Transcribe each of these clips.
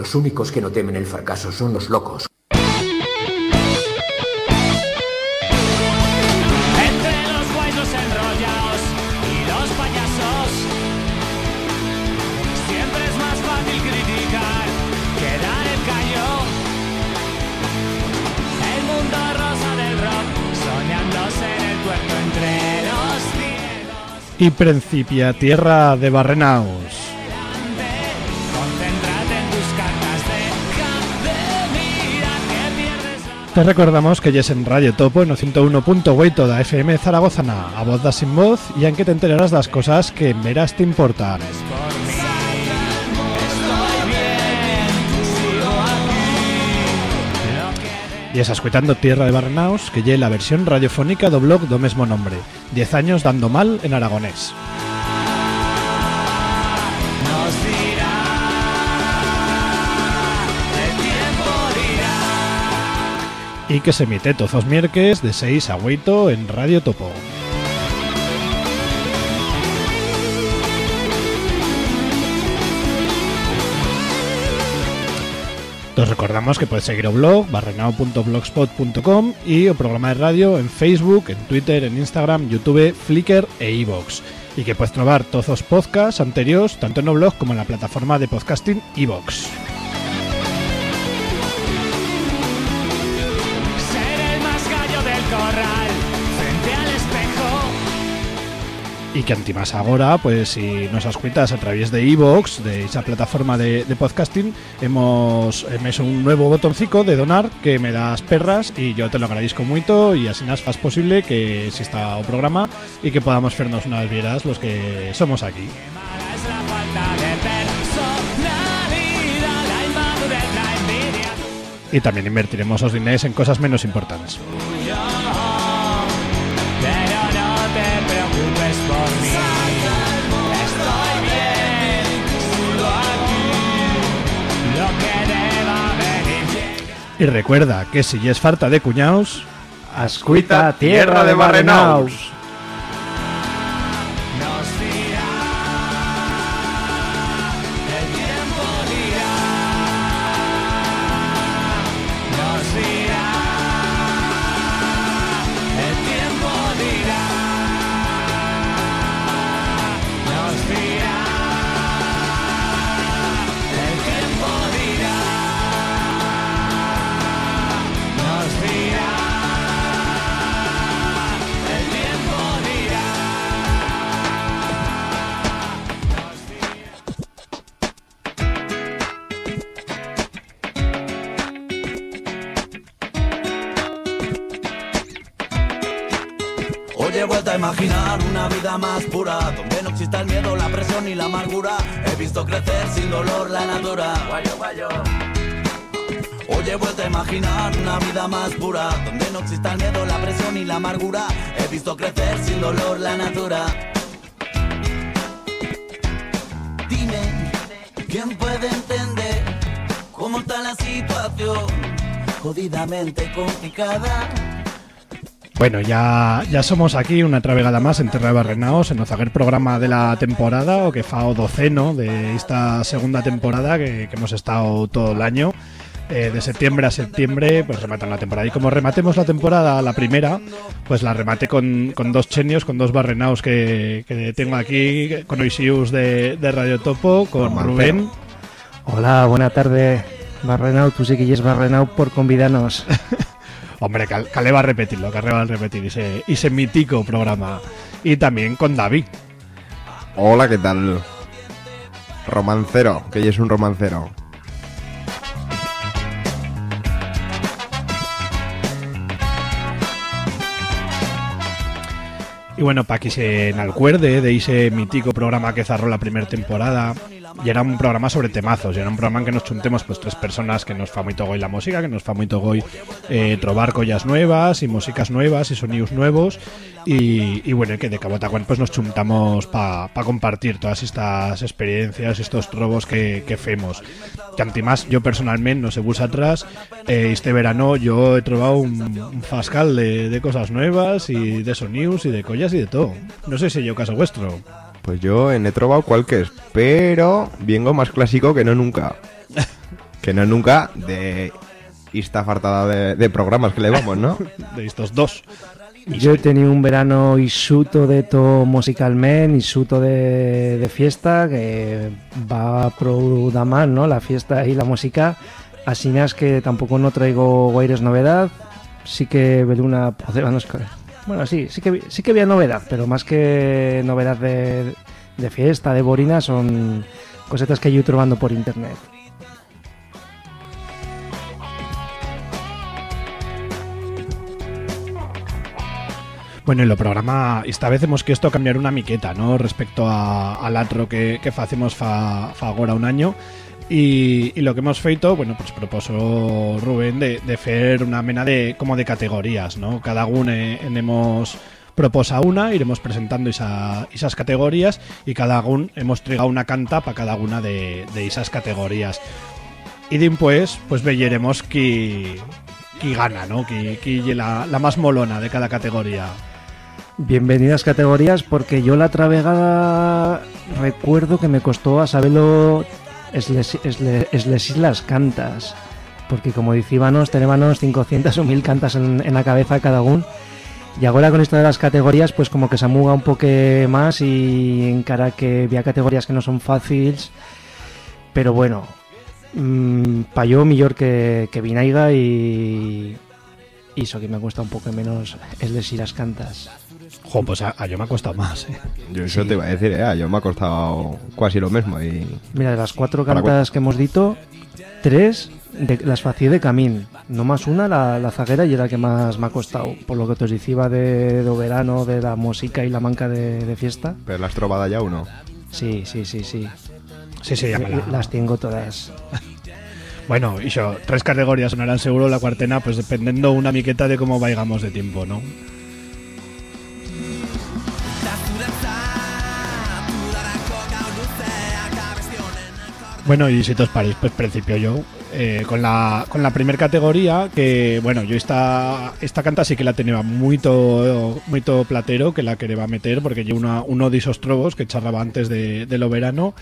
Los únicos que no temen el fracaso son los locos. Entre los guayos enrollados y los payasos Siempre es Te recordamos que yes en Radio Topo en o 101.8 da FM Zaragozana, a voz da sin voz y en que te enterarás las cosas que en veras te importan. Y es escuchando Tierra de Barrenaos que lle la versión radiofónica do blog do mesmo nombre. 10 años dando mal en aragonés. Y que se emite todos los miércoles de 6 a 8 en Radio Topo. Os recordamos que puedes seguir o blog barrenao.blogspot.com y o programa de radio en Facebook, en Twitter, en Instagram, YouTube, Flickr e iVoox. Y que puedes trobar todos los podcasts anteriores tanto en o blog como en la plataforma de podcasting iVoox. Y que antimás ahora, pues si nos escuchas a través de iVoox, de esa plataforma de, de podcasting, hemos, hemos un nuevo botoncito de donar que me das perras y yo te lo agradezco mucho y así faz posible que exista o programa y que podamos hacernos unas vieras los que somos aquí. Y también invertiremos los dineros en cosas menos importantes. Y recuerda que si es falta de cuñaos, Ascuita tierra de Barrenaus. Complicada Bueno, ya, ya somos aquí una travegada más en Terra de Barrenaos, en el zaguer programa de la temporada, o que fa o doceno de esta segunda temporada que, que hemos estado todo el año. Eh, de septiembre a septiembre, pues rematan la temporada. Y como rematemos la temporada, la primera, pues la remate con, con dos chenios, con dos barrenaos que, que tengo aquí, con Oisius de, de Radio Topo, con. Rubén. Hola, buena tarde. Barrenau, tú sí que es Barrenau por convidarnos. Hombre, que, que le va a repetirlo, que le va a repetir ese, ese mítico programa. Y también con David. Hola, ¿qué tal? Romancero, que ya es un romancero. Y bueno, para que se enalcuerde de ese mítico programa que cerró la primera temporada, y era un programa sobre temazos, y era un programa en que nos chuntemos pues tres personas que nos fa muy goy la música, que nos fa muy goy eh, trobar collas nuevas y músicas nuevas y sonidos nuevos, y, bueno, que de cabo a tacuán, pues nos chuntamos para compartir todas estas experiencias, estos trobos que, que femos. Que antimás, yo personalmente, no sé vos atrás, eh, este verano yo he trovado un, un fascal de, de cosas nuevas y de sonidos y de collas y de todo. No sé si yo caso vuestro. Pues yo en he trovado cualquier, pero vengo más clásico que no nunca. Que no nunca de esta fartada de, de programas que le vamos, ¿no? de estos dos. Yo he tenido un verano isuto de todo musicalmente, isuto de, de fiesta, que va pro da ¿no? La fiesta y la música. Así es que tampoco no traigo guaires novedad. Sí que veo una... Bueno, sí, sí que, sí que había novedad, pero más que novedad de, de fiesta, de borina, son cosetas que yo trovando por internet. Bueno, en lo programa esta vez hemos querido cambiar una miqueta, ¿no? Respecto a, al atro que, que facemos fa, fa agora un año. Y, lo que hemos feito, bueno, pues propuso Rubén de, de hacer una mena de como de categorías, ¿no? Cada uno eh, hemos proposa una, iremos presentando esa, esas categorías y cada uno hemos traído una canta para cada una de, esas categorías. Y después, pues veremos quién qui gana, ¿no? Qui lle la, la más molona de cada categoría. Bienvenidas categorías, porque yo la travegada recuerdo que me costó a saberlo es les las cantas. Porque como decíamos, tenemos 500 o 1000 cantas en, en la cabeza cada uno. Y ahora con esto de las categorías, pues como que se amuga un poco más y encara que había categorías que no son fáciles. Pero bueno, mmm, pa yo mejor que, que Vinaiga y, y eso que me cuesta un poco menos es decir las cantas. Jo, pues a, a yo me ha costado más, ¿eh? Yo eso te iba a decir, ¿eh? Yo me ha costado casi lo mismo y... Mira, de las cuatro cantas que hemos dito, tres de, las facié de camín. No más una, la, la zaguera, y era la que más me ha costado. Por lo que te os decía de, de verano, de la música y la manca de, de fiesta. ¿Pero la has trobada ya o no? Sí, sí, sí, sí. Sí, sí, ya me la- Las tengo todas. Bueno, y yo, tres categorías sonarán seguro la cuartena, pues dependiendo una miqueta de cómo vaigamos de tiempo, ¿no? Bueno, y si te os paréis, pues principio yo eh, con la con la primera categoría que bueno, yo esta esta canta sí que la tenía muy muy platero que la quería meter porque yo una, uno de esos trobos que charlaba antes de, de lo verano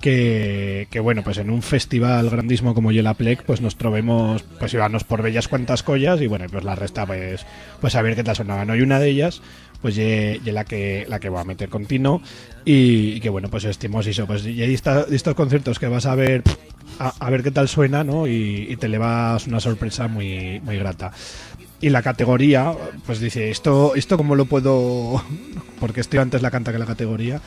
que, que bueno, pues en un festival grandísimo como Yela Plec, pues nos trovemos, pues íbamos por bellas cuantas collas y bueno, pues la resta pues pues a ver qué tal sonaba, ¿no? Y una de ellas pues ye, ye la que la que voy a meter continuo y, y que bueno, pues estimos eso, pues y estos conciertos que vas a ver a, a ver qué tal suena, ¿no? Y, y te llevas una sorpresa muy muy grata. Y la categoría, pues dice, esto esto cómo lo puedo porque estoy antes la canta que la categoría.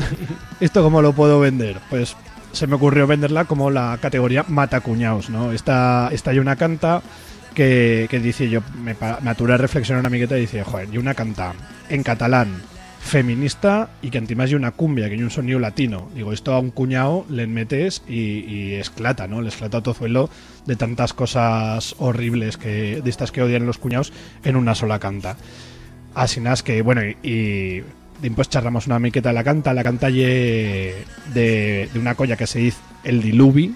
¿Esto cómo lo puedo vender? Pues se me ocurrió venderla como la categoría matacuñaos, ¿no? Esta, esta hay una canta que, dice yo, me, me a reflexionar una miqueta y dice, joder, y una canta en catalán feminista y que encima hay una cumbia, que hay un sonido latino. Digo, esto a un cuñado le metes y, esclata, ¿no? Le esclata tozuelo de tantas cosas horribles que de estas que odian los cuñados en una sola canta. Así nada, es que bueno, y, y después charlamos una miqueta de la canta, la canta de, de una colla que se dice El Diluvi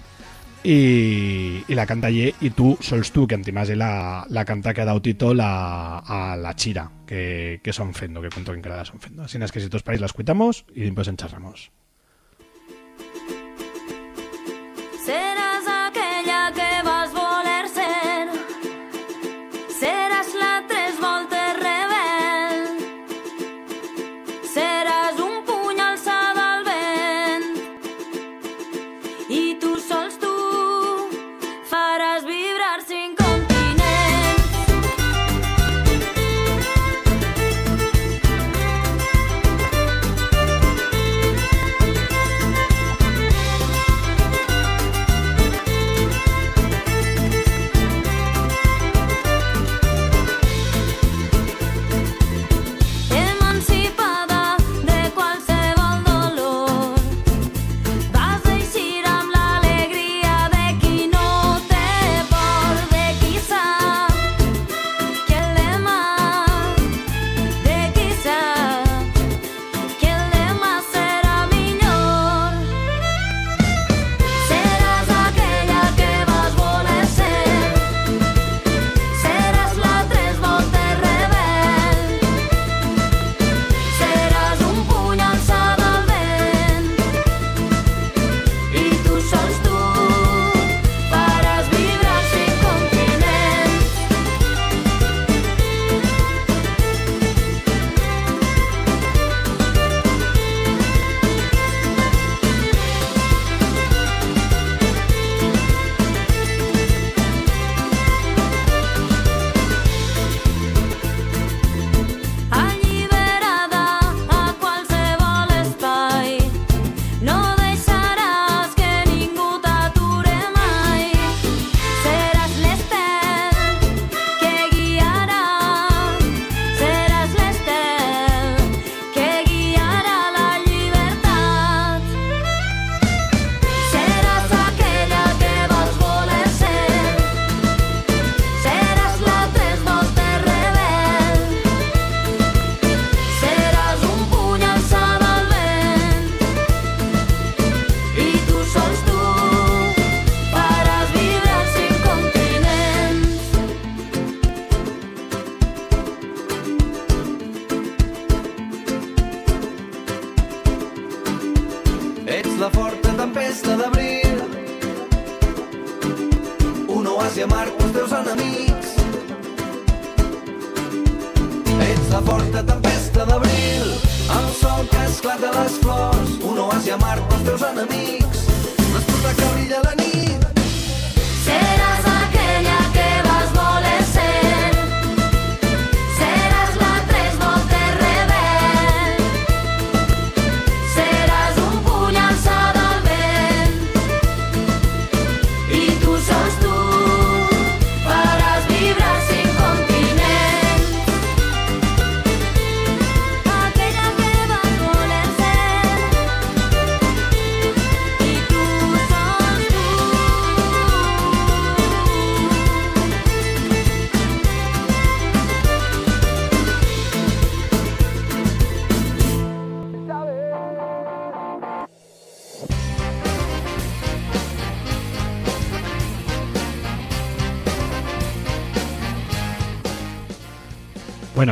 y, y la canta ye y tú sols tú, que encima es la, la canta que ha dado Tito la, a la chira, que, que son fendo, que cuento que encarada son fendo. Así es que si todos país las cuitamos y después encharramos.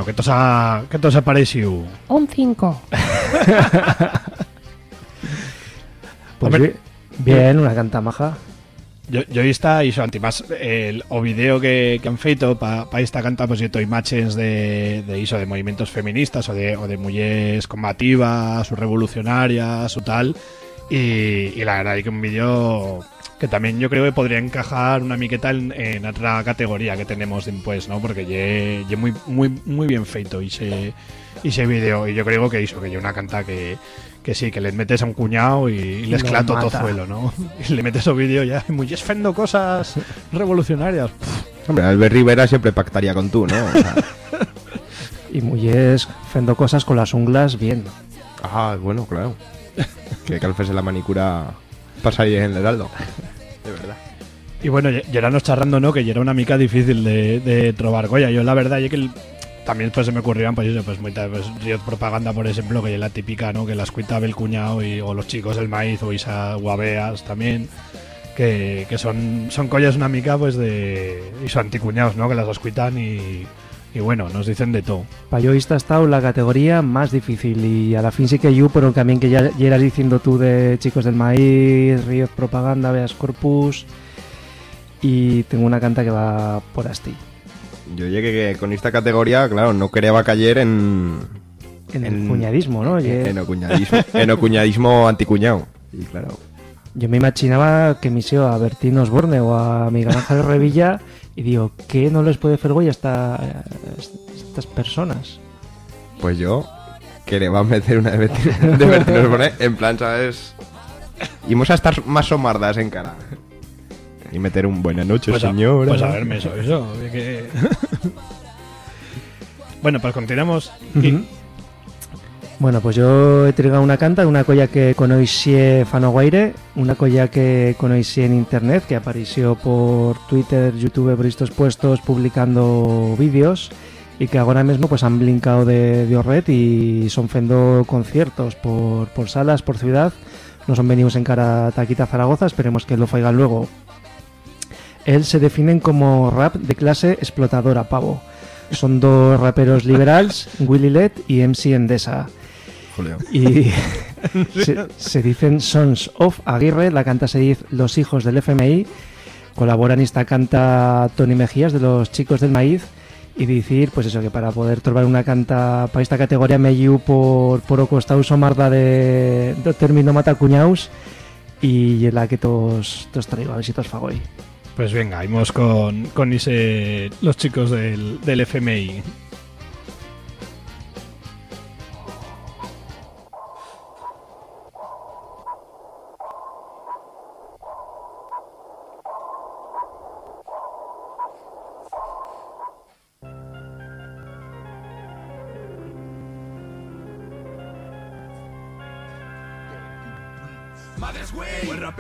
Bueno, ¿qué os ha, qué os ha parecido? Un 5. Pues bien, una canta maja. Yo, yo esta hizo antimás el o video que, que han feito para pa esta canta pues yo imágenes de, de iso de movimientos feministas o de, o de mujeres combativas o revolucionarias o tal y, y la verdad es que un vídeo que también yo creo que podría encajar una miqueta en, en otra categoría que tenemos después, ¿no? Porque ye, ye muy, muy, muy bien feito ese, ese vídeo y yo creo que hizo que yo una canta que, que sí, que les metes a un cuñado y, y les lo clato mata. tozuelo, ¿no? Y le metes o vídeo ya, muy fendo cosas revolucionarias. Hombre, Albert Rivera siempre pactaría con tú, ¿no? O sea, Y Muyes fendo cosas con las unglas bien. ah, bueno, claro. Que calfes en la manicura pasa ahí en el heraldo. De verdad. Y bueno, éramos charrando, ¿no? Que ya era una mica difícil de, de trobar Goya. Yo la verdad es que el- también pues se me ocurrían pues eso, pues mucha pues, Riot propaganda, por ejemplo, que es la típica, ¿no? Que las cuitaba el cuñado y, o los chicos del maíz o Isa guabeas también. Que, que son, son collas una mica pues de... Y son anticuñados, ¿no? Que las oscuitan y... Y bueno, nos dicen de todo. Para yo esta ha estado la categoría más difícil y a la fin sí que yo, pero también que ya, ya eras diciendo tú de Chicos del Maíz, Ríos Propaganda, Veas Corpus y tengo una canta que va por asti. Yo llegué que con esta categoría, claro, no quería caer en. En el En- cuñadismo, ¿no? Ye- En ocuñadismo, en ocuñadismo anticuñado. Y claro. Yo me imaginaba que me iba a Bertín Osborne o a Miguel Ángel Revilla y digo, ¿qué no les puede hacer Goya a esta- estas personas? Pues yo, que le va a meter una de Bertín, de Bertín Osborne, en plan, ¿sabes? Y vamos a estar más somardas en cara. Y meter un buenas noches, Pues a, señora. pues a verme eso, eso. de que- bueno, pues continuamos. Y-. Bueno, pues yo he traído una canta, una colla que conocí Fanoguaire, una colla que conocí en internet, que apareció por Twitter, YouTube, por estos puestos, publicando vídeos y que ahora mismo pues han blincado de, de red y son fendo conciertos por, por salas, por ciudad. No son venidos en cara a Taquita Zaragoza, esperemos que lo faigan luego. Él se definen como rap de clase explotadora, pavo. Son dos raperos liberals, Willy Let y MC Endesa. Julio. Y se, se dicen Sons of Aguirre, la canta se dice Los Hijos del FMI. Colaboran esta canta Tony Mejías de los Chicos del Maíz. Y decir, pues eso, que para poder trobar una canta para esta categoría me llevo por, por o costado somarda de, de término matacuñaus y la que tos, tos traigo, a ver si tos fagoy. Pues venga, vamos con, con ese, los chicos del, del FMI.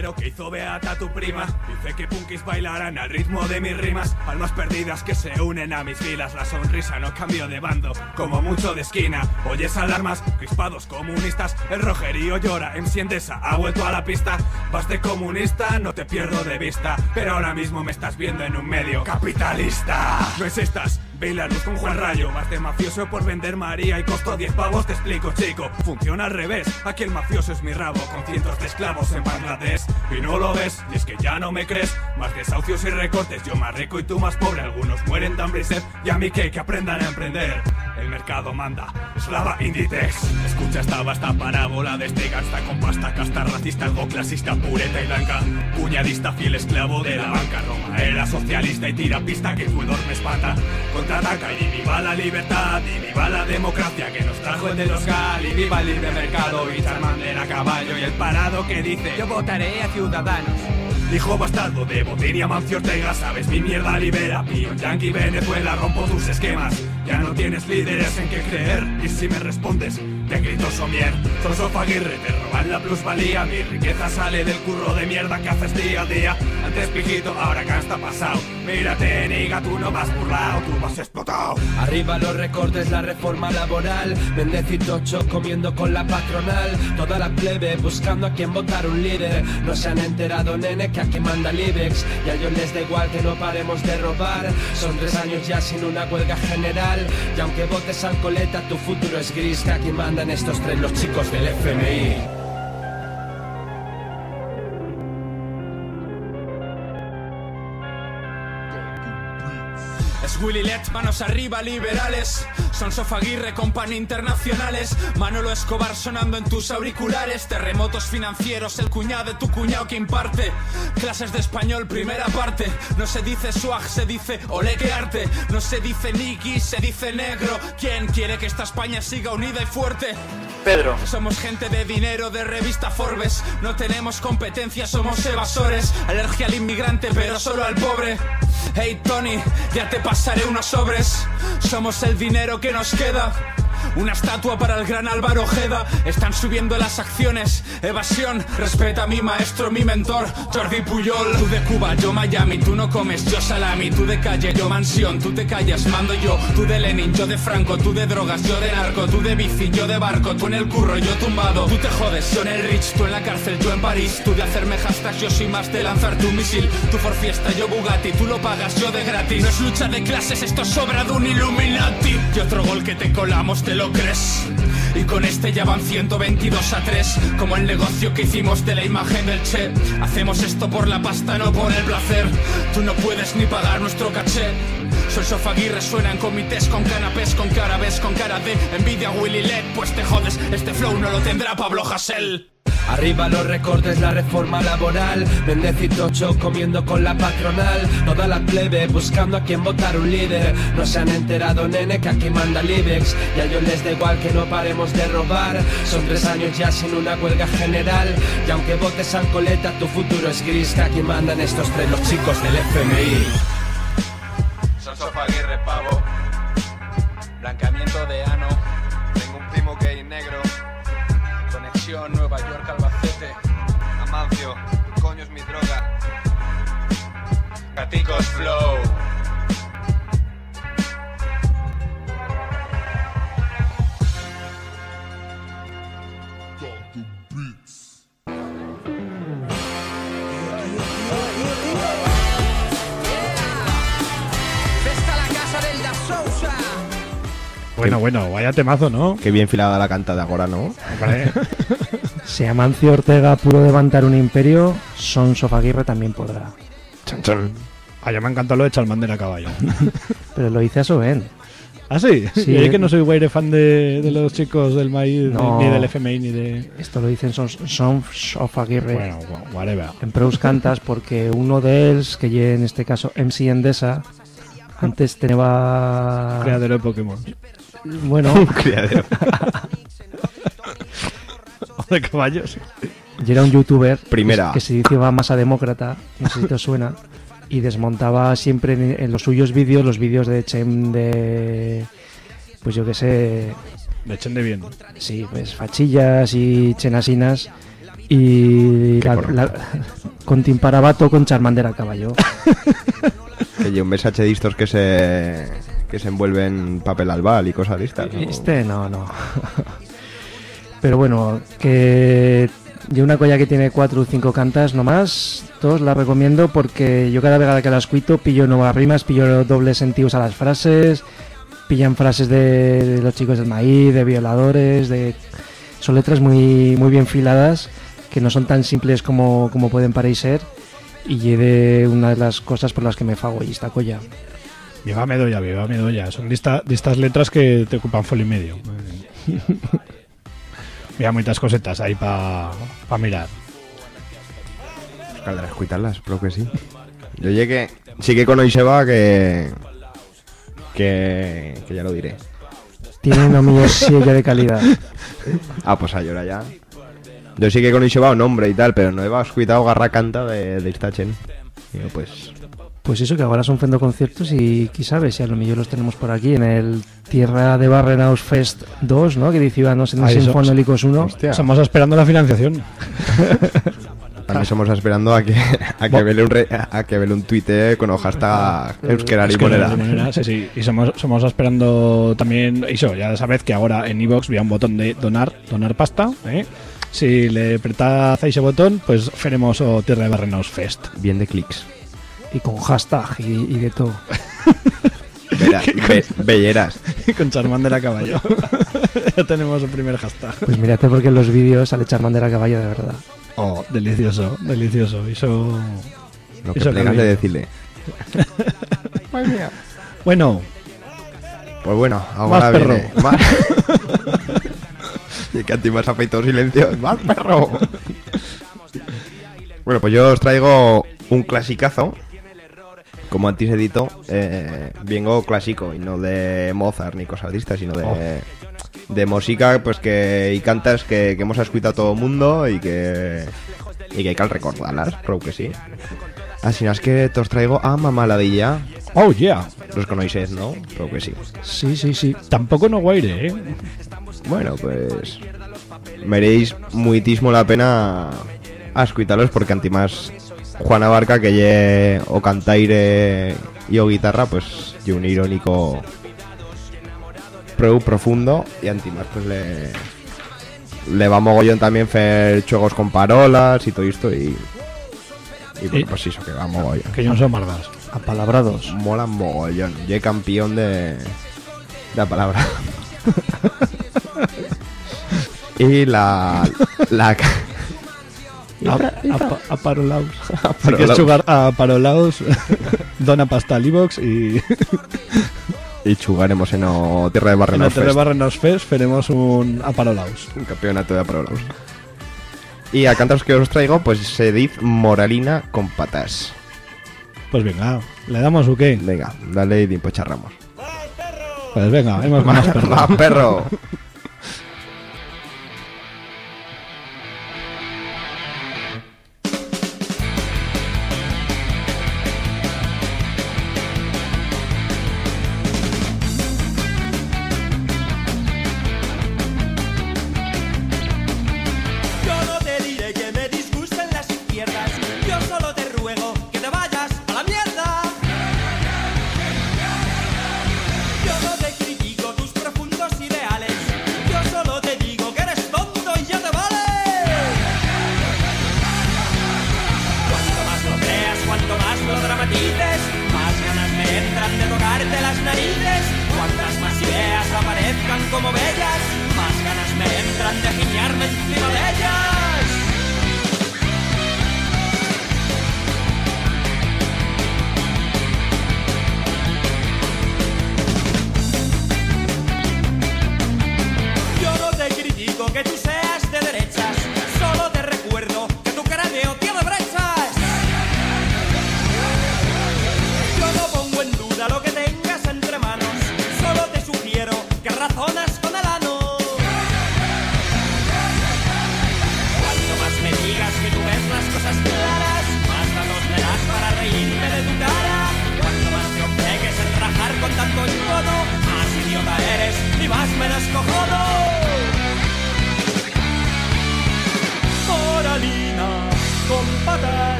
Rapero que hizo Beata tu prima. Dice que punkis bailarán al ritmo de mis rimas. Almas perdidas que se unen a mis filas. La sonrisa no cambió de bando, como mucho de esquina. Oyes alarmas, crispados comunistas. El rojerío llora, enciendesa, ha vuelto a la pista. Vas de comunista, no te pierdo de vista. Pero ahora mismo me estás viendo en un medio capitalista. No existas, Ve la luz con Juan Rayo, vas de mafioso por vender María y costó 10 pavos, te explico chico. Funciona al revés, aquí el mafioso es mi rabo, con cientos de esclavos en Bangladesh. Y no lo ves, y es que ya no me crees. Más desahucios y recortes, yo más rico y tú más pobre. Algunos mueren de hambre y y a mí que, que aprendan a emprender. El mercado manda, esclava Inditex. Escucha esta vasta parábola de este gasta con pasta casta racista, algo clasista, pureta y blanca. Puñadista, fiel esclavo de la banca. Roma era socialista y tira pista que tú duermes pata. Y viva la libertad y viva la democracia que nos trajo el de los gal y viva el libre mercado y Charmander a caballo y el parado que dice yo votaré a Ciudadanos. Hijo bastardo de Botiria, Mancio Ortega, sabes mi mierda libera Pío, Yankee, Venezuela, rompo tus esquemas Ya no tienes líderes en qué creer Y si me respondes, te grito somier Son Sofaguirre, te roban la plusvalía Mi riqueza sale del curro de mierda que haces día a día. Antes pijito, ahora acá está pasado Mírate, niga, tú no vas burlao, tú vas explotado Arriba los recortes, la reforma laboral. Méndez y Tocho comiendo con la patronal. Toda la plebe buscando a quien votar un líder. No se han enterado, nene, que aquí manda el IBEX. Y a ellos les da igual que no paremos de robar. Son tres años ya sin una huelga general. Y aunque votes al coleta, tu futuro es gris Que aquí estos tres, los chicos del FMI Willy Let, manos arriba, liberales. Son Sofaguirre con pan internacionales. Manolo Escobar sonando en tus auriculares. Terremotos financieros, el cuñado de tu cuñado que imparte. Clases de español, primera parte. No se dice swag, se dice ole que arte. No se dice Nicky, se dice negro. ¿Quién quiere que esta España siga unida y fuerte? Pedro. Somos gente de dinero de revista Forbes. No tenemos competencia, somos evasores. Alergia al inmigrante, pero solo al pobre. Hey Tony, ya te pasaré unos sobres. Somos el dinero que nos queda. Una estatua para el gran Álvaro Ojeda. Están subiendo las acciones. Evasión, respeta a mi maestro, mi mentor, Jordi Puyol. Tú de Cuba, yo Miami, tú no comes, yo salami. Tú de calle, yo mansión, tú te callas, mando yo. Tú de Lenin, yo de Franco, tú de drogas, yo de narco. Tú de bici, yo de barco, tú en el curro, yo tumbado. Tú te jodes, yo en el Rich, tú en la cárcel, yo en París. Tú de hacerme hashtags, yo soy más de lanzar tu misil. Tú por fiesta, yo Bugatti, tú lo pagas, yo de gratis. No es lucha de clases, esto sobra de un Illuminati. Y otro gol que te colamos, te lo crees. Y con este ya van 122 a 3 Como el negocio que hicimos de la imagen del Che. Hacemos esto por la pasta, no por el placer. Tú no puedes ni pagar nuestro caché. Soy Sofaguirre, suena en comités con canapés, con cara ves, con cara de envidia Willy Led Pues te jodes, este flow no lo tendrá Pablo Hassel Arriba los recortes, la reforma laboral. Méndez y Tocho comiendo con la patronal. Toda la plebe buscando a quien votar un líder. No se han enterado, nene, que aquí manda el IBEX. Y a ellos les da igual que no paremos de robar. Son tres años ya sin una huelga general. Y aunque votes al coleta, tu futuro es gris. Que aquí mandan estos tres, los chicos del FMI Son Sofaguirre, pavo. Blanqueamiento de ano. Tengo un primo gay negro. Conexión Nueva York, Gaticos Flow. Bueno, bueno, vaya temazo, ¿no? Qué bien filada la canta de ahora, ¿no? Hombre, Si Amancio Ortega pudo levantar un imperio, Son Sofaguirre también podrá. Chan, chan. Ya me encantó lo de Chalmander a caballo. Pero lo hice a Soben. ¿Ah, sí? Sí. Y ahí que no soy guaire fan de, de los chicos del maíz, ni- No. ni, del FMI, ni de... Esto lo dicen Son, son Sofaguirre. Bueno, wha- whatever. En Preus Cantas porque uno de ellos, que lle en este caso MC Endesa, antes tenía... Creadero de Pokémon. Bueno, Criadero. O de caballos. Y era un youtuber Primera. que, se- que se decía masa demócrata, no sé si te suena, y desmontaba siempre en, en los suyos vídeos, los vídeos de Chem de... Pues yo que sé, De echen de bien. Sí, pues fachillas y chenasinas y la, la- con Timparabato con Charmander a caballo. que un mensaje de estos que se que se envuelven en papel albal y cosas de estas. ¿no? Este no, no. Pero bueno, que Yo una colla que tiene cuatro o cinco cantas nomás, todos la recomiendo porque yo cada vez que la escuito pillo nuevas rimas, pillo dobles sentidos a las frases, pillan frases de, de los chicos del maíz, de violadores, de son letras muy, muy bien filadas que no son tan simples como, como pueden parecer y de una de las cosas por las que me fago y esta colla. Viva Medoya, viva Medoya. Son de, esta- de estas letras que te ocupan folio y medio. Mira, muchas cosetas ahí para pa mirar. Pues caldrá escuitarlas, creo que sí. Yo llegué, sí que con Oiseba que, que, que ya lo diré. Tiene una millosilla de calidad. Ah, pues a llorar ya. Yo sí que con Oiseba un nombre y tal, pero no he escuitado garra canta de, de Stachen. Digo, pues, Pues eso, que ahora son fendo conciertos y qui sabe si a lo mejor los tenemos por aquí en el Tierra de Barrenaus Fest 2, ¿no? Que decía, no sé, en so- Sinfonólicos 1. hostia. Estamos esperando la financiación. También somos esperando a que a que vele un re- a que vele un tuite con hashtag Euskerari Moneda. sí, sí. Y somos, somos esperando también, eso, ya sabéis que ahora en iVoox había un botón de donar, donar pasta, ¿eh? Si le apretáis ese botón, pues faremos o Tierra de Barrenos Fest. Bien de clics. Y con hashtag y, y de todo. Vera- be- belleras. Con Charmander a caballo. ya tenemos el primer hashtag. Pues mírate porque en los vídeos sale Charmander a caballo de verdad. Oh, delicioso, delicioso. Eso... Lo que que de decirle. Bueno, Pues bueno, ahora Más perro. viene. Más... y que antes ha feito silencio. ¡Más perro! bueno, pues yo os traigo un clasicazo. Como antes he dicho, eh, vengo clásico y no de Mozart ni cosas de sino de, de música pues que y cantas que, que hemos escuchado todo el mundo y que y que hay que recordarlas, creo que sí. Así es que te os traigo a Mamaladilla. oh yeah. Los conocéis, ¿no? Creo que sí. Sí, sí, sí. Tampoco no guaire, ¿eh? Bueno, pues meréis muitísimo la pena a escuitarlos porque antimás Juana Barca que lle o cantaire y o guitarra pues y un irónico prou profundo y antimás pues le le va mogollón también hacer juegos con parolas y todo esto y y bueno, pues eso que va mogollón Que yo no son mardas. Apalabrados. mola mogollón yo campeón de de la palabra y la la A, a, a Parolaus. Si quieres jugar a Parolaus, dona pasta al iVox y y chugaremos en o Tierra de en la Barrenos Terre Fest, Barrenos Fest faremos un a Parolaus. un campeonato de Parolaus. Y a cantaros que os traigo, pues se dice Moralina con patas. Pues venga, ¿le damos o qué? Venga, dale y pues charramos. Pues venga, hemos más perro. ¡Va, perro!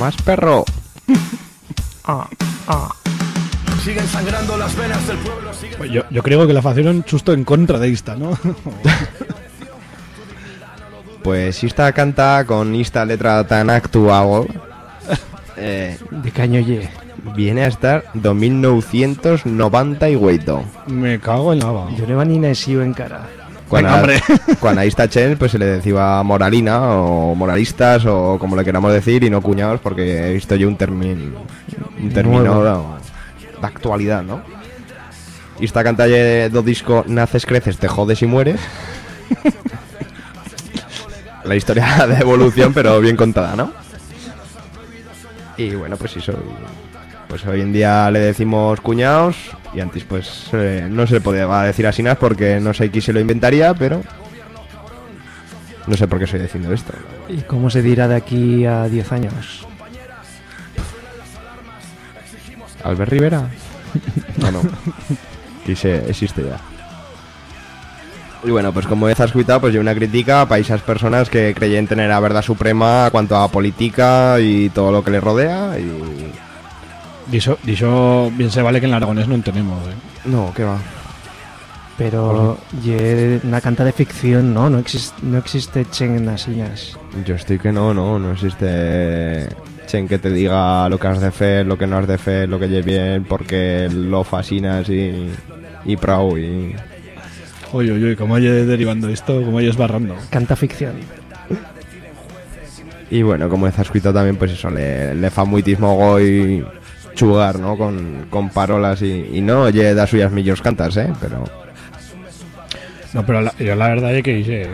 Más perro. Ah, ah. Siguen sangrando las venas del pueblo, siguen... Pues yo, yo creo que la facieron justo en contra de esta, ¿no? Pues esta canta con esta letra tan actual. eh, De caño ye. viene a estar 2998. Me cago en lava. Yo no iba ni nacido en cara. Cuando, Venga, hombre. cuando a esta chen pues se le decía moralina o moralistas o como le queramos decir y no cuñados porque he visto yo un término un término de actualidad, ¿no? Y esta canta ye do disco Naces, creces, te jodes y mueres. La historia de evolución, pero bien contada, ¿no? Y bueno, pues eso. Pues hoy en día le decimos cuñados y antes pues eh, no se le podía decir así nada porque no sé quién se lo inventaría, pero no sé por qué estoy diciendo esto. ¿Y cómo se dirá de aquí a 10 años? Albert Rivera. No, no. Que se- existe ya. Y bueno, pues como has escuchado, pues yo una crítica para esas personas que creyen tener la verdad suprema cuanto a política y todo lo que les rodea y... Dicho, dicho bien se vale que en el aragonés no tenemos, ¿eh? No, ¿qué va? Pero ye una canta de ficción, ¿no? No, existe no existe Chen en las sillas. Yo estoy que no, no, no existe chen que te diga lo que has de hacer, lo que no has de hacer, lo que lleve bien, porque lo fascinas y, y prou y... Uy, uy, uy, cómo hay derivando esto, cómo hay esbarrando. Canta ficción. Y bueno, como has escrito también, pues eso, le, le fa muitismo goy chugar, ¿no? Con, con parolas y, y no, oye, da suyas millors cantas, ¿eh? Pero... No, pero la, yo la verdad es que dice,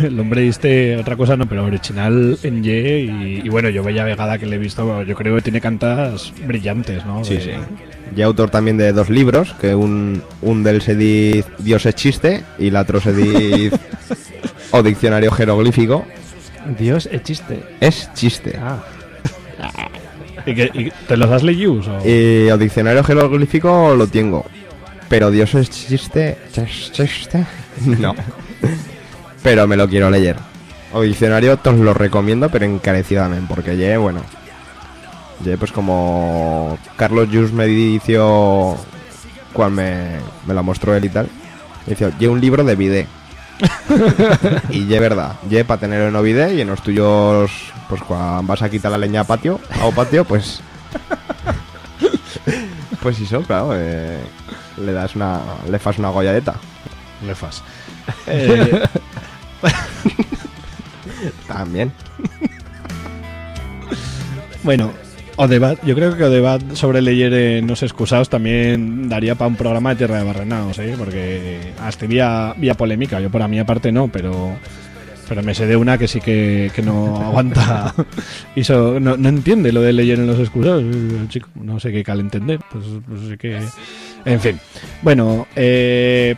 el hombre diste otra cosa, no, pero original en y, y bueno, yo Bella Vegada que le he visto, yo creo que tiene cantas brillantes, ¿no? De- Y autor también de dos libros, que un, un del se diz Dios es chiste y el otro se diz O Diccionario Jeroglífico. Dios es chiste. Es chiste. Ah, ¿Y que, y ¿Te los has leído? Y o Diccionario Jeroglífico lo tengo. Pero Dios chis- chiste. No. pero me lo quiero leer. O Diccionario os lo recomiendo, pero encarecidamente, porque ye, bueno. Pues como Carlos Jus me dijo cuando me, me la mostró él y tal. Me dijo, ye un libro de bidé. y ye verdad, ye para tenerlo en o bidé y en los tuyos, pues cuando vas a quitar la leña a patio, a o patio, pues pues eso, claro, eh, le das una, le fas una golladeta. Le fas. Eh, También. bueno, o debat, yo creo que o debat sobre leer en los excusados también daría para un programa de Tierra de Barrenados, ¿eh? Porque hasta vía, vía polémica, yo por a mi parte no, pero pero me sé de una que sí que, que no aguanta y so- no, no entiende lo de leer en los excusados, chico, no sé qué cal entender, pues, pues sí que... En fin, bueno, eh,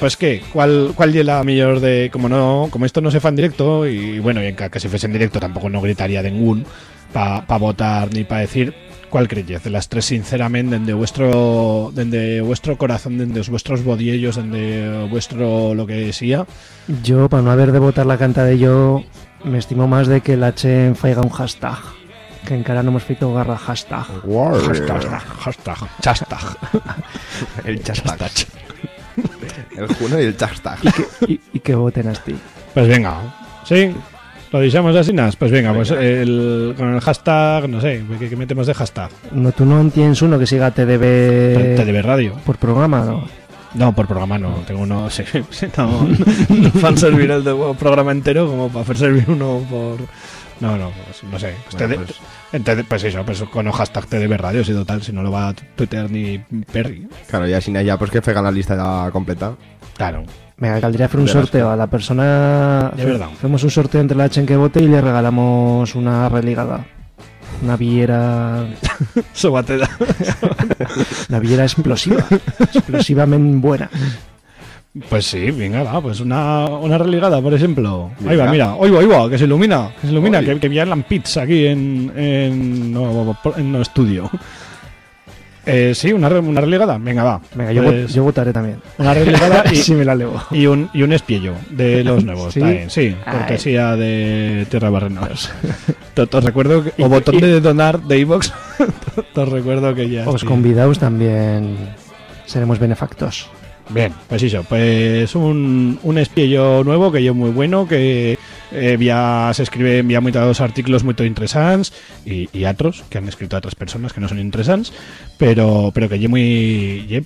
pues qué, ¿cuál, cuál es la mayor de. Como no, como esto no se fa en directo, y bueno, y en ca- que si fuese en directo tampoco no gritaría de ningún para votar ni para decir cuál creyes de las tres sinceramente desde vuestro desde vuestro corazón desde vuestros bodiellos desde vuestro lo que sea yo, para no haber de votar la canta de yo, me estimo más de que la Chen faiga un hashtag. Que en cara no hemos feito garra hashtag. hashtag hashtag hashtag El hashtag. El Juno y el hashtag. Y, y que voten a ti. pues venga sí lo así Nas? pues venga, pues el, con el hashtag no sé ¿qué, qué metemos de hashtag? No, tú no entiendes uno que siga TDB TDB Radio por programa, ¿no? No, por programa no. Tengo uno. Sí, sí, no, no fan servir el de- programa entero como para hacer servir uno por. No, no, pues, no sé. Pues, Bueno, TD pues- entonces, pues eso, pues con hashtag TDB Radio, si total, si no lo va a tuitear ni Perry. Claro, ya sin ya pues que fegan la lista ya completa. Claro. Venga, caldría hacer un sorteo. A la persona. De verdad. Hacemos un sorteo entre la Chen que vote y le regalamos una religada. Una villera. Sobateda. Una villera explosiva. explosivamente buena. Pues sí, venga, va, pues una, una religada, por ejemplo. Ahí va, mira, oí va, que se ilumina, que se ilumina, Oy. que, que vienen pits aquí en, en, no, en no estudio. Eh, sí, una, re- una relegada. Venga, va. Venga, yo, Pues, yo votaré también. Una relegada y, si me la leo. y un, y un espiello de los nuevos. ¿Sí? bien, sí, Ay. cortesía de Tierra Barrenos. Te, recuerdo que, o botón de donar de iVox. te os recuerdo que ya. Os sí. convidaos también seremos benefactos. Bien, pues eso, pues un, un espiello nuevo que yo muy bueno, que eh, vía, se escribe envía muchos artículos muy interesantes y, y otros que han escrito otras personas que no son interesantes, pero pero que yo muy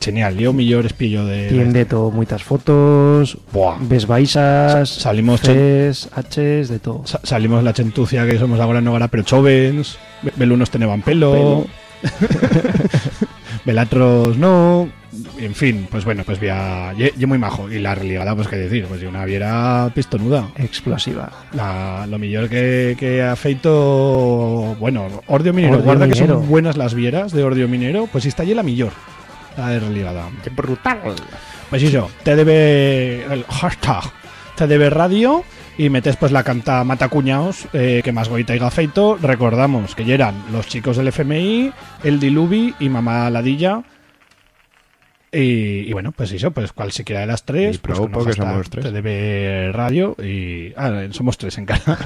genial, yo mejor espiello de, Tiene de todo, muchas fotos, Buah. ves baixas, Sa- salimos Cs, Hs, de todo. Sa- salimos la chentucia que somos ahora no ahora pero chovens, Be- belunos teneban pelo, belatros no, en fin, pues bueno, pues vía, ye muy majo y la religada pues qué decir, pues yo una viera pistonuda. Explosiva. La, lo mejor que, que ha feito bueno, Ordio Minero, Ordio guarda que son buenas las vieras de Ordio Minero, pues está allí la millor, la de religada. brutal. Pues eso, te debe el hashtag, te debe radio y metes pues la canta Mata Cuñaos, eh, que más goita y feito. Recordamos que ya eran los chicos del FMI, el Diluvi y Mamá Ladilla. Y, y bueno, pues eso, pues cualquiera de las tres. Y pues con que somos tres. Te debe radio y. Ah, somos tres en cara.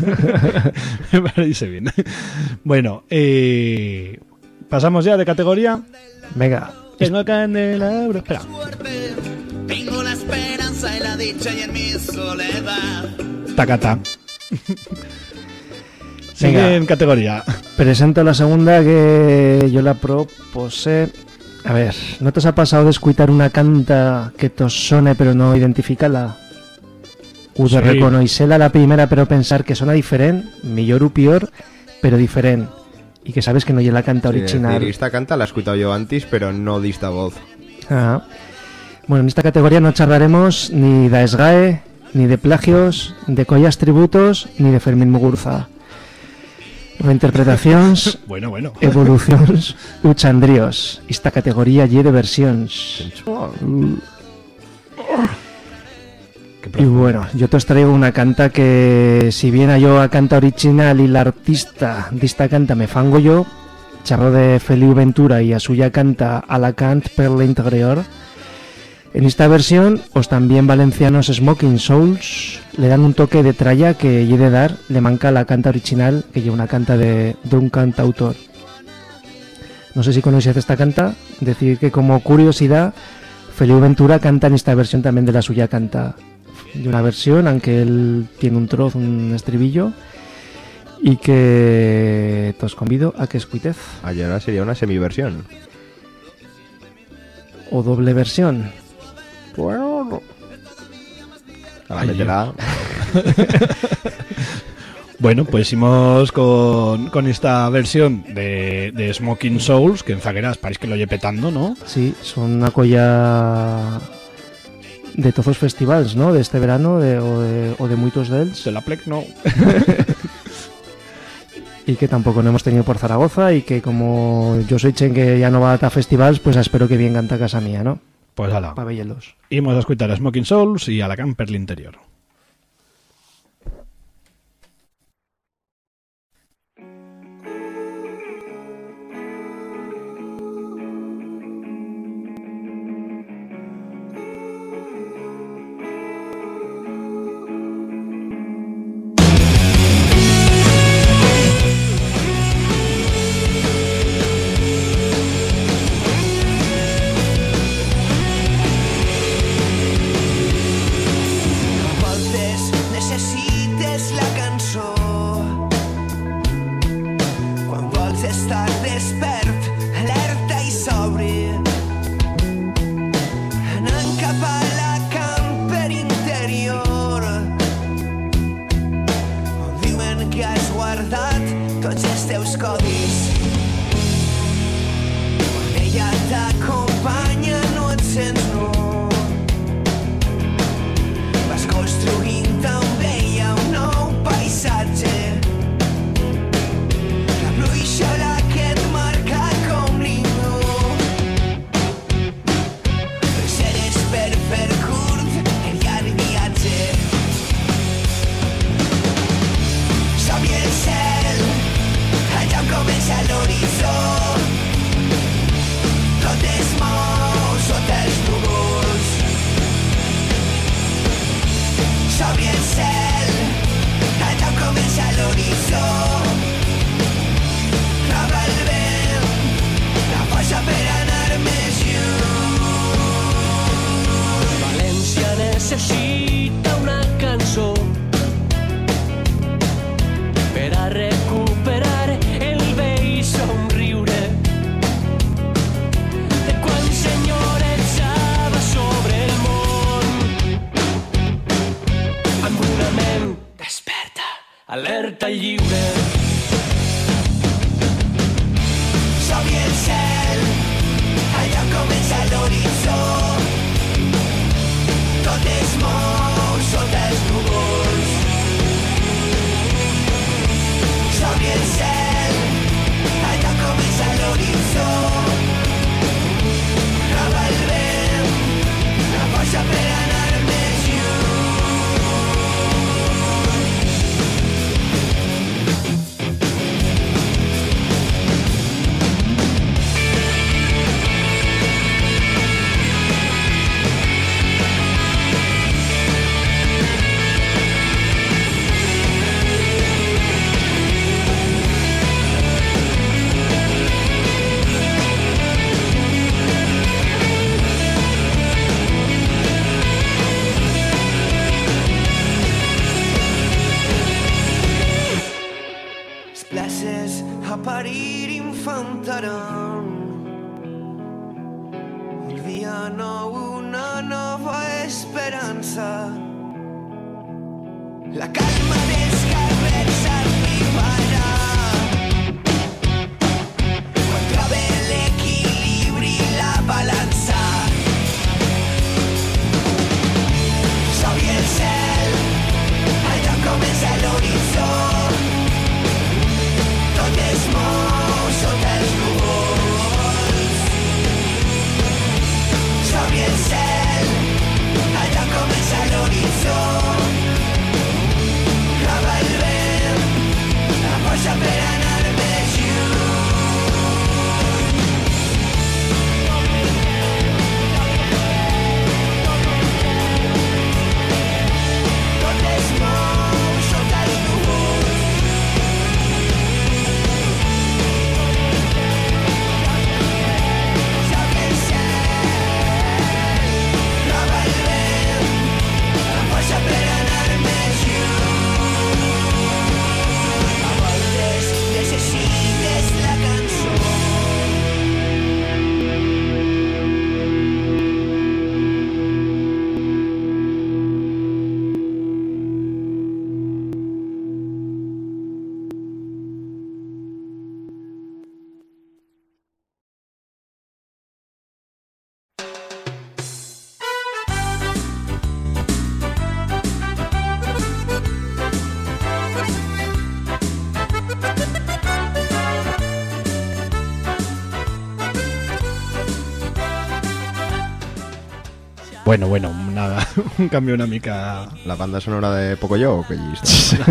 Me parece bien. Bueno, eh, pasamos ya de categoría. Venga, Tengo candelabro. Espera. Tengo la esperanza y la dicha y en mi soledad. Tacata. Sigue en categoría. presento la segunda que yo la propuse. A ver, ¿no te ha pasado de escuchar una canta que te os sone pero no identificala? U de Sí. reconocerla la primera pero pensar que sona diferente, millor o peor, pero diferente. Y que sabes que no es la canta Sí, original. decir, esta canta la he escuchado yo antes, pero no de esta voz. Ajá. Bueno, en esta categoría no charlaremos ni de SGAE, ni de plagios, de collas tributos, ni de Fermín Muguruza. Reinterpretaciones, Bueno, bueno. evoluciones, uchandríos. Esta categoría y de versiones. Y bueno, yo te os traigo una canta que, si bien a yo a canta original y la artista de esta canta me fango yo, charro de Feliu Ventura y a suya canta a la cant per la interior. En esta versión, os también valencianos Smoking Souls le dan un toque de tralla que de dar le manca la canta original, que lleva una canta de, de un cantautor. No sé si conocéis esta canta, decir que como curiosidad, Feliu Ventura canta en esta versión también de la suya canta. De una versión, aunque él tiene un trozo, un estribillo, y que os convido a que escuitez. Ayer ahora sería una semiversión. O doble versión. Bueno, a la Ay. Bueno, pues hicimos con, con esta versión de, de Smoking Souls, que en Zagueras parece que lo lle petando, ¿no? Sí, son una colla de todos los festivales, ¿no? De este verano de, o, de, o de muchos de ellos. De la Plec, no. y que tampoco no hemos tenido por Zaragoza y que como yo soy chen que ya no va a festivales, pues espero que bien canta casa mía, ¿no? Pues ala. Pa' vellelos. Íbamos a escuchar a Smoking Souls y a la Camper el Bueno, bueno, nada, un cambio una mica... La banda sonora de Pocoyo o que allí está.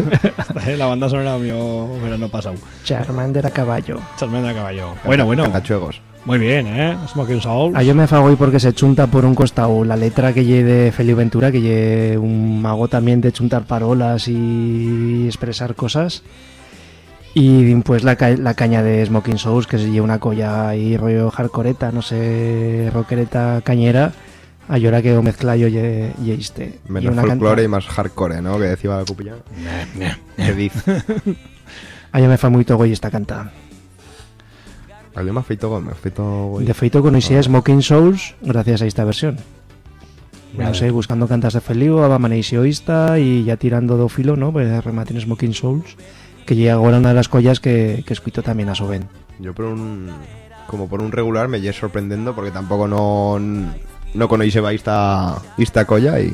la banda sonora mío verano pasado. Charmander a caballo. Charmander a caballo. Bueno, bueno. Cantachuegos. Muy bien, ¿eh? Smoking Soul. Ah, yo me fago hoy porque se chunta por un costado la letra que lle de Feliu Ventura, que lle un mago también de chuntar parolas y expresar cosas. Y pues la, ca- la caña de Smoking Souls, que se lle una colla ahí rollo hardcoreta, no sé, rockereta cañera. A llora que o mezcla yo lle, lle este. Y Menos una folclore canta- y más hardcore, ¿no? Que decía la cupilla. ¿Qué dice? A yo me fa muy togo y esta canta. A mí me feito gol, me ha feito. De feito conocí a Smoking Souls gracias a esta versión. No Vale. sé, buscando cantas de Feliu, Abamaneixo esta y ya tirando do filo, ¿no? Pues rematen Smoking Souls, que llega ahora una de las collas que, que escuito también a Soben. Yo por un... Como por un regular me lle sorprendiendo porque tampoco no... No conoceba esta, esta colla y...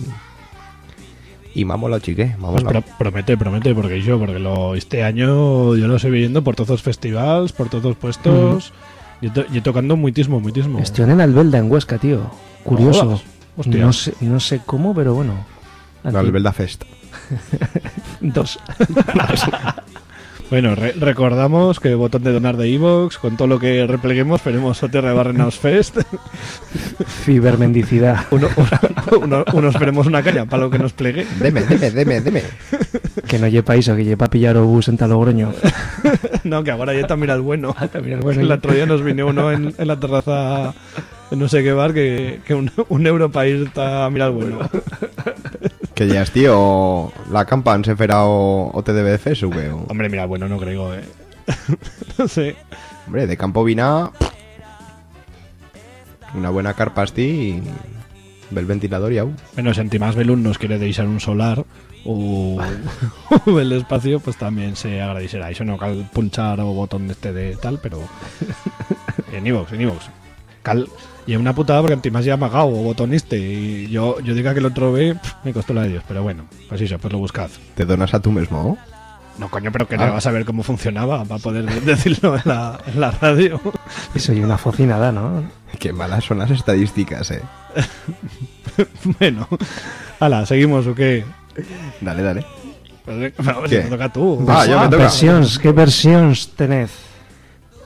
Y vamos la chique, vamos Pues pro- promete, promete, porque yo, porque lo, este año yo lo estoy viendo por todos los festivals, por todos los puestos, y, to- tocando muitísimo, muitísimo. Estoy en Albelda, en Huesca, tío. Curioso. No sé, no sé cómo, pero bueno. La Albelda Fest. Dos. Bueno, re- recordamos que botón de donar de Evox, con todo lo que repleguemos, veremos Soterra de Barrenaos Fest. Cibermendicidad. uno, uno, uno- uno esperemos una caña para lo que nos plegue. Deme, deme, deme, deme. Que no lle país o que lle pa pillar o bus en Talogroño. No, que ahora ya también el bueno. también el bueno. El otro día nos vino uno en, en la terraza de no sé qué bar que, que un, un euro para ir a mirar bueno. Que ya es tío, la campan se fera o, o TDBF sube. o- Hombre, mira, bueno, no creo, eh. no sé. Hombre, de campo vina. Una buena carpasti y. Ve el ventilador y au. Bueno, si Antimás Belún nos quiere deixar un solar o, o el espacio, pues también se agradecerá. Eso no cal punchar o botón este de tal, pero en iVoox, en. Cal y es una putada porque Antimás ya ha amagado o botón este y yo, yo diga que lo otro ve, pf, me costó la de Dios, pero bueno, pues eso, pues lo buscad. Te donas a tú mismo. No, coño, pero que Ah. no vas a ver cómo funcionaba para poder decirlo en la, en la radio. Y soy una focinada, ¿no? Qué malas son las estadísticas, eh. bueno, ala, ¿seguimos o qué? Dale, dale. Pues, bueno, si ¿Qué? te toca tú. Ah, yo me toca. Versiones, ¿qué versiones tenés?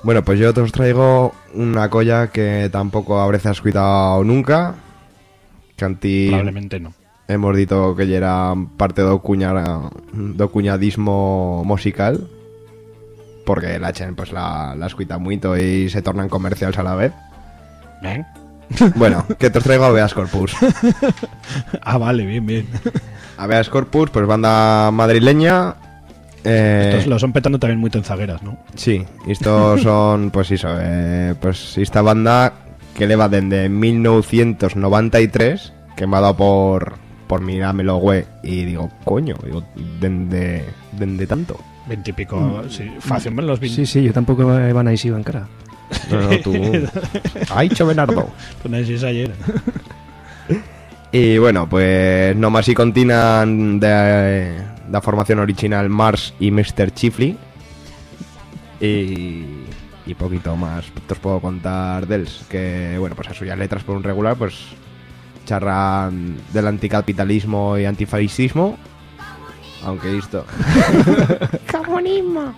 Bueno, pues yo te os traigo una colla que tampoco habréis escuchado nunca. Que anti Probablemente no. hemos dicho que ya era parte do, cuña, do cuñadismo musical. Porque la Chen pues la, la escuita mucho y se tornan comerciales a la vez. ¿Eh? Bueno, que te os traigo a Beas Corpus. Ah, vale, bien, bien. Habeas Corpus, pues banda madrileña. Eh, Estos lo son petando también muy en zagueras, ¿no? Sí, estos son, pues eso, eh, pues esta banda que le va desde 1993, que me ha dado por, por mirármelo, güey, y digo, coño, digo, desde, desde tanto. Veintipico, sí. Fácil, los Mm. Sí, sí, yo tampoco van a ir en cara. No, no, tú... ¡Ay, Chovenardo! Tú decís ayer. Y bueno, pues nomás y continan de la formación original Mars y Mr. Chifly. Y, y poquito más te os puedo contar dels que, bueno, pues a suyas letras por un regular, pues charran del anticapitalismo y antifascismo. Aunque esto... Comunismo.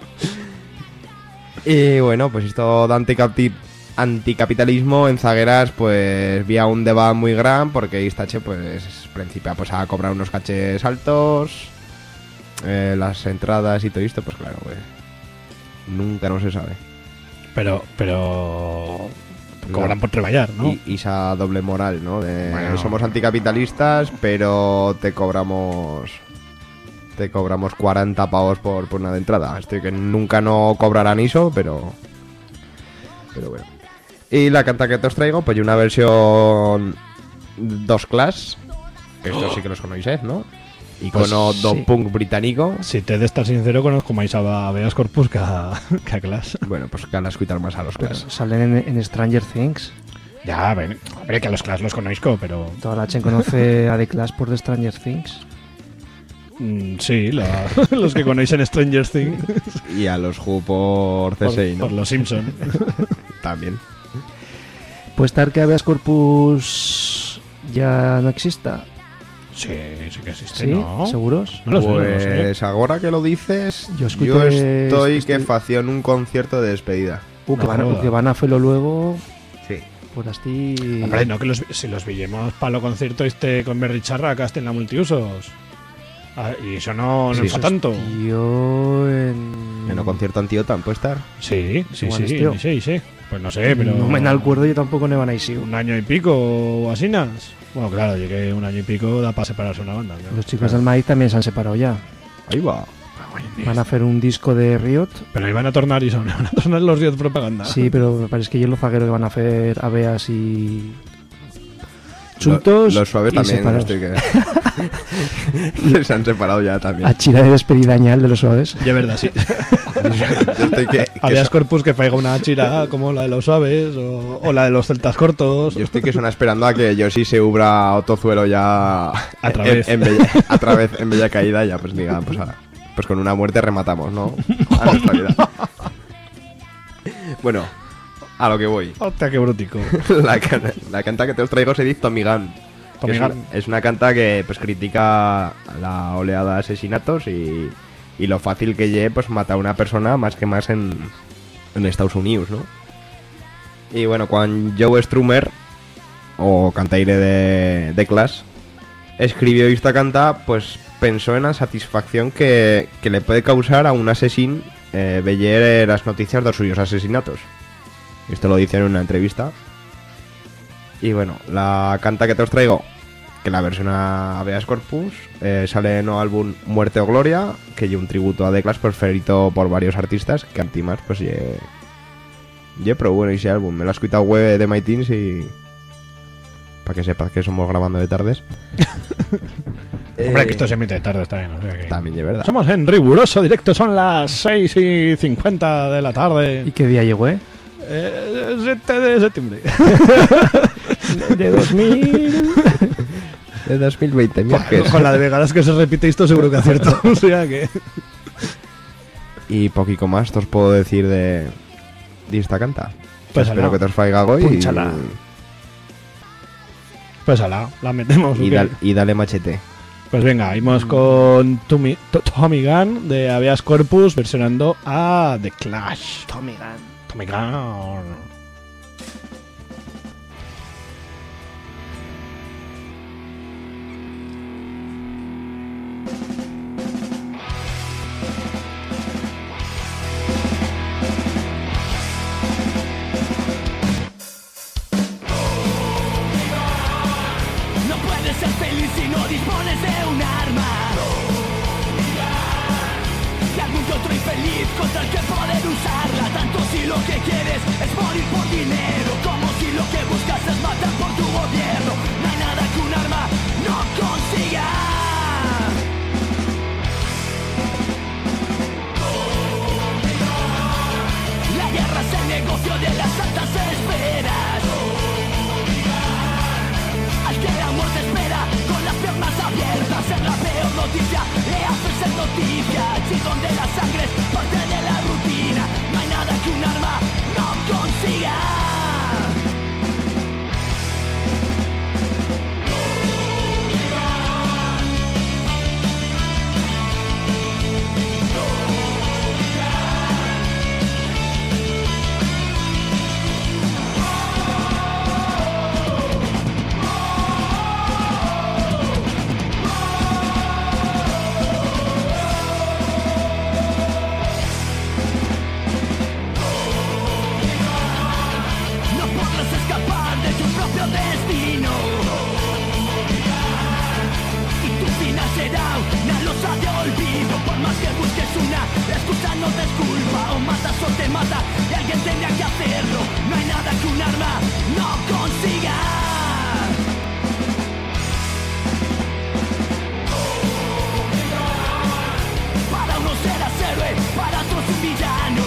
Y bueno, pues esto de anticapi- anticapitalismo en zagueras pues vía un debate muy gran porque Istache pues principia pues a cobrar unos caches altos eh, las entradas y todo esto pues claro pues nunca no se sabe Pero, pero. Cobran por trabajar, ¿no? y, y esa doble moral no de Bueno. somos anticapitalistas pero te cobramos te cobramos 40 pavos por, por una de entrada estoy que nunca no cobrarán eso pero pero bueno y la canta que te os traigo pues una versión dos class que esto sí que los conocéis ¿no? Icono Pues, do sí. punk británico Si te he de estar sincero, conozco más a Beas Corpus que a, que a Clash. bueno pues que a escuchar más a los Pero class salen en, en Stranger Things. Ya, ven, hombre, que a los Clash los conozco, pero. Toda la chen conoce a The Clash por The Stranger Things. mm, sí, la- los que conocen Stranger Things. y a los Who por por, CSI ¿no? por los Simpson. también Puede estar que Habeas Corpus ya no exista. Sí, sí que existe, ¿Sí? ¿no? ¿Seguros? No lo sé, no lo sé. Pues ahora que lo dices, Yo yo, estoy que facía en un concierto de despedida. Uh, que, No van, a- que van a hacerlo luego. Sí. Pues así. Hombre, no, que los, si los villemos para lo concierto este con Berry Charra acá en la multiusos. Ah, y eso no, no Sí, es tanto. Yo en. En un concierto antiotan puede estar. Sí, sí, sí, tío. sí, sí. Pues no sé, pero. No me da el acuerdo, yo tampoco no van a ir. Un año y pico o asinas. Bueno, claro, llegué un año y pico da para separarse una banda. ¿no? Los chicos del maíz también se han separado ya. Ahí va. Van a hacer un disco de Riot. Pero iban a tornar y son, van a tornar los 10 propaganda. Sí, pero me parece que yo lo zaguero que van a hacer Aveas y. Chuntos. Lo- los suaves también. que... Se han separado ya también. A chira de despedida añal de los suaves. De verdad, sí. Que, que Habías so- Corpus que faiga una chira como la de los suaves o, o la de los celtas cortos. yo estoy que son esperando a que yo sí se ubra Otozuelo ya A través. en, en bella, a través en bella caída ya pues diga pues, ahora, pues con una muerte rematamos no a nuestra vida bueno a lo que voy Hostia, qué brutico. la, can- la canta que te os traigo se dice que Tommy es, es una canta que pues critica la oleada de asesinatos y, y lo fácil que lle pues matar a una persona más que más en, en Estados Unidos, ¿no? Y bueno, cuando Joe Strummer, o cantaire de, de Clash, escribió esta canta, pues pensó en la satisfacción que, que le puede causar a un asesino eh, ver las noticias de los suyos asesinatos. Esto lo dice en una entrevista. Y bueno, la canta que te os traigo, que la versión a Habeas Corpus, eh, sale en el álbum Muerte o Gloria, que lle un tributo a The Clash preferido por varios artistas, que antimás pues lle... lle pero bueno ese álbum, me lo he escuchado web de My Teens y... Para que sepas que somos grabando de tardes. Hombre, Eh, que esto se emite de tarde, está bien. o sea que- También de verdad. Somos en riguroso directo, son las 6 y 50 de la tarde. ¿Y qué día llegó, eh? Eh, 7 de septiembre. De 2000. De 2020, mira que es. Con la de vegadas que se repite esto seguro que acierto. o sea que... Y poquito más te os puedo decir de, de esta canta. Pues Espero que te os faiga hoy. Púnchala. Pues ala, la metemos. Y, dale machete. Pues venga, íbamos con Tumi- To- Tommy Gunn de Habeas Corpus versionando a The Clash. Tommy Gunn. Gunn. No puedes ser feliz si no dispones de un arma. Y algún que otro infeliz contra que poder usarla. Tanto lo que quieres es morir por dinero, como si lo que buscas es matar por tu gobierno. No hay nada que un arma no consiga. La guerra es el negocio de las altas esferas. Al que la muerte espera con las piernas abiertas Es la peor noticia, le haces noticia Si donde la sangre es mata y alguien tendría que hacerlo. No hay nada que un arma no consiga. Para unos serás héroe, para otros un villano.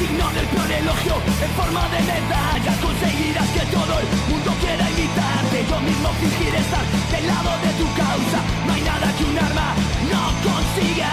Digno del peor elogio en forma de medalla Conseguirás que todo el mundo quiera imitarte. Yo mismo fingiré estar del lado de tu causa. No hay nada que un arma no consiga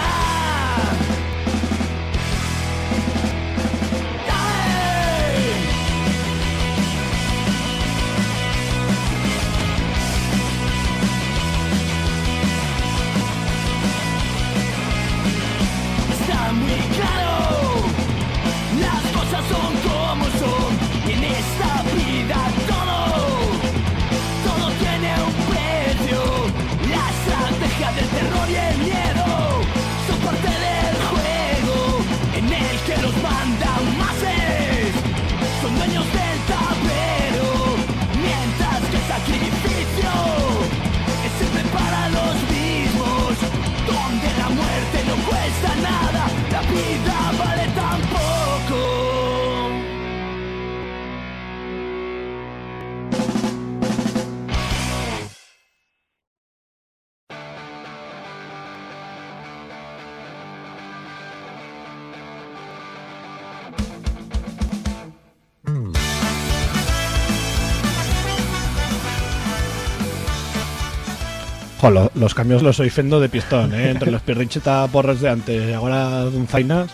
Lo- los cambios los soy fendo de pistón, ¿eh? Entre los pirrincheta porros de antes y ahora Dunzainas.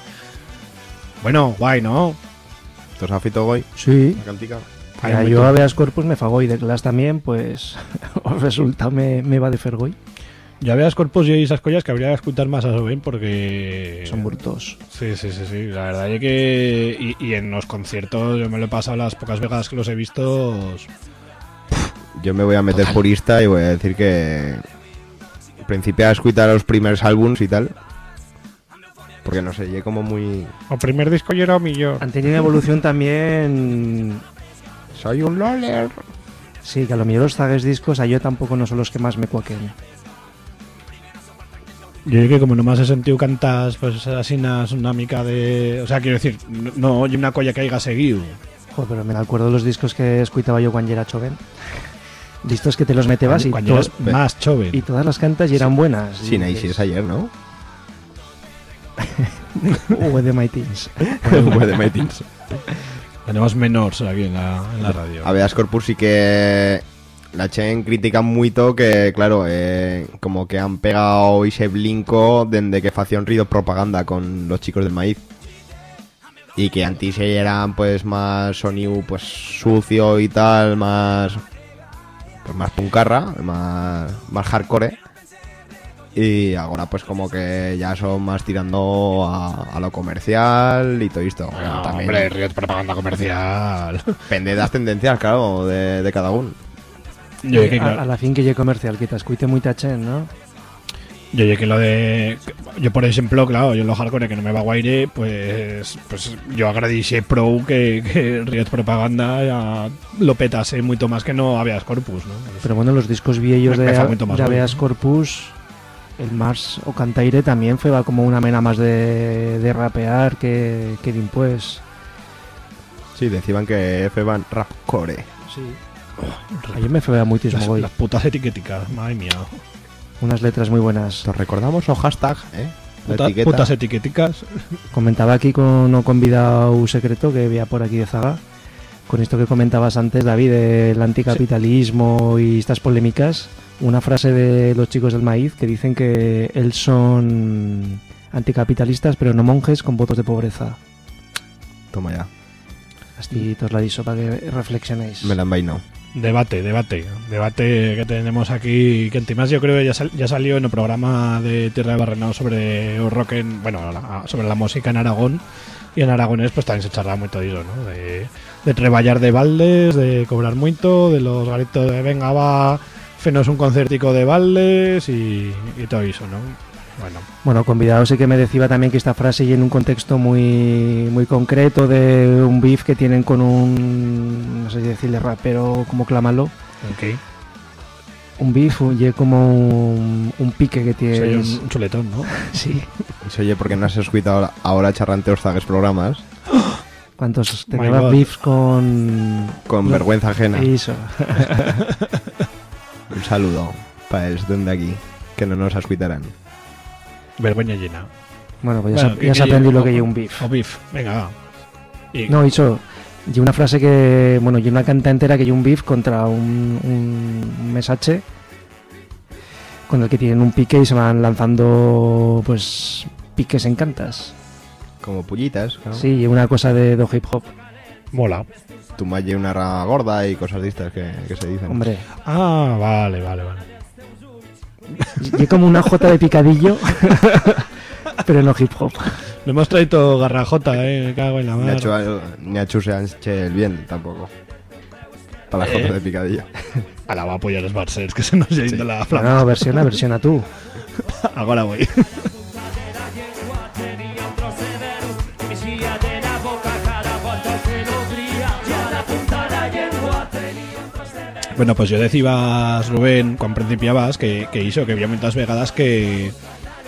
Bueno, guay, ¿no? ¿Te os ha fito hoy? Sí. La cantica. Mira, yo bien. Habeas Corpus me fagó y de Clash también, pues os resulta me, me va de fergoy. Yo había corpus y esas cosas que habría que escuchar más a Soben porque... Son brutos. Sí, sí, sí, sí. La verdad es que... Y, y en los conciertos yo me lo he pasado las pocas vegas que los he visto... Yo me voy a meter purista y voy a decir que. En principio a escuchar los primeros álbums y tal. Porque no sé, llegué como muy. El primer disco yo era millón. Han tenido una evolución también. Soy un loler. Sí, que a lo mejor los zagues discos a yo tampoco no son los que más me cuaquen. Yo creo que como nomás he sentido cantas, pues así una mica de... O sea, quiero decir, no, no oye una colla que haya seguido. Joder, pero me acuerdo de los discos que escuchaba yo cuando era joven. Discos que te los metebas y, Cuando to- eras más joven. y todas las cantas y eran buenas. Sí, Y ahí sí dices, es ayer, ¿no? "Ué, de my teens". De Maitins. Tenemos menores aquí en la, en la radio. Habeas Corpus sí que la Chen critica mucho que, claro, eh, como que han pegado ese blinco desde que hacían ruido propaganda con los chicos del maíz. Y que antes eran pues más sonido pues sucio y tal, más pues más puncarra, más, más hardcore. Y ahora pues como que ya son más tirando a, a lo comercial y todo esto. Bueno, No, también hombre, río de propaganda comercial. depende de las tendencias, claro, de, de cada uno. Yo a, claro, a la fin que lle comercial, que te escuite muy tachen, ¿no? Yo llegué lo de. Yo, por ejemplo, claro, yo en lo hardcore que no me va guaire, pues. Pues yo agradece Pro que, que Riot Propaganda ya lo petase mucho más que no Habeas Corpus, ¿no? Pero bueno, los discos viejos Me- de, me de ¿no? Corpus, el Mars o Cantaire también fue como una mena más de, de rapear que, que de impues. Sí, decían que F van rapcore. Sí. Ayer me fue muchísimo las, hoy. las putas etiqueticas, madre mía. Unas letras muy buenas. ¿Nos recordamos o hashtag, eh? La Puta- etiqueta. putas etiqueticas. Comentaba aquí con un convidado secreto que había por aquí de Zaga, con esto que comentabas antes, David, del anticapitalismo y estas polémicas, una frase de los chicos del maíz que dicen que él son anticapitalistas, pero no monjes con votos de pobreza. Toma ya. Así os la dicho para que reflexionéis. Me la han vainado. Debate, debate. Debate que tenemos aquí. Que más yo creo que ya, ya salió en el programa de Tierra de Barrenao sobre rock en, bueno, la- sobre la música en Aragón. Y en aragonés pues también se charla mucho de eso, ¿no? De, de treballar de baldes, de cobrar mucho, de los garitos de venga va, fenos un concertico de baldes y todo eso, ¿no? Bueno, Bueno, convidado sí que me decía también que esta frase y en un contexto muy muy concreto de un beef que tienen con un, no sé si decirle rapero, como clámalo, ok. un beef y como un, un pique que tiene. Soy un, un chuletón, ¿no? Sí. Se oye porque no has escuchado ahora, ahora charrante os zagues programas ¿Cuántos My tenía God. beefs con. con No. vergüenza ajena. Eso. Un saludo para el de aquí, que no nos escucharán. Vergüenza llena. bueno, pues ya, Bueno, se- que- ya se aprendió lo que es un beef. O beef, venga, va. Y- No, eso. Y una frase que. Bueno, y una canta entera que hay un beef contra un, un mensaje con el que tienen un pique y se van lanzando, pues, piques en cantas. Como pullitas, claro. Sí, y una cosa de, de hip hop. Mola. Tu malle una rama gorda y cosas de estas que, que se dicen. Hombre, Ah, vale, vale, vale. Y y como una jota de picadillo, pero no hip hop. Le hemos traído garrajota, eh. Me cago en la Ni a, mar. Chu- ni a Chu se anche el bien tampoco. Para las Eh. fotos de picadillo. A la va a apoyar los Barcels, que se nos ha ido la flama. no, versiona, versiona tú. Ahora voy. Bueno, pues yo decías, Rubén, cuando principiabas, que, que hizo, que había muchas vegadas que,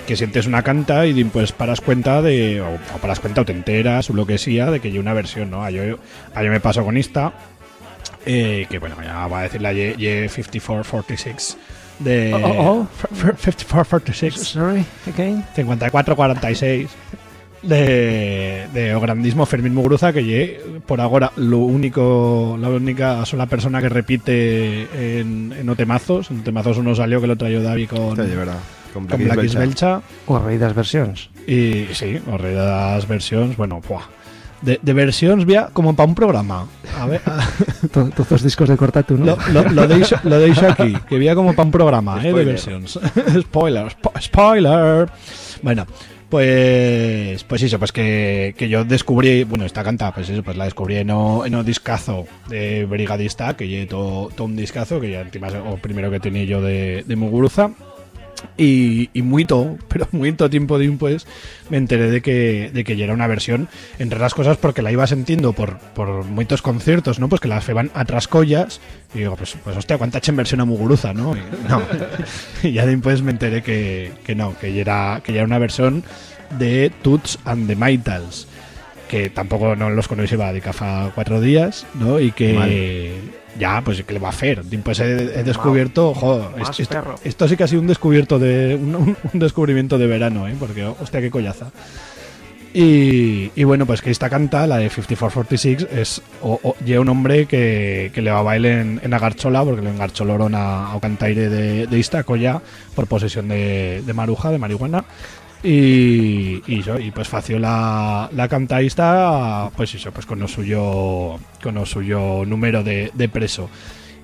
que sientes una canta y pues paras cuenta de, o, o paras cuenta o te enteras o lo que sea, de que hay una versión, ¿no? A yo, a yo me paso con esta, eh, que bueno, ya va a decir la Y, 5446 de... Oh, oh, oh. 5446. Sorry, again. 54-46 de, de o grandísimo Fermín Muguruza que lle, por ahora lo único la única sola persona que repite en, en Otemazos en Otemazos uno salió que lo trajo David con, Sí. Con con Black is Belcha O rey das versiones. y sí, o rei das versiones bueno. De, de versiones vía como para un programa a ver, a- Todos los discos de Cortatu, ¿no? lo, lo, lo deixo, lo deixo aquí, que había como para un programa eh, de Spoiler. versiones. spoiler, spo- spoiler. Bueno, pues pues eso, pues que, que yo descubrí, bueno, esta canta, pues eso, pues la descubrí en o discazo de Brigadista, que lle todo, un discazo, que ya encima o primero que tenía yo de Muguruza. Y, y muito, pero muito tiempo después me enteré de que, de que ya era una versión, entre las cosas porque la iba sintiendo por, por muchos conciertos, ¿no? Pues que las feban a trascollas y digo, pues, pues hostia, cuánta en versión a Muguruza, ¿no? Y, no. y ya después me enteré que, que no, que ya era, que era una versión de Toots and the Maytals. que tampoco no los conocía de fa cuatro días, ¿no? Y que ya, pues, que le va a hacer? Pues he, he descubierto, jo, Más es- esto, perro. esto sí que ha sido un descubierto de un, un- un descubrimiento de verano, ¿eh? Porque, hostia, qué collaza. Y, y bueno, pues que esta canta, la de 5446, es o, o, lleva un hombre que, que le va a bailar en, en Agarchola, porque le engarcholaron a, a cantaire de, de esta colla por posesión de, de maruja, de marihuana. Y, y, y pues fació la, la cantaísta pues eso, pues con lo suyo con lo suyo número de, preso.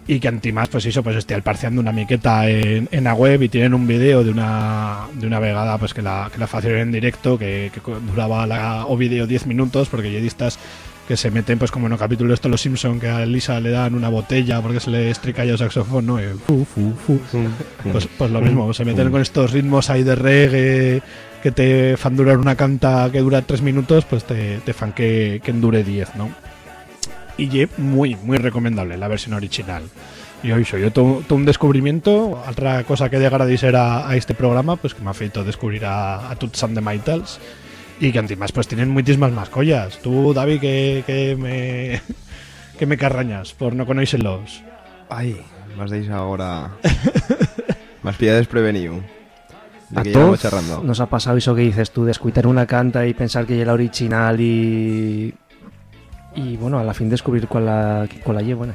Y que antimás pues eso pues esté parciando una miqueta en, en la web y tienen un vídeo de una de una vegada pues que la que la en directo que, que duraba la, o vídeo 10 minutos porque hay estas que se meten pues como en los capítulos estos los Simpson que a Lisa le dan una botella porque se le estrica ya el saxofón no Y fu, fu, fu. Pues, pues lo mismo se meten con estos ritmos ahí de reggae que te fan durar una canta que dura 3 minutos pues te, te fan que, que endure 10 no y ye muy, muy recomendable la versión original. Y hoy soy yo todo, un descubrimiento. Otra cosa que de agradecer a, a este programa, pues que me ha feito descubrir a, a Tuts and the Maitals. Y que antimás pues tienen muchísimas más collas. Tú, David, que, que me que me carrañas por no conocerlos. Ay, más deis ahora. más pilla desprevenido. De A que llevamos todos charrando. nos ha pasado eso que dices tú, de escuchar una canta y pensar que es la original y... Y bueno, a la fin descubrir cuál la, cuál la lleva. Bueno.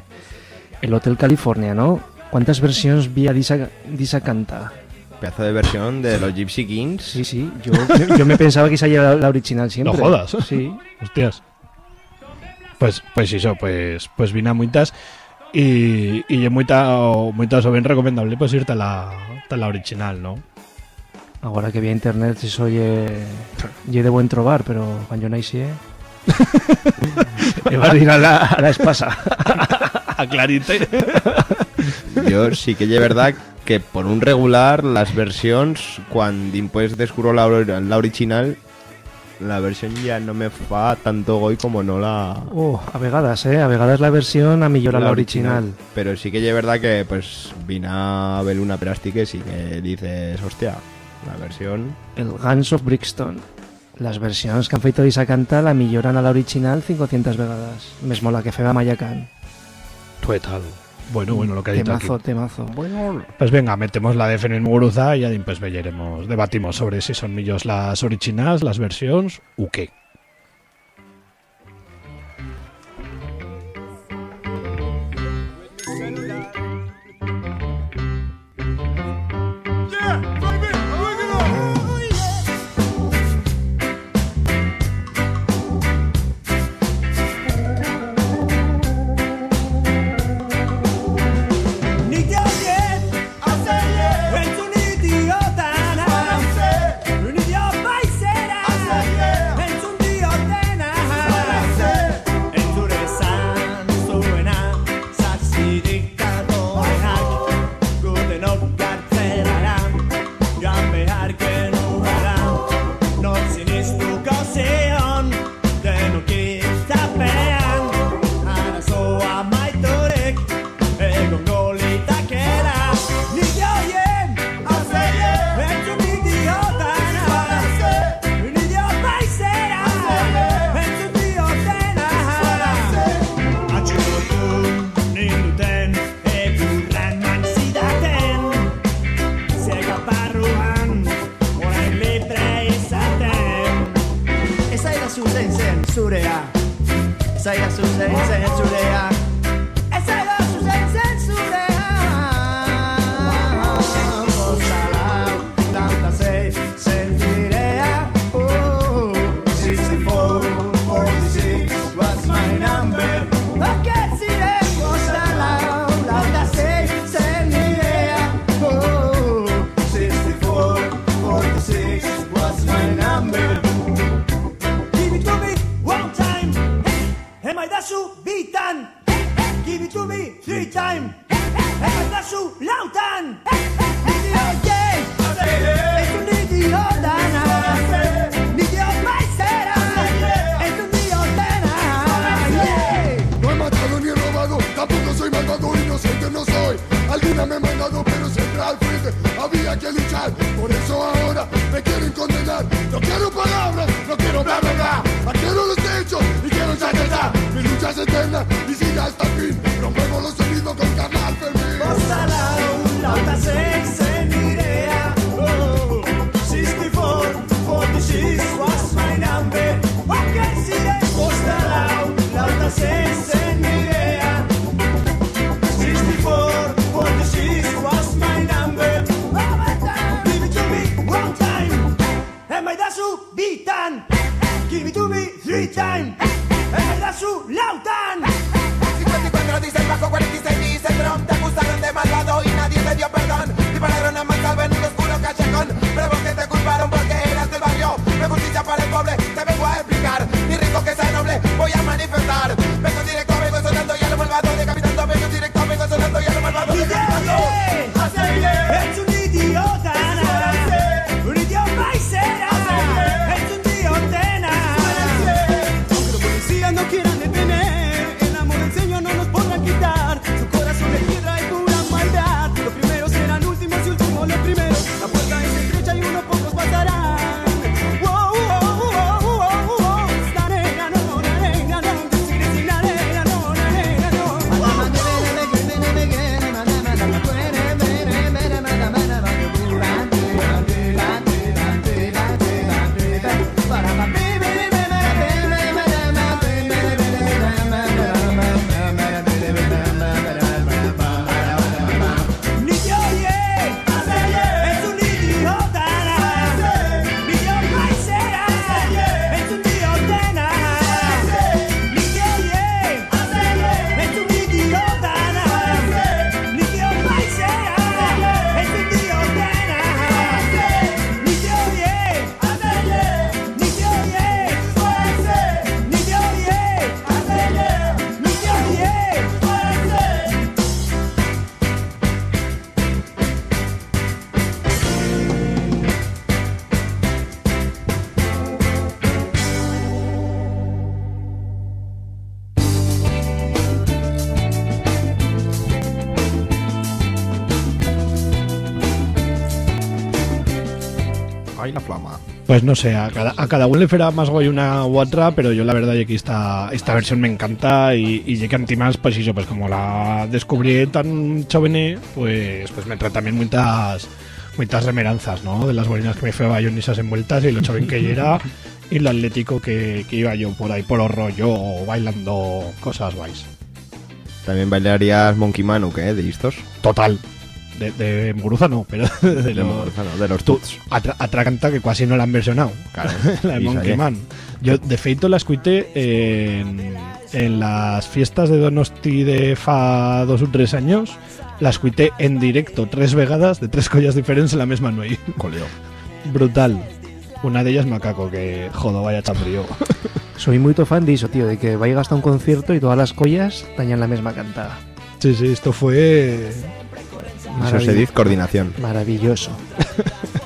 El Hotel California, ¿no? ¿Cuántas versiones vi a Disa, Disa canta? Pedazo de versión de los Gypsy Kings. Sí, sí, yo, yo me pensaba que esa era la, la original siempre. No jodas. Sí. Hostias. Pues, pues eso, pues, pues vine a muitas y, y es muita, muitas o bien recomendable pues irte a la, a la original, ¿no? Ahora que vi a internet eso oye, ye de buen trobar, pero cuando yo nací, eh, iba a ir a la, a la espasa. a Clarite. Yo sí que es verdad que por un regular las versiones cuando después descubro la, or- la original la versión ya no me fa tanto goy como no la Oh, a vegadas, eh, a vegadas la versión a millora la, original. pero sí que es verdad que pues vine a ver una plástica y sí que dices hostia la versión El Guns of Brixton. Las versiones que han feito esa canta la milloran a la original 500 vegadas. Mesmo la que feba Mayacan. Tuetal. Bueno, bueno, lo que ha dicho aquí. Temazo, temazo. Bueno, Pues venga, metemos la de Fenen Muguruza y ya pues debatimos sobre si son millos las originales, las versiones u qué. Zurea Ez aida zuzen zen zurea seas eterna y siga hasta Pues no sé, a cada, a cada uno le fará más guay una u otra, pero yo la verdad que esta, esta versión me encanta y, y ya que antimás, pues eso, pues como la descubrí tan joven, pues, pues me trae también muchas muchas remeranzas, ¿no? De las bolinas que me fue a en esas envueltas y lo joven que yo era y lo atlético que, que iba yo por ahí por el rollo bailando cosas guays. También bailarías Monkey Manu, ¿qué? De estos. Total. De, de Muguruza no, pero de, De los, Muguruza no, de los Tuts. Atra, Atra canta que casi no la han versionado. Claro. la de Monkey. Man. Yo, de feito, la escuité en, en las fiestas de Donosti de fa dos o tres años. La escuité en directo tres vegadas de tres collas diferentes en la misma noche. Coleo. Brutal. Una de ellas Macaco, que jodo, vaya chambrío. Soy muy fan de eso, tío, de que vaya hasta un concierto y todas las collas dañan la misma cantada. Sí, sí, esto fue. Eso se dice coordinación. Maravilloso.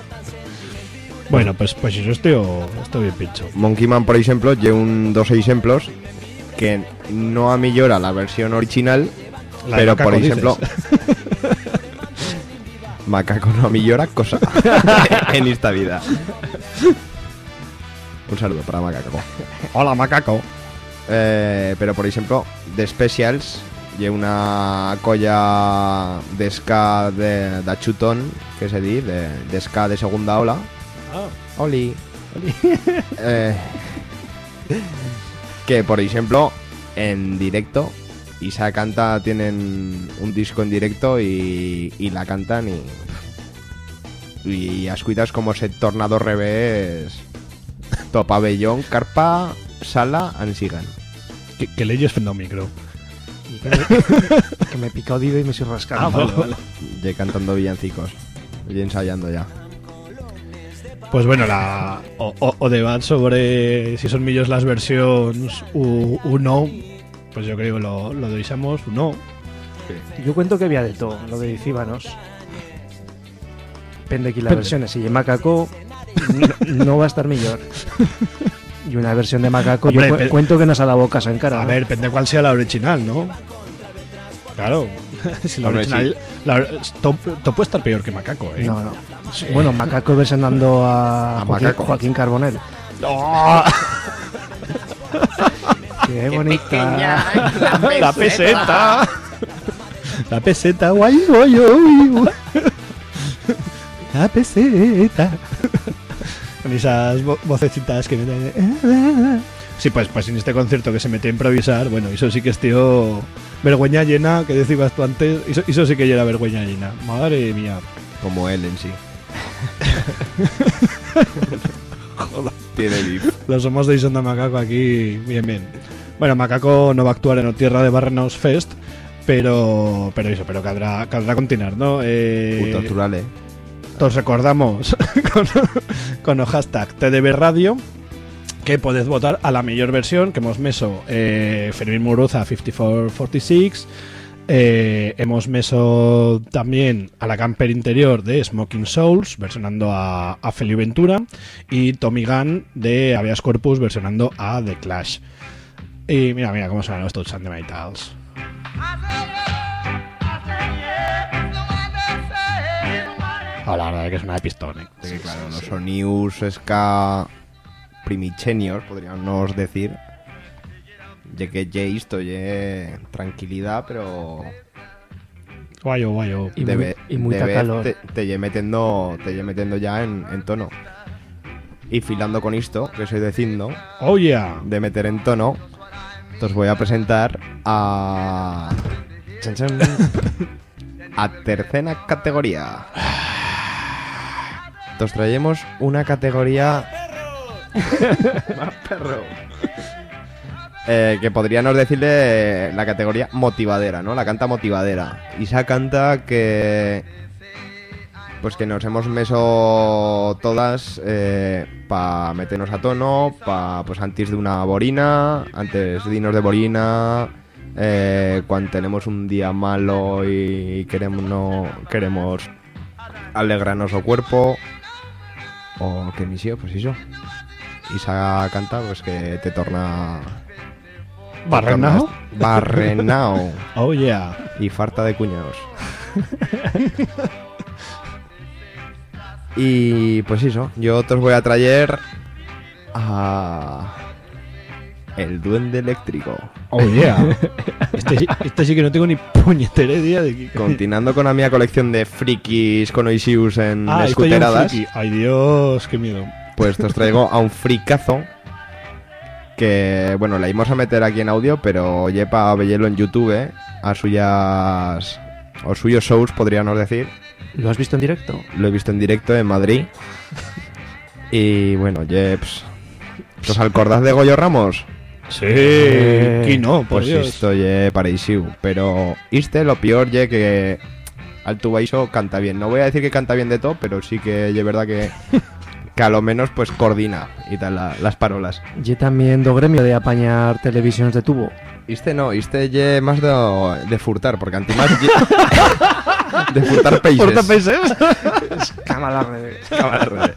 Bueno, pues, pues eso estoy, estoy bien pincho. Monkey Man, por ejemplo, lleva un dos ejemplos que no amillora la versión original, La de pero por ejemplo, Macaco no amillora cosa en esta vida. Un saludo para Macaco. Hola, Macaco. Eh, pero por ejemplo, The Specials lleva una colla de ska de, de chutón, que se dice, de, de ska de segunda ola. Oli. Eh, que por ejemplo, en directo, Isa canta, tienen un disco en directo y, y la cantan y. Y escuchas como ese tornado revés. To pabellón, carpa, sala, and sigan. Que, que leyes fendo micro. Y que, me, que me pica oído y me estoy rascando. Ah, vale, vale. Ya cantando villancicos. Y ensayando ya. Pues bueno, la, o, o, o debat sobre si son millos las versiones u, u no, pues yo creo que lo, lo deixamos u no. Yo cuento que había de todo, lo de Cíbanos. Depende aquí las Depende. versiones. Si de Macaco no, no va a estar mejor. Y una versión de Macaco, Hombre, yo cu- cuento que nos ha dado casa en cara. A ¿no? ver, depende cuál sea la original, ¿no? Claro. si la Hombre, original. La, to, to puede estar peor que Macaco, ¿eh? No, no. Bueno, Macaco versionando a, A Joaquín, Macaco. Joaquín Carbonell. ¡Oh! Qué bonita. pequeña La peseta. La peseta, guay, guay, guay, guay. La peseta. Con esas vo- vocecitas que meten. Sí, pues, pues en este concierto que se mete a improvisar, bueno, eso sí que es tío. Vergüenza llena, que decías tú antes. Eso, eso sí que era vergüenza llena. Madre mía. Como él en sí. Joder. Tiene beef. Los somos de Isonda Macaco aquí, bien, bien. Bueno, Macaco no va a actuar en la tierra de Barrenaus Fest, pero pero eso, pero caldrá, caldrá continuar, ¿no? Eh, Puto natural, eh. Os recordamos con, con hashtag TDB Radio que podéis votar a la mejor versión que hemos meso eh, Fermín Muruza 5446 eh, hemos meso también a la camper interior de Smoking Souls versionando a, a Feli Ventura y Tommy Gunn de Habeas Corpus versionando a The Clash. Y mira mira cómo suenan Touch and the La verdad es que es una de pistón, eh. Sí, claro, los sonius ska primigenios, podríamos decir. Ya que ye esto, ye tranquilidad, pero Guayo, guayo. Y, de muy, y vez calor. Te, te lle metiendo, te lle metiendo ya en, en tono. Y filando con esto, que estoy diciendo, Oh yeah. de meter en tono, os voy a presentar a. chan, chan, a tercera categoría. Os traemos una categoría. Más perro. Eh, que podríamos decirle la categoría motivadera, ¿no? La canta motivadera. Y esa canta que. Pues que nos hemos meso todas para meternos a tono, para pues antes de una borina, antes de irnos de borina, eh, cuando tenemos un día malo y queremos no queremos alegrarnos o cuerpo o que misión, pues eso. Y esa canta pues que te torna ¿Barrenao? Barrenao. Oh yeah. Y farta de cuñados. y pues eso, yo te os voy a traer a el duende eléctrico. Oh yeah. Este, sí- este sí que no tengo ni puñetera idea de que. Continuando con la mía colección de frikis con Oisius en Ah, escuteradas, friki. Ay Dios, qué miedo. pues te os traigo a un fricazo que, bueno, la íbamos a meter aquí en audio, pero llepa a verlo en YouTube, ¿eh? a suyas... o suyos shows, podríamos decir. ¿Lo has visto en directo? Lo he visto en directo en Madrid. Y bueno, Jeps. ¿Os acordás de Goyo Ramos? Sí, que no, por Pues Dios. esto ye pareisiu. Pero este lo peor ye que Alto Baixo canta bien. No voy a decir que canta bien de todo, pero sí que es verdad que, que a lo menos pues coordina y tal la- las parolas. Yo también do gremio de apañar televisiones de tubo. Este no, este ye más de, de furtar, porque antes más ye- de furtar peixes. ¿Furtar peixes? Cámara al revés. Cámara al revés.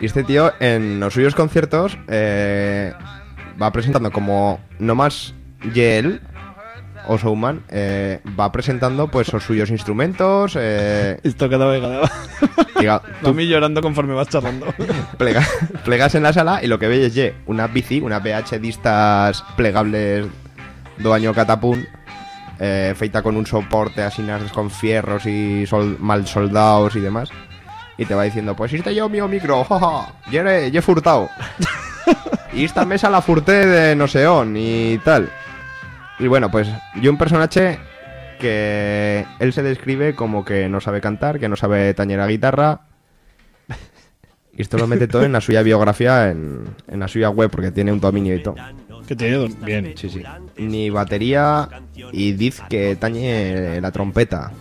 Y este tío en los suyos conciertos eh, va presentando como no más él o Showman eh, va presentando pues los suyos instrumentos eh, Esto cada vez cada diga, A tú mí llorando conforme vas charlando. plega- plegas en la sala y lo que veis es ye, una bici, una BH distas plegables do año catapún eh, feita con un soporte así con fierros y sol- mal soldados y demás. Y te va diciendo pues este yo mío micro jaja ye, ye furtado y esta mesa la furté de no sé on y tal y bueno pues yo un personaje que él se describe como que no sabe cantar que no sabe tañer a guitarra y esto lo mete todo en la suya biografía, en, en la suya web, porque tiene un dominio y todo. Que tiene bien. Sí, sí. Ni batería y diz que tañe la trompeta.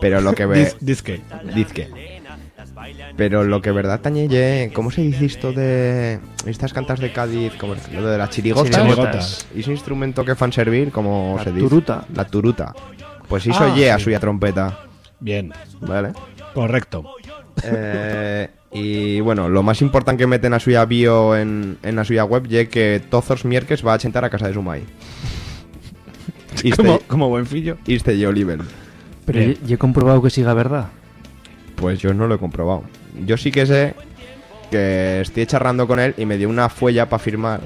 Pero lo que ve. Diz- diz que. Diz que. Pero lo que verdad tañe ye- ¿Cómo se dice esto de. Estas cantas de Cádiz, como lo de las chirigotas? Chirigotas. Y ese instrumento que fan servir, como La se dice. turuta. La turuta. Pues hizo Ah, ye a sí. suya trompeta. Bien. Vale. Correcto. Eh, y bueno, lo más importante que meten a suya bio en, en la suya web ye que todos los miércoles va a chentar a casa de su mai. Y Como, como buen fillo. y este ye Oliver. Pero yo he comprobado que siga verdad. Pues yo no lo he comprobado. Yo sí que sé que estoy charrando con él y me dio una fuella para firmar.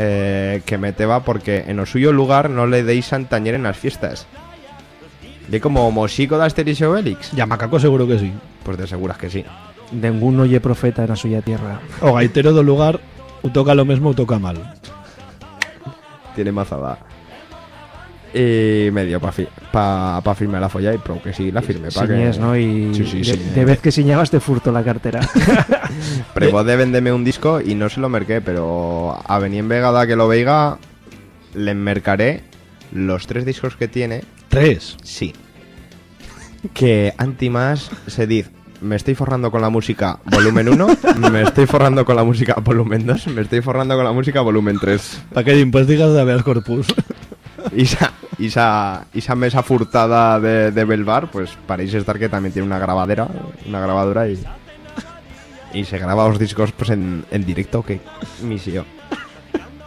eh, que me te va porque en o suyo lugar no le deis Santañer en las fiestas. De como mosico de Asterix y Obelix. Ya macaco seguro que sí. Pues de seguras que sí. Ninguno oye profeta en la suya tierra. O gaitero do lugar, o toca lo mismo o toca mal. Tiene mazada. Y me dio para pa, pa firmar la folla y pro que sí, la firme. Pa Siñes, que... ¿no? Y Sí, sí, de, sí. de vez que siñabas te furto la cartera. Prevo de venderme un disco y no se lo merqué, pero a venir en vegada que lo veiga, le mercaré los tres discos que tiene. ¿Tres? Sí. Que antimás se dice, me estoy forrando con la música volumen 1, me estoy forrando con la música volumen 2, me estoy forrando con la música volumen 3. ¿Para qué pues digas de habeas corpus? Y esa, y esa, mesa furtada de, de Belvar, pues paréis estar que también tiene una grabadera, una grabadora y, y se graba los discos pues en, directo, que misión.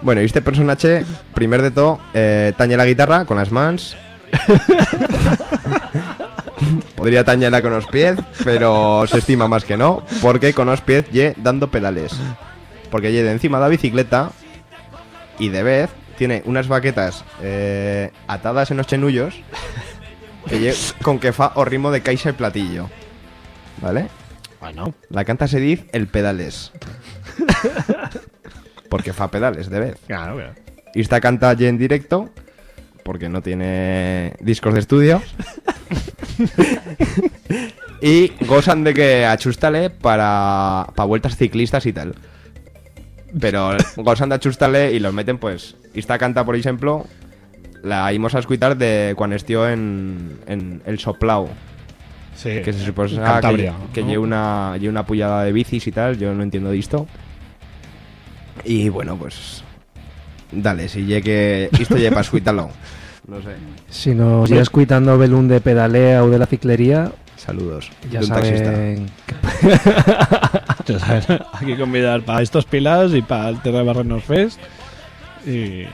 Bueno, y este personaje, primer de todo, eh, tañe la guitarra con las mans. Podría tañerla con los pies, pero se estima más que no, porque con los pies ye dando pedales. Porque ye de encima de la bicicleta y de vez tiene unas baquetas eh, atadas en los chenullos que con que fa o ritmo de caixa y platillo. ¿Vale? Bueno. La canta se dice el pedales. porque fa pedales de vez. Claro, claro. Y esta canta ya en directo porque no tiene discos de estudio. y gozan de que achústale para, para vueltas ciclistas y tal. Pero gozan de achústale y los meten pues... Esta canta, por ejemplo, la íbamos a escuchar de cuando estuvo en, en El Soplau. Sí, que se supone que, que ¿no? lleva una, lleva una pullada de bicis y tal, yo no entiendo de esto. Y bueno, pues... Dale, si llegue que esto llegue para escucharlo. No sé. si nos ya escuitando Belún de pedalea o de la ciclería, Saludos. ya saben Ya Aquí convidar para estos pilas y para el Terra Barrenos Fest. Y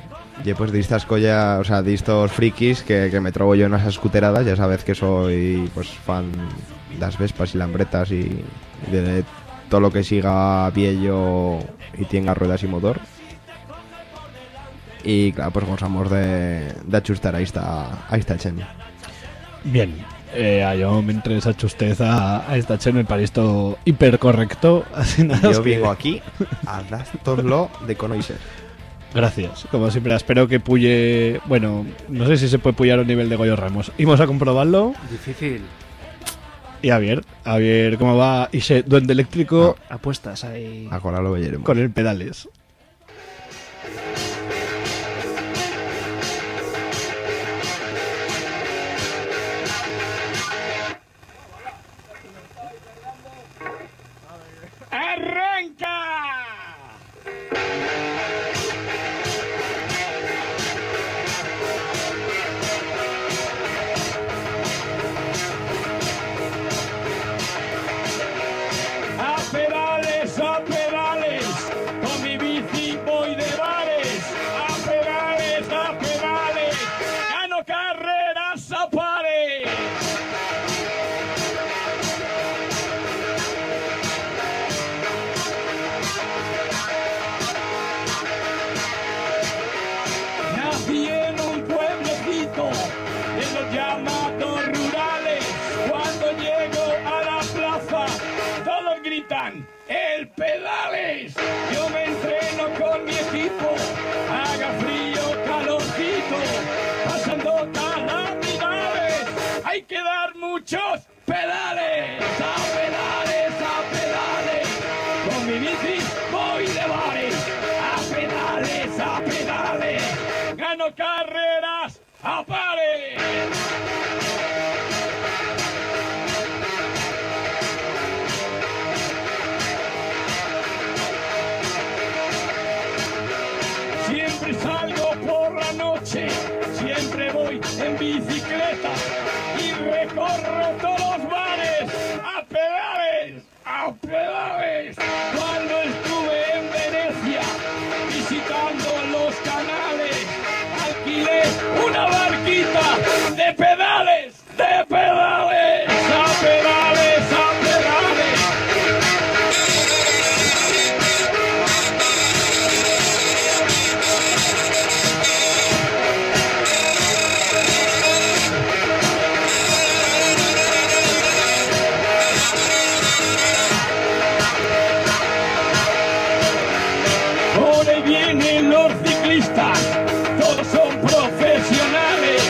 Y pues de estas collas, o sea, de estos frikis que, que me trobo yo en esas scuteradas, ya sabes que soy pues fan de las Vespas y Lambretas y de todo lo que siga viejo y tenga ruedas y motor. Y claro, pues gozamos de, de achustar a esta, a esta chen. Bien, eh, a yo me interesa usted a, a esta chen me parece todo hipercorrecto. Así nada, Yo que- vengo aquí a darlo de conocer. Gracias, como siempre espero que puye, bueno, no sé si se puede pullar a un nivel de Goyo Ramos. Vamos a comprobarlo difícil. y a ver, a ver cómo va ese duende eléctrico Apuestas ahí. Ahora lo veremos. con el pedales. A dar Cuando estuve en Venecia visitando los canales, alquilé una barquita de pedales, de pedales, todos son profesionales,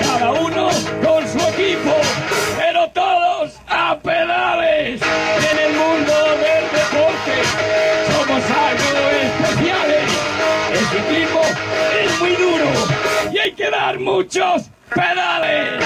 cada uno con su equipo, pero todos a pedales. En el mundo del deporte somos algo especiales. El ciclismo es muy duro y hay que dar muchos pedales.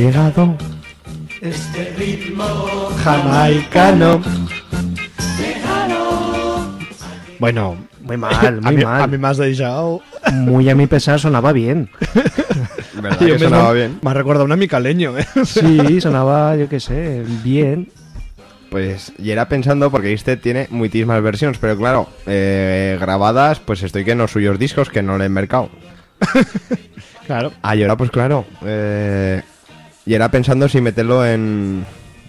Llegado Este ritmo jamaicano. Bueno, Muy mal, a muy mí, mal. a mí me has dejado. Muy a mi pesar sonaba bien. ¿Verdad Yo que mismo sonaba bien? Me ha recordado un amicaleño, ¿eh? Sí, sonaba, yo qué sé, bien. Pues, y era pensando, porque este tiene muchísimas versiones, pero claro, eh, grabadas, pues estoy que en los suyos discos que no le he mercado. Claro. Ah, y ahora pues claro, eh, y era pensando si meterlo en,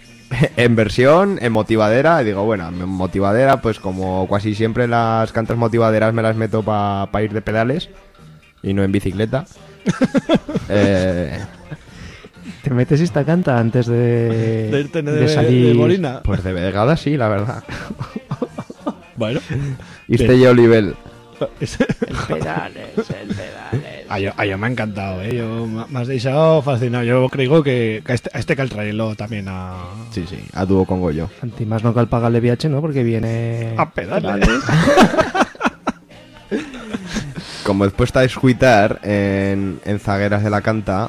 en versión, en motivadera, y digo, bueno, en motivadera, pues como casi siempre las cantas motivaderas me las meto para ir de pedales y no en bicicleta. eh, ¿Te metes esta canta antes de, De irte de- de de salir? Molina. pues de vegada sí, la verdad. Bueno. Y este yo nivel. pedales, el pedales. A yo, a yo me ha encantado, ¿eh? Yo me has dejado fascinado. Yo creo que, que a este, a este cal traerlo también a... Sí, sí, a dúo con Goyo. Anti más no cal pagarle viaje, ¿no? Porque viene... A pedales. Como después está a escuitar en, en Zagueras de la Canta,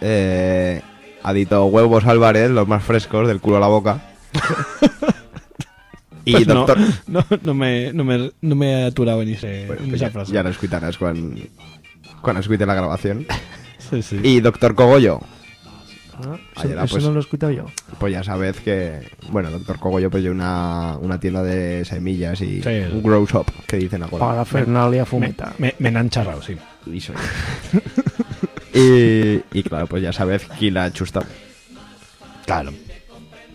eh, ha dito huevos Álvarez, los más frescos, del culo a la boca. y Pues no, doctor... no, no, me, no, me, no me he aturado en, ese, Bueno, en pues esa ya, frase. ya lo escuitarás cuando, cuando escuite la grabación. Sí, sí. Y doctor Cogollo, Ah, Ayer, eso pues- no lo he escuchado yo. pues ya sabes que, bueno, doctor Cogollo pues una, una tienda de semillas y Sí. un grow shop, que dicen ahora. Para Fernalia me, Fumeta. me, me han charrado, sí. Y, claro, pues ya sabes que la chusta. Claro.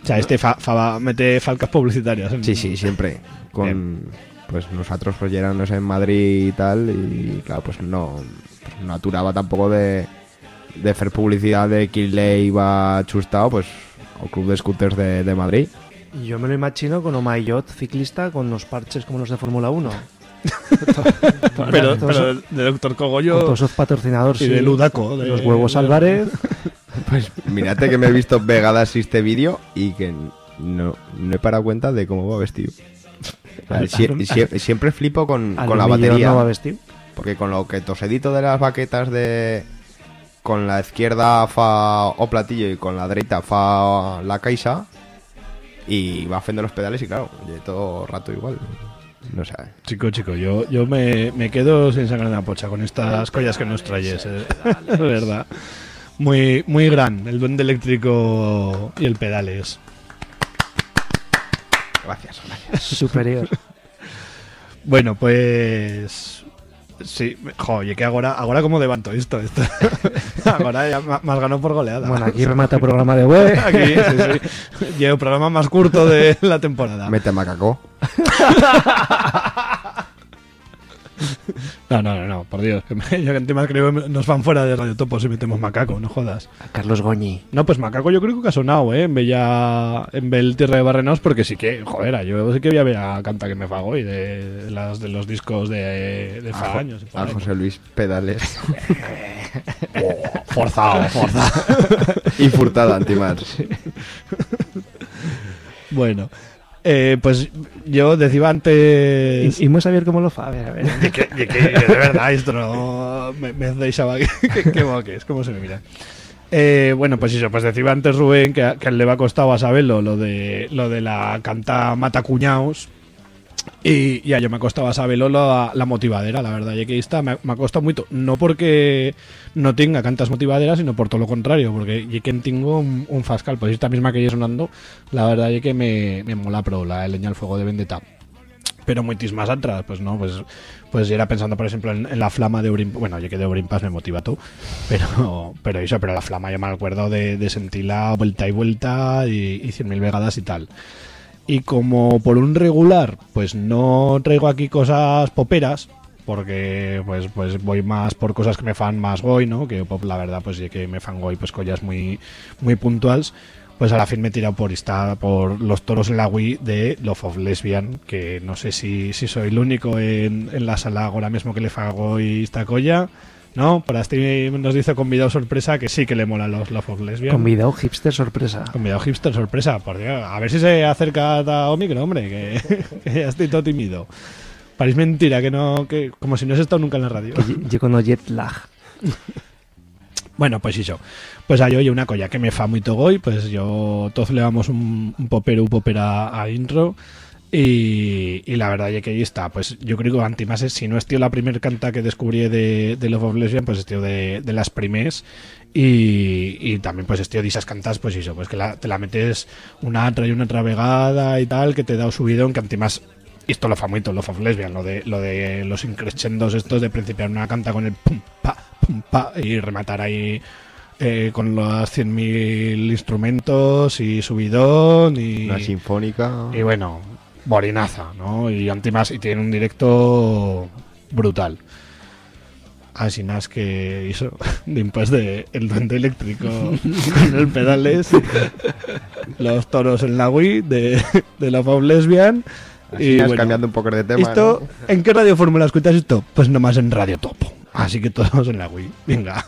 O sea, este fa, fa- mete falcas publicitarias. en- Sí, sí, siempre. Con, pues nosotros pues ya en Madrid y tal, y claro, pues no, no aturaba tampoco de, de hacer publicidad de que le iba chustado, pues, al Club de Scooters de, de Madrid. Yo me lo imagino con Omayot, ciclista, con los parches como los de Fórmula 1. Pero, pero de Doctor Cogollo Con todos esos patrocinadores. y de Ludaco. De, Los huevos de- Álvarez. Pues mírate que me he visto vegadas este vídeo y que no, no he parado cuenta de cómo va vestido. Sie- sie- siempre flipo con, al con la batería. no va vestido. Porque con lo que tosedito de las baquetas de. Con la izquierda fa o platillo y con la derecha fa la caixa. Y va haciendo los pedales y claro, de todo rato igual. No sé. Chico, chico, yo, yo me, me quedo sin sangre en la pocha con estas collas que nos traes, eh. es verdad. Muy, muy gran, el duende eléctrico y el pedales. Gracias, gracias. Superior. Bueno, pues... Sí, jo, oye, que ahora, ahora como levanto esto, esto. ahora ya has ganado por goleada. Bueno, aquí remata el programa de web. Aquí, sí, sí. Llevo el programa más corto de la temporada. Mete macaco. No, no, no, no, por Dios. que me- Yo que encima creo que nos van fuera de Radio Topo si metemos macaco, no jodas. Carlos Goñi. No, pues macaco yo creo que ha sonado, ¿eh? En Bella, en Bel Tierra de Barrenaos, porque sí que, joder, yo sí que voy a ver a canta que me fago y de, de las, de los discos de, de A, a. José Luis Pedales. Forzado, forzado. y furtada, antimar. Bueno, eh, pues yo decía antes... Y, y vamos a ver cómo lo fa. A ver, a ver. Y que, y que- de verdad, esto no me, me deixaba que, que, que boques, cómo se me mira. Eh, bueno, pues eso, pues decía antes Rubén que, a- que le va a costado a saberlo lo de lo de la canta Mata Cuñaos. Y ya yo me ha costado saberlo la, la motivadera, la verdad, y que está me, me ha costado mucho, no porque no tenga cantas motivaderas, sino por todo lo contrario, porque y que tengo un, un fascal, pues esta misma que yo sonando, la verdad es que me, me mola pro la leña al fuego de Vendetta. pero muchis más atrás, pues no, pues pues era pensando por ejemplo en, en la flama de Urim, bueno, yo que de Urim me motiva tú, pero pero eso, pero la flama yo me acuerdo de, de sentirla vuelta y vuelta y, y 100.000 vegadas y tal. Y como por un regular, pues no traigo aquí cosas poperas, porque pues pues voy más por cosas que me fan más goy, ¿no? Que pop, la verdad, pues sí que me fan goy, pues collas muy, muy puntuales. Pues a la fin me he tirado por esta, por los toros en la Wii de Love of Lesbian, que no sé si, si soy el único en, en la sala ahora mismo que le fago esta colla. No, para este nos dice convidado sorpresa que sí que le mola los Love of Lesbian. Convidado hipster sorpresa. Convidado hipster sorpresa, por Dios. A ver si se acerca a Omicron, hombre, que, que ya estoy todo tímido. Parece mentira, que no, que como si no has estado nunca en la radio. Yo con jet lag. Bueno, pues eso. Pues hay hoy una colla que me fa muy togoy, pues yo todos le damos un, un popero, un popera a intro. Y, y la verdad ya que ahí está, pues yo creo que Antimas es, si no es tío la primer canta que descubrí de, de Love of Lesbian, pues es tío de, de las primers y, y también pues es tío de esas cantas, pues eso, pues que la- te la metes una otra y una otra vegada y tal, que te da un subidón, que Antimas y esto lo fa muy Love of Lesbian, lo de, lo de los increscendos estos de principiar una canta con el pum pa, pum pa y rematar ahí eh, con los 100.000 instrumentos y subidón y Una sinfónica. y bueno, borinaza, ¿no? Y Antimas y tiene un directo brutal. Así nada es que hizo de impas de el duende eléctrico con el pedales, los toros en la Wii de, de la Pop Lesbian. Así vas cambiando un poco de tema, Esto, ¿no? ¿En qué radio fórmula escuchas esto? Pues nomás en Radio Topo. Así que todos en la Wii. Venga.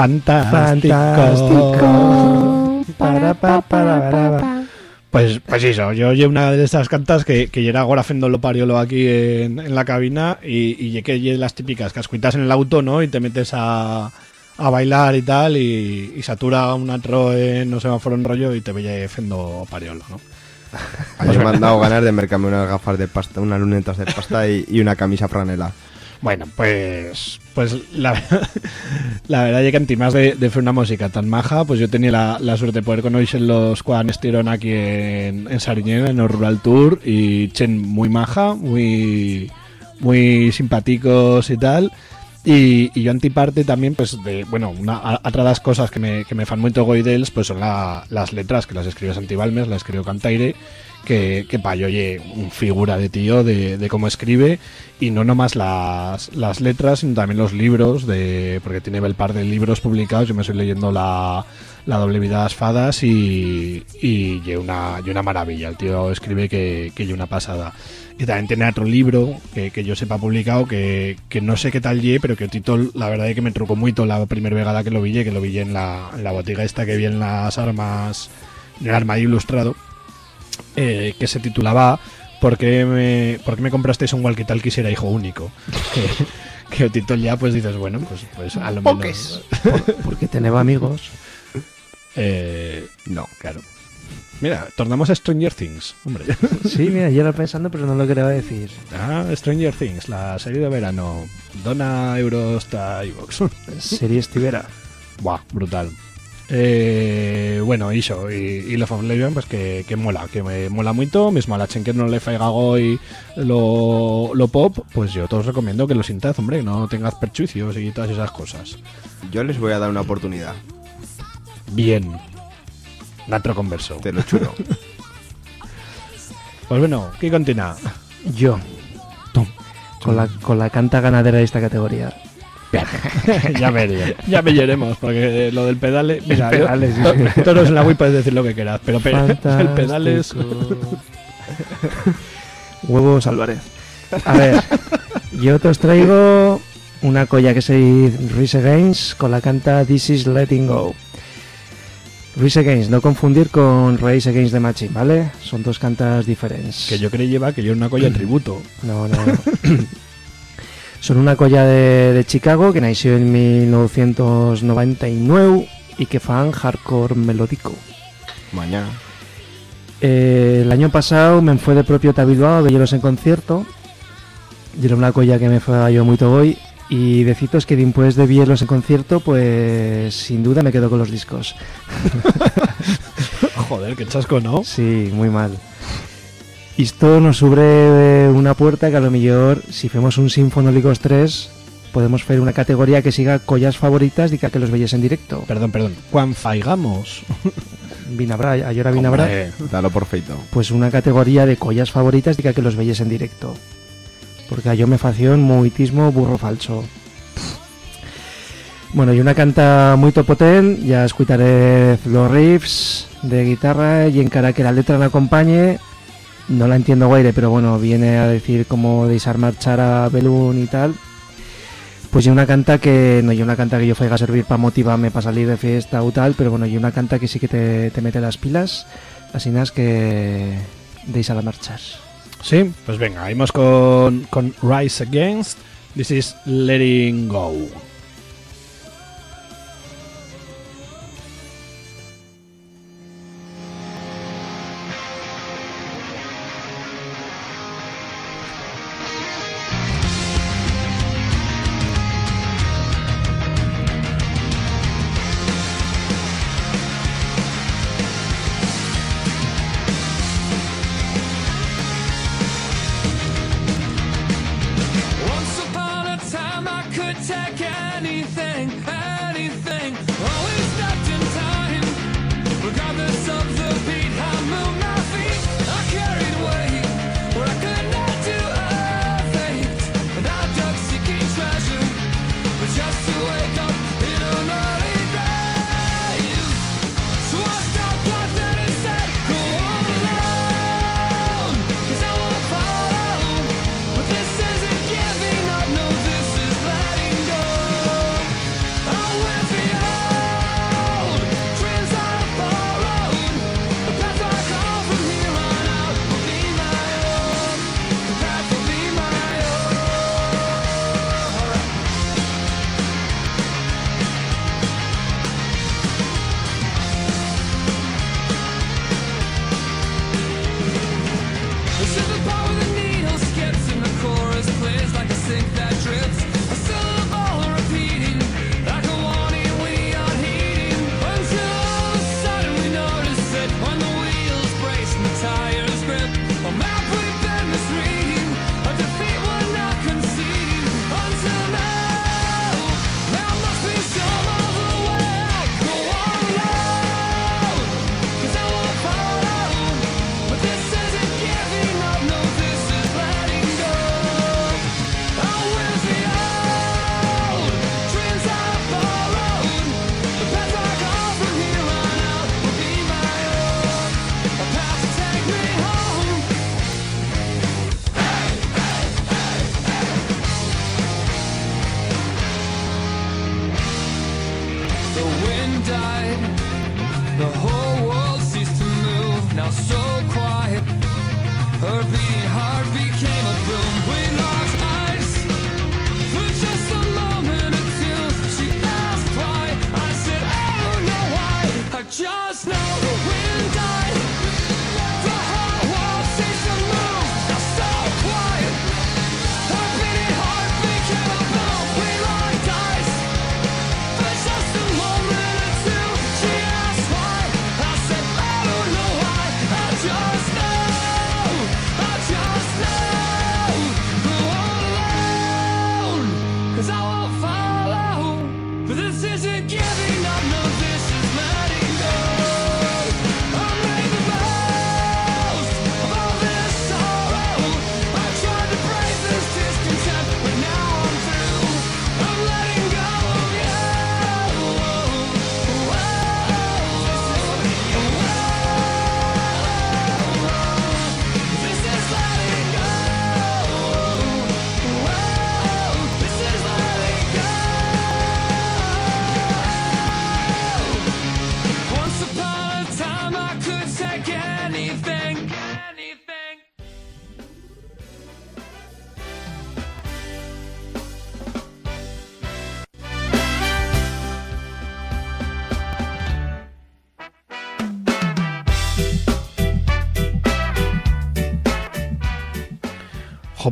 Fantástico. Fantástico. Para, pa, para, para, para. Pues, pues eso, yo oye una de estas cantas que, que era ahora haciendo lo pariolo aquí en, en la cabina y, y que las típicas que escuitas en el auto, ¿no? Y te metes a, a bailar y tal y, y satura un atro en no semáforo en rollo y te veía haciendo pariolo, ¿no? A mí me han dado ganas de mercarme unas gafas de pasta, unas lunetas de pasta y, y una camisa franela. Bueno, pues pues la, la verdad es que antes de, de una música tan maja, pues yo tenía la, la suerte de poder conocerlos cuando estuvieron aquí en, en en el Rural Tour, y chen muy maja, muy muy simpáticos y tal. Y, y yo antiparte también, pues, de, bueno, una, otra de las cosas que me, que me fan de ellos, pues son la- las letras, que las escribe Santi Balmes, las escribió Cantaire, que, que pa, yo oye, figura de tío de, de cómo escribe, y no nomás las, las letras, sino también los libros, de porque tiene el par de libros publicados, yo me estoy leyendo la, la doble vida de las fadas y, y, ye una, ye una maravilla, el tío escribe que, que ye una pasada. Y también tiene otro libro que, que yo sepa publicado que, que no sé qué tal ye, pero que título, la verdad es que me trucó mucho la primera vegada que lo vi, que lo vi en la, en la botiga esta que vi en las armas, en el armadillo ilustrado, eh, que se titulaba ¿Por qué me, por qué me comprasteis un walkie-talkie si era hijo único? que, que el título ya pues dices, bueno, pues, pues a lo menos... Porque tenía amigos. Eh, no, claro. Mira, tornamos a Stranger Things, hombre. Sí, mira, yo era pensando, pero no lo quería decir. Ah, Stranger Things, la serie de verano. Dona euros ta iVox. Serie estivera. Buah, brutal. Eh, bueno, iso, y, y Love of Legion, pues que, que mola, que me mola mucho, mismo a la chen que no le faiga hoy lo, lo pop, pues yo todos recomiendo que lo sintad, hombre, no tengas perjuicios y todas esas cosas. Yo les voy a dar una oportunidad. Bien. Natro converso. Te lo churo. Pues bueno, ¿qué continúa? Yo. Con la, con la canta ganadera de esta categoría. ya veré, ya veremos, porque lo del pedale. Mira, El pedales, yo- sí, sí. todos en la web puedes decir lo que quieras, pero pe- el Fantástico. pedales. Huevos Álvarez. A ver, yo te os traigo una colla que se Rise Against con la canta This is Letting Go. Rise Against, no confundir con Rise Against the Machine, ¿vale? Son dos cantas diferentes. que yo creí lleva que yo era una colla en tributo. No, no, no. Son una colla de, de Chicago que nació en 1999 y que fan hardcore melódico. Mañana. Eh, el año pasado me fue de propio a Bilbao a verlos en concierto. Y era una colla que me fue yo muy hoy. Y deciros que después de verlos en concierto, pues sin duda me quedo con los discos. Joder, qué chasco, ¿no? Sí, muy mal. Esto nos abre una puerta que a lo mejor, si hacemos un Sinfonólicos 3, podemos hacer una categoría que siga collas favoritas y que, a los veis en directo. Perdón, perdón. Cuan faigamos. Vinabra, ayer Vinabra. Hombre, dalo por feito. Pues una categoría de collas favoritas y que, a los veis en directo. Porque a yo me fación muitismo burro falso. Bueno, y una canta muy potente, ya escucharé los riffs de guitarra y encara que la letra me acompañe. No la entiendo guaire, pero bueno, viene a decir cómo deisar marchar a Belún y tal. Pues y una canta que, no, y una canta que yo faiga a servir para motivarme para salir de fiesta o tal, pero bueno, y una canta que sí que te, te mete las pilas, así nada es que deis a la marchar. Sí, pues venga, vamos con, con Rise Against. This is Letting Go.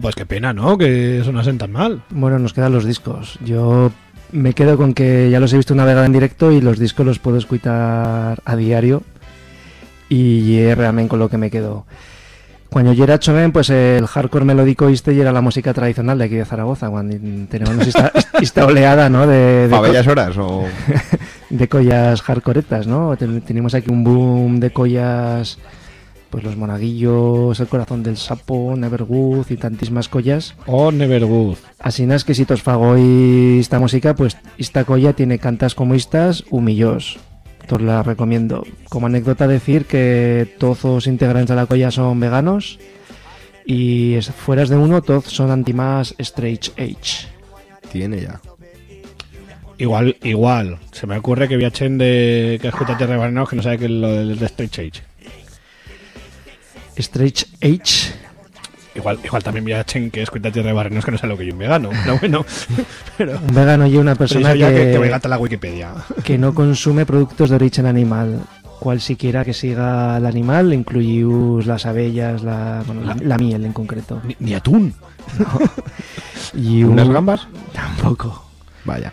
Pues qué pena, ¿no? Que sonasen tan mal. Bueno, nos quedan los discos. Yo me quedo con que ya los he visto una vegada en directo y los discos los puedo escuchar a diario. Y es realmente con lo que me quedo. Cuando yo era joven, pues el hardcore melódico este y era la música tradicional de aquí de Zaragoza, cuando tenemos esta, esta oleada, ¿no? De, de ¿Pa bellas horas o...? de collas hardcoretas, ¿no? Ten- Tenemos aquí un boom de collas, pues los monaguillos, el corazón del sapo, Neverwood y tantísimas collas. Oh, Neverwood. Así es que si tos fago y esta música, pues esta colla tiene cantas como estas, humillos. Os la recomiendo. Como anécdota decir que todos los integrantes de la colla son veganos y es- fueras de uno todos son anti-más straight edge. Tiene ya. Igual, igual. Se me ocurre que viachen de que escucha Tierra de Barrenos que no sabe que es lo del de Straight Age. Straight edge. Igual, igual también viachen que escucha Tierra de Barrenos que no sabe lo que es un vegano. Pero bueno. Pero, Un vegano y una persona que, que, que vaya a la Wikipedia. que no consume productos de origen animal. Cual siquiera que siga el animal, incluís las abejas, la, bueno, la, la miel en concreto. Ni, ni atún. Y ¿Unas un- gambas? Tampoco. Vaya.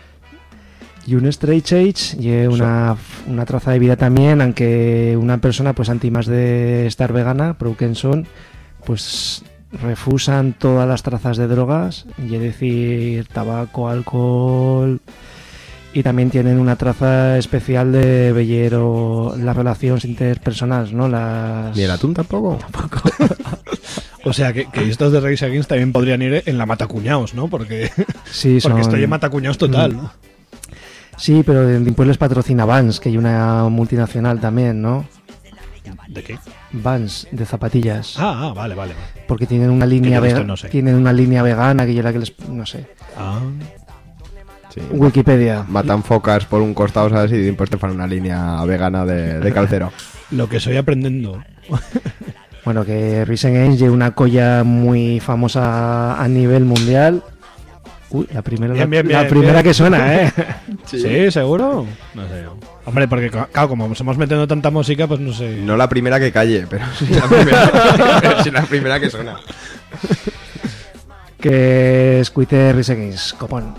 Y un straight edge y una, una traza de vida también, aunque una persona pues anti más de estar vegana, son, pues refusan todas las trazas de drogas, y es decir, tabaco, alcohol, y también tienen una traza especial de vellero las relaciones interpersonales, ¿no? Las... ¿Ni el atún tampoco? O sea, que, que estos de Race Against también podrían ir en la Matacuñaos, ¿no? Porque, Sí, porque estoy en Matacuñaos total. ¿no? Sí, pero después les patrocina Vans, que hay una multinacional también, ¿no? ¿De qué? Vans, de zapatillas. Ah, ah, vale, vale. vale. Porque tienen una línea yo de esto vega- no sé. tienen una línea vegana que yo la que les no sé. Ah. Sí. Wikipedia. Matan focas por un costado, ¿sabes? Y después te fan una línea vegana de, de calcero. Lo que estoy aprendiendo. Bueno, que Risen Games lleva una colla muy famosa a nivel mundial. Uy, la primera, Bien, bien, la primera que suena, ¿eh? Sí. seguro. No sé. Hombre, porque claro, como estamos metiendo tanta música, pues no sé. No la primera que calle, pero sí la primera, sí la primera que suena. que escuite Risen Games, copón.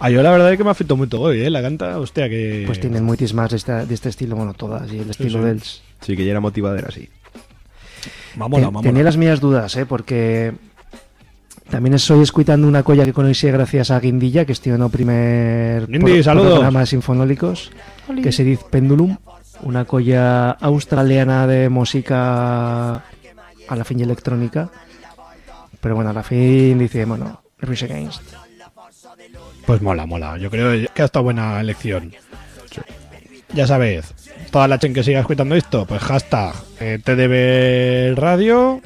Ah, yo la verdad es que me afectó mucho hoy, ¿eh? La canta, hostia, que. Pues tienen muchas más de, esta- de este estilo, bueno, todas, y el estilo sí. del Sí, que ya era motivadera, sí. Vámonos, Ten- vámonos. Tenía las mías dudas, ¿eh? Porque también estoy escuchando una colla que conocí gracias a Guindilla, que estuvo en el primer Guindi, pro- saludos. programa de Sinfonólicos, que se dice Pendulum, una colla australiana de música a la fin y electrónica. Pero bueno, a la fin dice, bueno, Rise Against. Pues mola, mola. Yo creo que ha estado buena elección. Ya sabéis, toda la chen que siga escuchando esto, pues hashtag eh, TDB Radio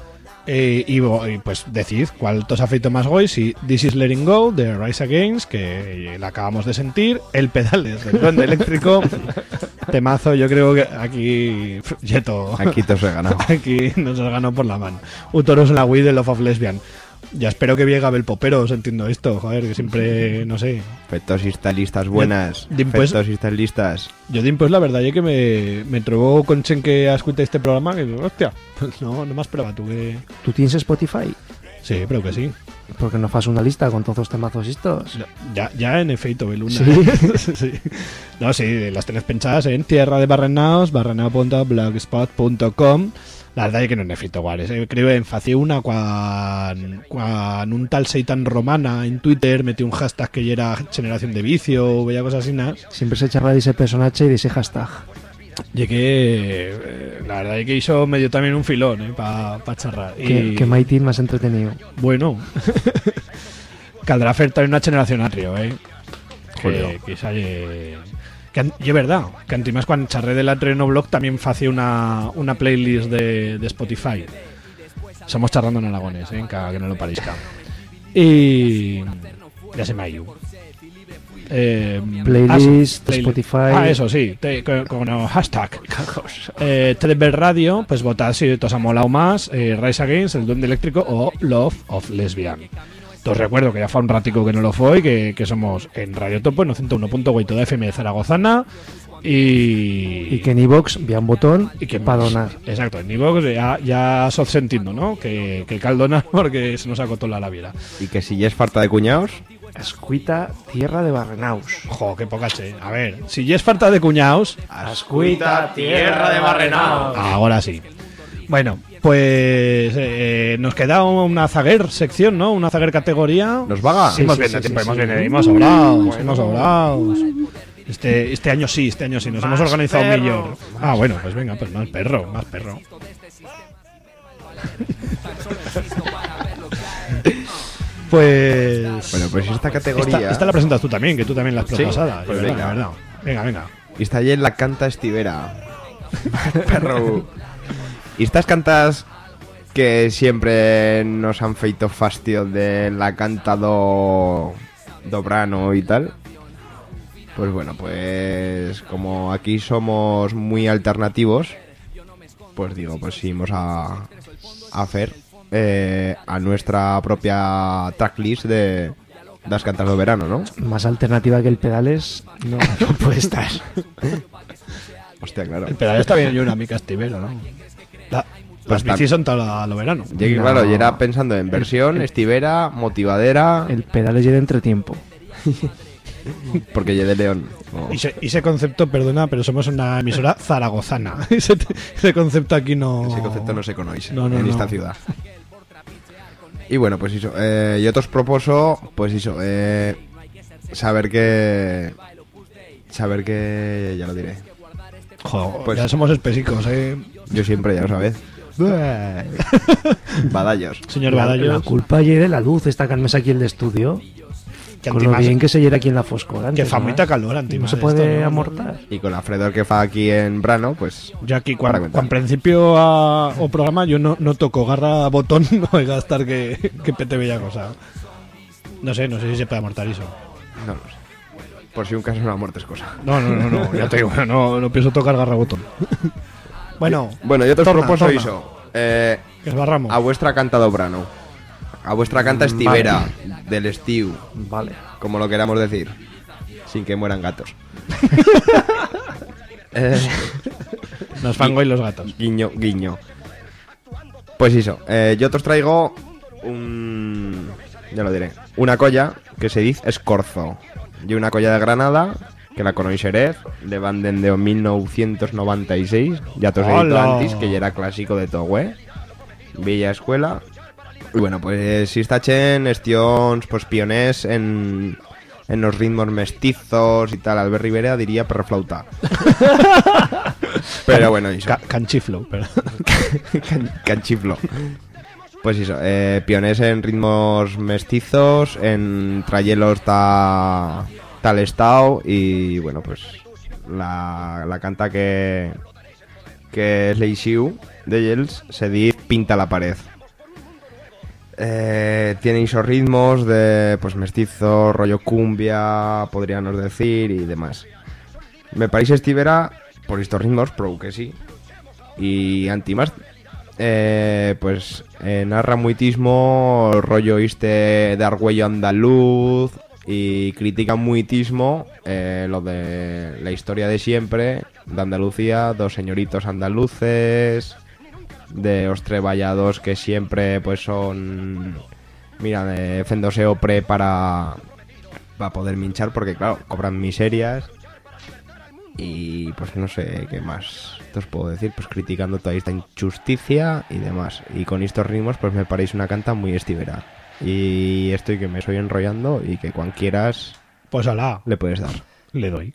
eh, y, pues decid cuál os ha feito más hoy, si This is Letting Go de Rise Against, que la acabamos de sentir, el pedales del duende eléctrico, temazo, yo creo que aquí Yeto, Aquí te os he ganado. aquí nos ha ganado por la mano. Utoros en la Wii de Love of Lesbian. Ya espero que llegue Abel Popero entiendo esto, joder, que siempre, no sé, Fetos y estas listas buenas. Dim, pues- Fetos y estas listas. Yo, Dim, pues la verdad es que me, me trobó con Chen que ha escuchado este programa que digo, hostia, pues no, no me esperaba tú que... ¿Tú tienes Spotify? Sí, pero que sí. Porque no fas una lista con todos los temazos estos. Ya, ya en efecto, Beluna. ¿Sí? Sí. No, sí, las tenés pensadas en Tierra de Barrenaos, barrenao.blogspot.com. La verdad es que no en efecto, guares. Eh, creo en fací una cuando, cuando un tal Seitan Romana en Twitter metió un hashtag que ya era generación de vicio o veía cosas así. nada. Siempre se charla de ese personaje y de ese hashtag. Llegué, eh, la verdad es que hizo medio también un filón eh, para charrar. Que, Y- que My Team más entretenido. Bueno, caldrá hacer también una generación atrio, eh. Joder. Que, que esa ye- que y es verdad, que antes cuando charré del atrio no blog también hacía una, una playlist de, de Spotify. Somos charrando en Aragones, eh, que, que no lo parezca. Y ya se me ha ido. Eh, Playlist, ah, sí, Spotify. Ah, eso sí, te- con, con el hashtag. Eh, Radio, pues votad si os ha molado más eh, Rise Against, El Duende Eléctrico o Love of Lesbian. Os recuerdo que ya fue un ratico que no lo fue, que, que somos en Radio Topo, en 101.8 de FM de Zaragozana, Y, Y que en iVox vía un botón y que para donar. Exacto, en Ivox ya, ya sos sentindo, ¿no? Que, que cal donar porque se nos acotó la laviera. Y que si ya es falta de cuñados, Escuita Tierra de Barrenaus. Jo, qué poca che. A ver, si ya es falta de cuñados, Escuita Tierra de Barrenaus. ahora sí. Bueno, pues eh, nos queda una zaguer sección, ¿no? Una zaguer categoría. ¿Nos vaga? Sí, hemos sí, bien sí, de tiempo, sí, hemos sí. bien, hemos sobrados, hemos sobrados. Este, este año sí, este año sí, nos hemos organizado perro. mejor. Ah, bueno, pues venga, pues más perro, más perro. Pues. Bueno, pues esta categoría- Esta, esta la presentas tú también, que tú también la has ¿Sí? propasada. Pues venga. verdad. Venga, venga. y está allí en la canta estivera. Perro. Y estas cantas que siempre nos han feito fastidio de la canta do, do brano y tal. Pues bueno, pues como aquí somos muy alternativos, pues digo, pues sí, vamos a, a hacer eh, a nuestra propia tracklist de las cantas de verano, ¿no? Más alternativa que el pedales no, no puede estar. Hostia, claro. El pedal está bien, yo una mica estivero, ¿no? La- las Pues bicis son todo lo verano. No. claro, y era pensando en versión, estivera, motivadera, El pedales llega entretiempo. porque llegué de León. Oh. Y ese, y ese concepto, perdona, pero somos una emisora zaragozana. Ese, ese concepto aquí no. Ese concepto no se conoce No, no, en no. esta ciudad. Y bueno, pues eso. Eh, y otros proposo, pues eso, eh, saber que... Saber que... Ya lo diré. Jo, Pues- ya somos espesicos, eh. Yo siempre, ya lo sabes. Badallos. Señor La, la Badallos. culpa llega de la luz, esta calmes aquí en el estudio. Que Con lo bien que se llega aquí en la foscora. Que antes, fa ¿no? mucha calor, No antimás, se esto, puede ¿no? amortar. Y con la fredor que fa aquí en Brano, pues... Yo aquí, cuando, cuando principio a, o programa, yo no, no toco garra botón, no voy a gastar que, que pete bella cosa. No sé, no sé si se puede amortar eso. No lo sé. Por si un caso una muerte es cosa. No, no, no, no, ya te digo, no, no pienso tocar garra botón. bueno, Bueno, yo te os torna, torna. eso. Eh, que esbarramos. a vuestra canta do Brano. A vuestra canta estivera del estiu. Vale. como lo queramos decir, sin que mueran gatos. Eh, Nos fango y los gatos. guiño, guiño. Pues eso, eh, yo te os traigo un... Ya lo diré. Una colla que se dice escorzo. Y una colla de Granada, que la conoceréis, de Banden de 1996. Ya te os he dicho ¡Hola! antes que ya era clásico de todo, güey. Villa Escuela. Y bueno, pues si está chen, estions, pues pionés en, en los ritmos mestizos y tal. Albert Rivera diría perroflauta. Pero bueno, eso. Ca- canchiflo, pero. Can- canchiflo. Pues eso, eh, pionés en ritmos mestizos, en trayelos ta, tal estado y bueno, pues la, la canta que, que es de Yels se dice Pinta la pared. Eh, tiene esos ritmos de pues mestizo, rollo cumbia, podríamos decir, y demás. Me parece estivera por estos ritmos, pro que sí. Y antimás, eh, pues eh, narra muitismo, rollo este de argüello andaluz y critica muitismo eh, lo de la historia de siempre de Andalucía, dos señoritos andaluces, de los treballados que siempre pues son, mira, de fendoseo pre para, para poder minchar porque claro, cobran miserias y pues no sé qué más os puedo decir, pues criticando toda esta injusticia y demás. Y con estos ritmos pues me parece una canta muy estivera. Y estoy que me estoy enrollando y que cuando quieras Pues alá, le puedes dar. le doy.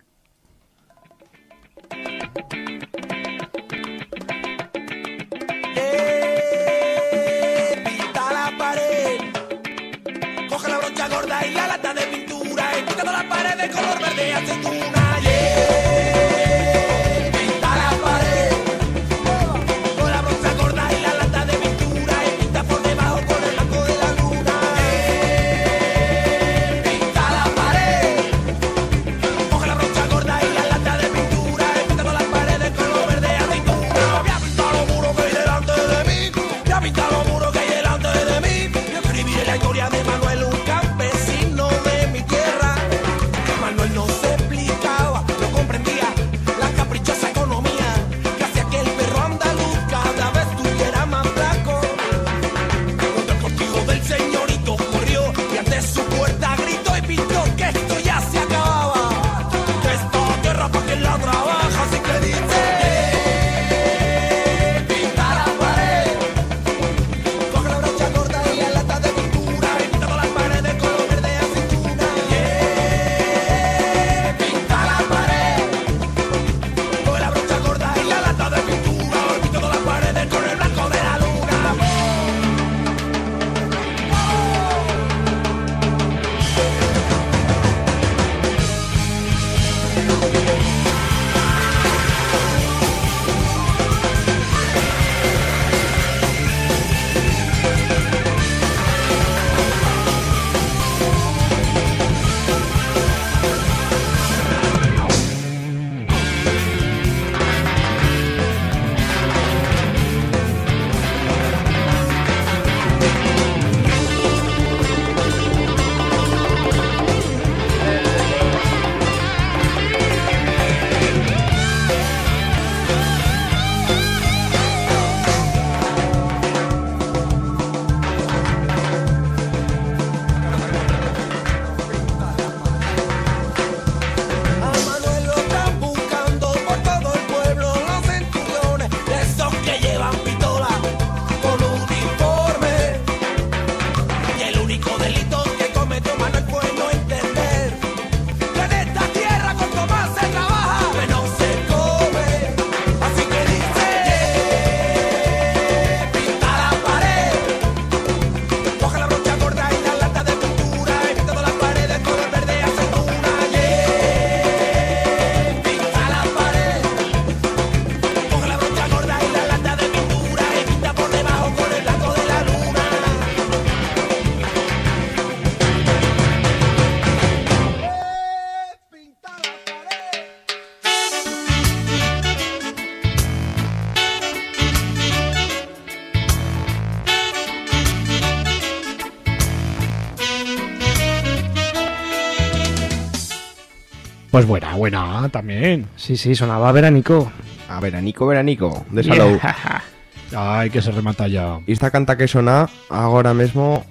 Pues buena, buena también. Sí, sí, sonaba veranico. A veranico, veranico, de Salou. Ay, que se remata ya. Y esta canta que sona ahora mismo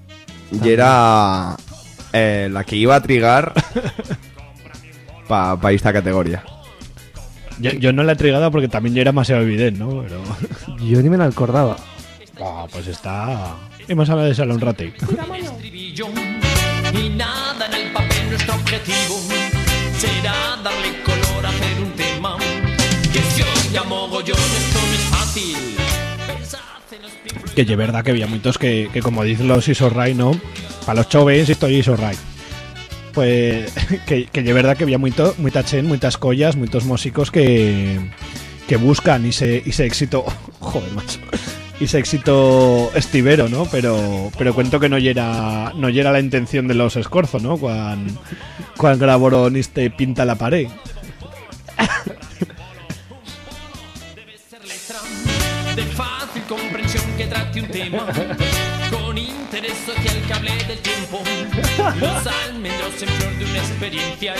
y era eh, la que iba a trigar para esta categoría. Yo, yo no la he trigado porque también ya era demasiado evidente, ¿no? Pero... Yo ni me la acordaba. Ah, pues está... Hemos hablado de rato. estribillo y nada en el papel nuestro objetivo fácil Que es verdad que había muchos que, que como dicen los Isorray, ¿no? Para los choves estoy Isorray. Pues que, que es verdad que había mucho, mucha chen, muchas collas, muchos músicos que, que buscan y se, y se éxito, joder, macho, y se éxito estivero, ¿no? Pero, pero cuento que no era no era la intención de los escorzos, ¿no? Cuando, cuando grabaron este Pinta la pared. de fácil comprensión que trate un tema con interés social que hable del tiempo los almendros en flor de una experiencia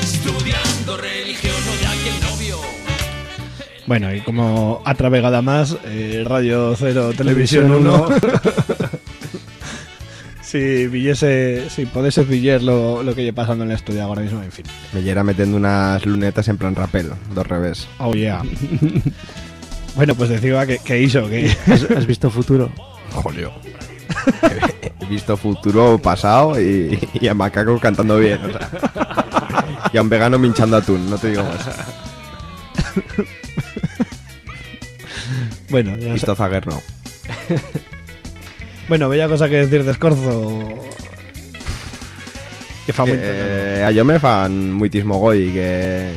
estudiando religión o ya que el novio Bueno, y como otra vegada más, eh, Radio Cero Televisión 1. si villese, si podese pillar lo, lo que lleva pasando en el estudio ahora mismo, en fin. Me llera metiendo unas lunetas en plan rapel, dos revés. Oh yeah. bueno, pues decía que, que hizo, que ¿Has, has visto futuro? Jolio. He visto futuro pasado y, y a Macaco cantando bien. o sea. Y a un vegano minchando atún, no te digo más. bueno, ya Visto Zaguer no. bueno, bella cosa que decir de Escorzo. Que fa muy Eh, a yo me fan muitísimo goy que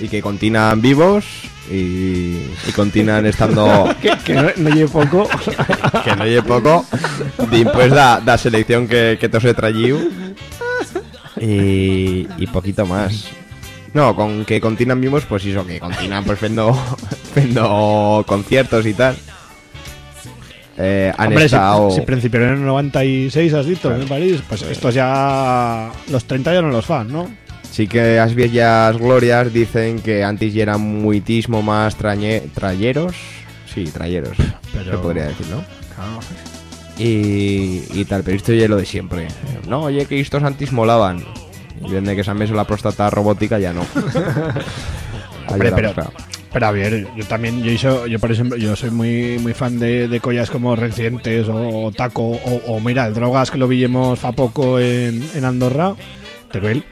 y que continúan vivos y, y continúan estando que, que no, no lleve poco. que no lleve poco después da, da selección que, que te os he traído y, y poquito más no, con que continúan vivos pues eso, que continúan pues fendo, fendo conciertos y tal eh, han Hombre, si, estado si principiaron en el 96, has dicho, en París, pues estos ya. Los 30 ya no los fan, ¿no? Sí que las viejas glorias dicen que antes ya eran muitísimo más trañe, trayeros. Sí, trayeros. Pero- Se podría decir, ¿no? Y, y tal, pero esto ya es lo de siempre. No, oye, que estos antes molaban. Y desde que se han la próstata robótica ya no. Hombre, pero, pero a ver, yo también, yo, hizo, yo por ejemplo, yo soy muy muy fan de, de collas como Recientes o, o Taco o, o mira, el Drogas que lo vimos fa poco en, en Andorra, Teruel.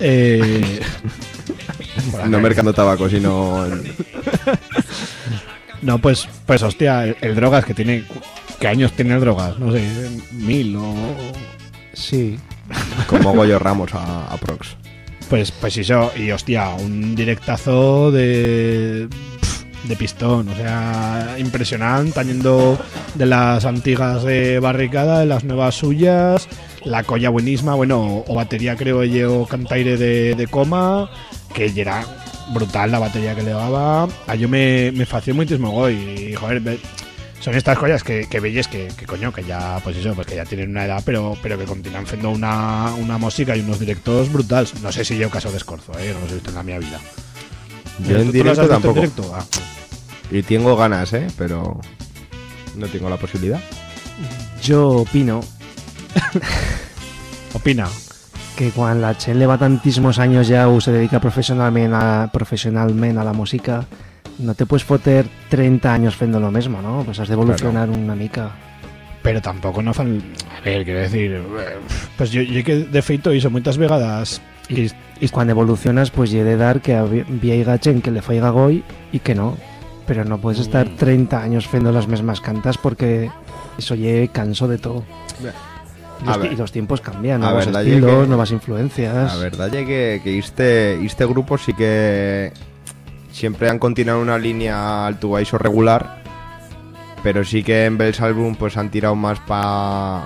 Eh, No mercando tabaco, sino. en- No, pues, pues hostia, el, el Drogas que tiene... ¿Qué años tiene el Drogas? No sé, mil o... Sí. como Goyo Ramos a, a Prox. Pues, pues eso, y hostia, un directazo de. de pistón, o sea, impresionante, teniendo de las antiguas de barricada, de las nuevas suyas, la colla buenísima, bueno, o batería creo yo cantaire de, de coma, que era brutal la batería que le daba. A yo me, me fació muchísimo goy, y joder, son estas collas que, que veis que, que coño, que ya, pues eso, pues que ya tienen una edad, pero, pero que continúan haciendo una, una música y unos directos brutales. No sé si yo caso de escorzo, eh, no los he visto en la mi vida. Yo en ¿Tú- tú los directo en tampoco. directo? Ah. Y tengo ganas, ¿eh? Pero. No tengo la posibilidad. Yo opino Opina. que cuando la Chen lleva tantísimos años ya o se dedica profesionalmente a, profesionalmente a la música, no te puedes foter 30 años haciendo lo mismo, ¿no? Pues has de evolucionar una mica. Pero tampoco no fan. A ver, quiero decir. Pues yo, yo que de feito hizo muchas vegadas. Y, Y cuando evolucionas, pues ye de dar que había Chen que le faiga goy y que no. Pero no puedes estar 30 años haciendo las mismas cantas porque eso ye canso de todo. Y los, ver. y los tiempos cambian, A nuevos estilos, que- nuevas influencias. La verdad es que, que este, este grupo sí que siempre han continuado una línea al tubaiso regular, pero sí que en Bells Album pues han tirado más para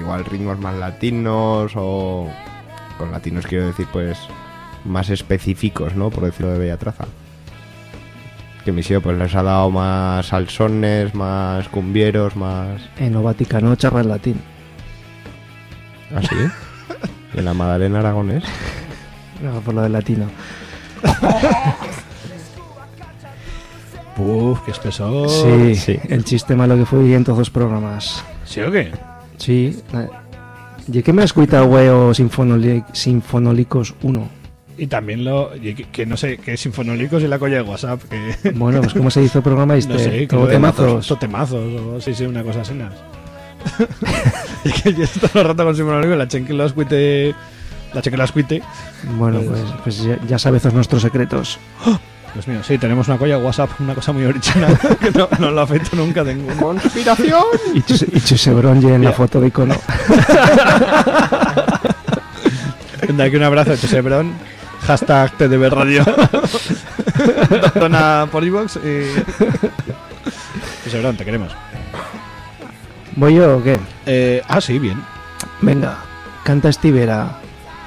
igual ritmos más latinos o con latinos quiero decir pues más específicos, ¿no? Por decirlo de bella traza. Que Misio pues les ha dado más salsones, más cumbieros, más... En lo Vaticano charra latín. ¿Así? ¿Y en la Madalena Aragonés? No, por lo del latino. Uf, qué espesor. Sí, el chiste malo que fue en todos los programas. ¿Sí o qué? Sí. ¿Y qué me has cuitado, güey, sinfonoli Sinfonólicos 1? Y también lo. y que, que no sé, que Sinfonólicos y la colla de WhatsApp. Que... Bueno, pues ¿cómo se hizo el programa este? No sé, ¿Todo que temazos? Todo temazos, o sí, sí, una cosa así. nada. y que yo todo el rato con Sinfonólicos, la chen que los cuite. La chen que las cuite. Bueno, pues, pues ya, ya sabes los nuestros secretos. Dios mío, sí, tenemos una colla de WhatsApp, una cosa muy original que no, no lo afecto nunca de ningún. ¡Conspiración! Y Chuse, y en la foto de icono. De aquí un abrazo, Chesebron. Hashtag TDB Radio. Dona por iVox y. Chesebron, te queremos. ¿Voy yo o qué? Eh, ah, sí, bien. Venga, canta Estivera.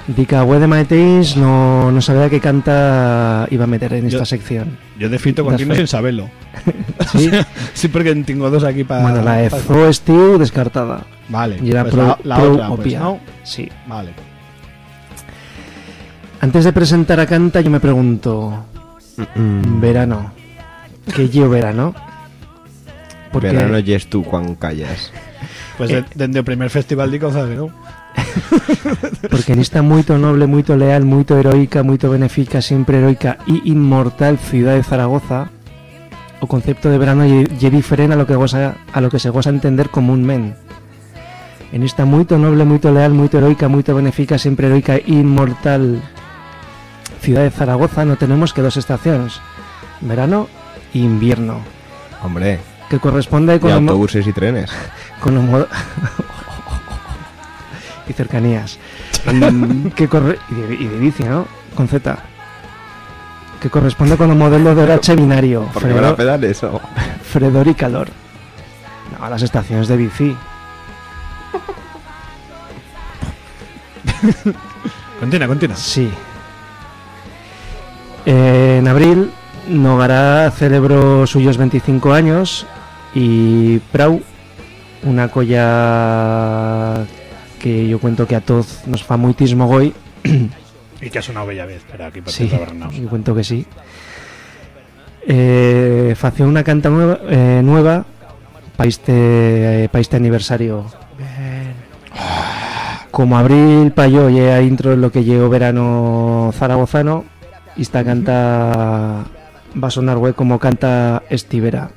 Dica web de Maeteis no, no sabía que canta iba a meter en esta Yo- sección. Yo defito Das continuo sin saberlo. ¿Sí? sí, porque tengo dos aquí para. bueno, la de Zo Estiu descartada. Vale, Y era pues pro, la- la pro otra, pues. ¿no? Sí. Vale. Antes de presentar a Canta, yo me pregunto: Verano. ¿Qué llevo verano? Porque Verano yes tú cuando callas. Pues Eh. de- desde el primer festival de cosas, ¿no? Porque en esta muito noble, muito leal, muito heroica, muito benéfica, siempre heroica y inmortal ciudad de Zaragoza, o concepto de verano lle lle diferente a lo que goza, a lo que se goza entender comúnmente. En esta muito noble, muito leal, muito heroica, muito benéfica, siempre heroica e inmortal ciudad de Zaragoza no tenemos que dos estaciones, verano e invierno, Hombre, que corresponde con, autobuses y trenes. con lo mo- y cercanías. Mm, que corre y de, y de bici, ¿no? Con Z. Que corresponde con el modelo de horache binario. Porque la pedales o Fredor y calor. No, las estaciones de bici. Continúa, continúa. Sí. Eh, en abril, Nogará celebró suyos 25 años y Prau, una colla que yo cuento que a todos nos fa muitismo goy. Y que es una bella vez, pero aquí por Sí, yo cuento que sí. Eh, fació una canta nueva, eh, nueva para este, eh, pa este aniversario. Como abril pa yo a intro en lo que llegó verano zaragozano, y esta canta va a sonar güey como canta Estivera.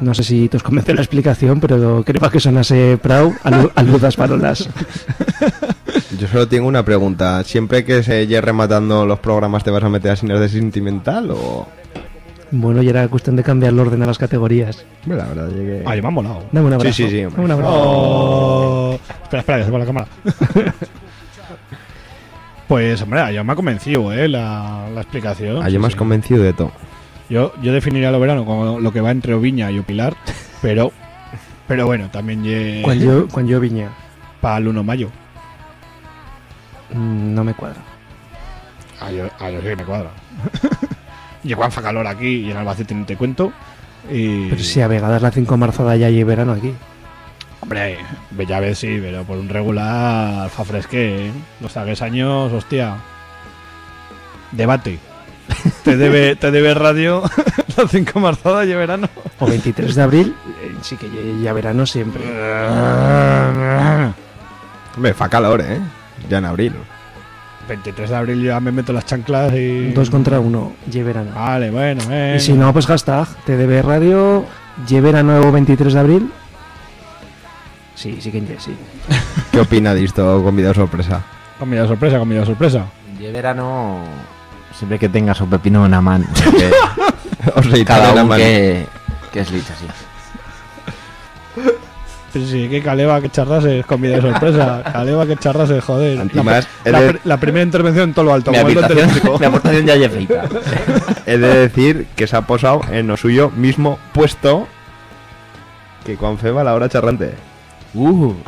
No sé si te os convence la explicación, pero creo que sonase Prau a, lu- a luz das parolas. Yo solo tengo una pregunta. ¿Siempre que se llegue rematando los programas te vas a meter a cines de sentimental o...? Bueno, y era cuestión de cambiar el orden a las categorías. Bueno, la verdad llegué... Ay, me ha molado. Dame un abrazo. Sí, sí, sí. Dame un abrazo. Oh. Espera, espera, que se va la cámara. pues, hombre, yo me ha convencido, ¿eh? La, la explicación. Ah, Sí, yo me has sí. convencido de todo. Yo, yo definiría lo verano como lo que va entre Oviña y Opilar, pero pero bueno, también lle- Cuando yo, cuando yo viña, para el 1 de mayo. mm, no me cuadra. A yo, a yo sí que me cuadra. Llegó a calor aquí y en Albacete ni te cuento. Y, Pero si a Vegadas la 5 de marzo de allá y verano aquí. Hombre, bella vez sí, pero por un regular fa fresque, ¿eh? Los tagues años, hostia. Debate. Te debe, te debe radio la 5 marzada y verano. O 23 de abril, eh, sí que ya, ya verano siempre. Hombre, fa calor, ¿eh? Ya en abril. 23 de abril ya me meto las chanclas y. Dos contra uno, y verano. Vale, bueno, venga. Y si no, pues hashtag TDB Radio, y verano 23 de abril. Sí, sí que sí. ¿Qué opina de esto convidado sorpresa? Comida sorpresa, comida sorpresa. De verano, siempre que tengas un pepino en la mano. que Os cada la uno mano. que, que es licha, sí. Sí, sí, que caleva que charrase, comida de sorpresa. Caleva que charrase, joder. Antimás, la, la he de- pr- la primera intervención en todo lo alto. Mi como el habitación- mi aportación ya es feita. He de decir que se ha posado en lo suyo mismo puesto que con Feba la hora charrante. Uh.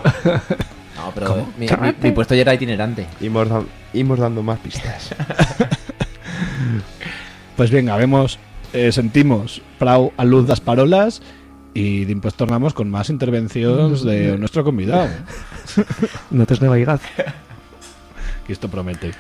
No, pero mi, mi- mi puesto ya era itinerante. Imos, dan- imos dando más pistas. Pues venga, vemos, eh, sentimos prou a luz das parolas y después tornamos con más intervenciones de nuestro convidado. No te es nueva que esto promete.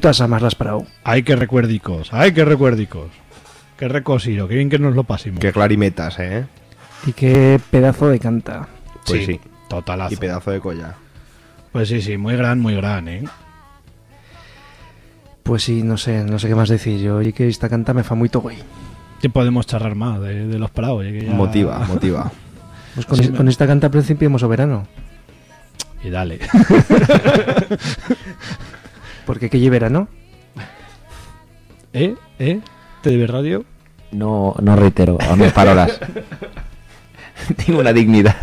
Putas amas las parado. Ay, qué recuerdicos, ay, qué recuerdicos. Qué recosiro, qué bien que nos lo pasimos. Qué clarimetas, ¿eh? Y qué pedazo de canta. Pues sí. Totalazo. Y pedazo de colla. Pues sí, sí, muy gran, muy gran, ¿eh? Pues sí, no sé, no sé qué más decir. Yo y que esta canta me fa muy güey. ¿Qué podemos charlar más de, de los parados? Ya que ya- Motiva, motiva. Pues con, Sí, es- me- con esta canta principiemos o verano. Y dale. Porque que lleve verano. ¿Eh? ¿Eh? ¿TV Radio? No, no reitero a mis palabras. Tengo una dignidad.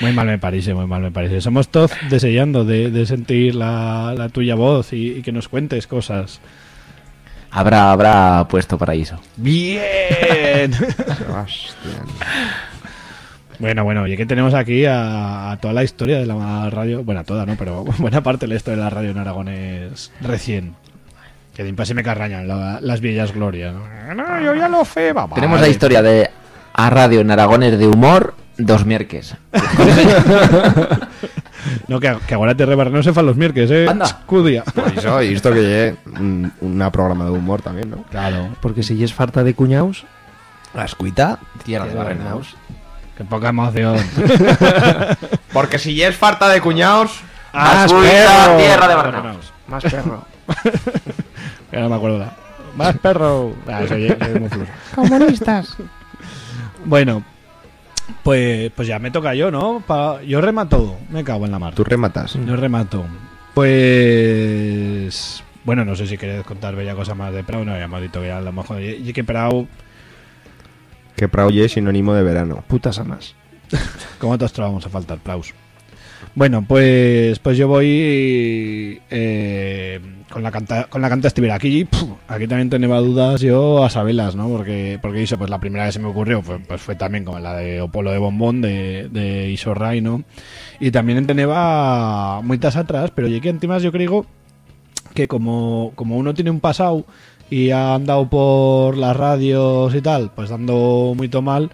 Muy mal me parece, muy mal me parece. Somos todos deseando de, de sentir la, la tuya voz y, y que nos cuentes cosas. Habrá, habrá puesto paraíso. ¡Bien! Bueno, bueno, y que tenemos aquí a, a toda la historia de la radio, bueno, toda, ¿no? Pero buena parte de la historia de la radio en Aragón es recién. Que de impasi me carrañan la- las villas glorias. ¿no? No, yo ya lo fe, va, Tenemos la historia de a radio en Aragones de humor dos mierques. No, que, que ahora te rebarre no se fan los mierques, eh. Anda. Escudia. Por eso, y esto que lleve un- una programa de humor también, ¿no? Claro. Porque si es farta de cuñaos. La escuita. Tierra de barrenaos. Qué poca emoción. Porque si ya es farta de cuñados. ¡Más Escuita, perro! tierra de barrenaos. Más perro. Ya no me acuerdo. la- Más perro. Ah, soy, soy muy fluso. Comunistas. Bueno, Pues, pues ya me toca yo, ¿no? Pa- yo remato, me cago en la mar. Tú rematas. Yo remato. Pues. Bueno, no sé si queréis contar bella cosa más de Prado. No, ya hemos dicho que a lo mejor. Y y que Prado, Que Prauye es sinónimo de verano. Putas amas. ¿cómo te vamos a faltar, Praus? Bueno, pues pues yo voy eh, con la canta con la canta estivera. Aquí, puf, aquí también tenía dudas yo a sabelas, ¿no? Porque porque hizo pues la primera que se me ocurrió fue, pues fue también como la de Opolo de Bombón de, de Iso Rai, ¿no? Y también tenía muchas atrás, pero llegué más yo creo que como, como uno tiene un pasado y ha andado por las radios y tal, pues dando muy mal,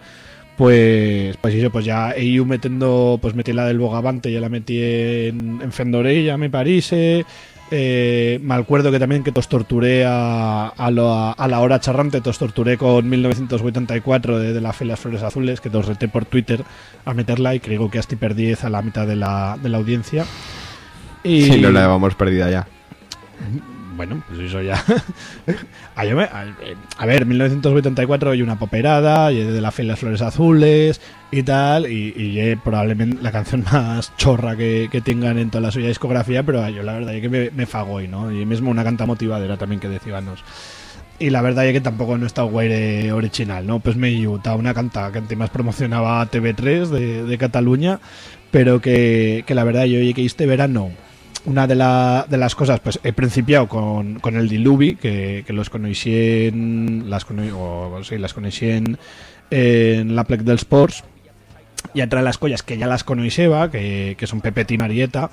pues pues eso, pues ya ido metiendo, pues metí la del Bogavante, ya la metí en, en Fendorella, me parece. Eh, me acuerdo que también que tos torturé a, a, lo- a la hora charrante, tos torturé con 1984 de, de la Fe las Flores Azules, que tos reté por Twitter a meterla y creo que hasta perdí a la mitad de la, de la audiencia. Y Sí, no la llevamos perdida ya. Bueno, pues eso ya. a, yo me- a- eh, a ver, 1984 y una poperada, y de la fe las flores azules y tal, y, y probablemente la canción más chorra que, que tengan en toda la suya discografía, pero yo la verdad es que me, me fago y no, y mismo una canta motivadera también que decíbanos. Y la verdad es que tampoco no está guaire original, ¿no? Pues me ayuda una canta que antes promocionaba TV3 de, de Cataluña, pero que, que la verdad yo oye que este verano una de, la- de las cosas, pues he principiado con, con el Diluvi, que, los conocí en, las, o, sí, las conocí en, la Plec dels Sports, y de las collas que ya las conoceba, que, que son Pepet y Marieta,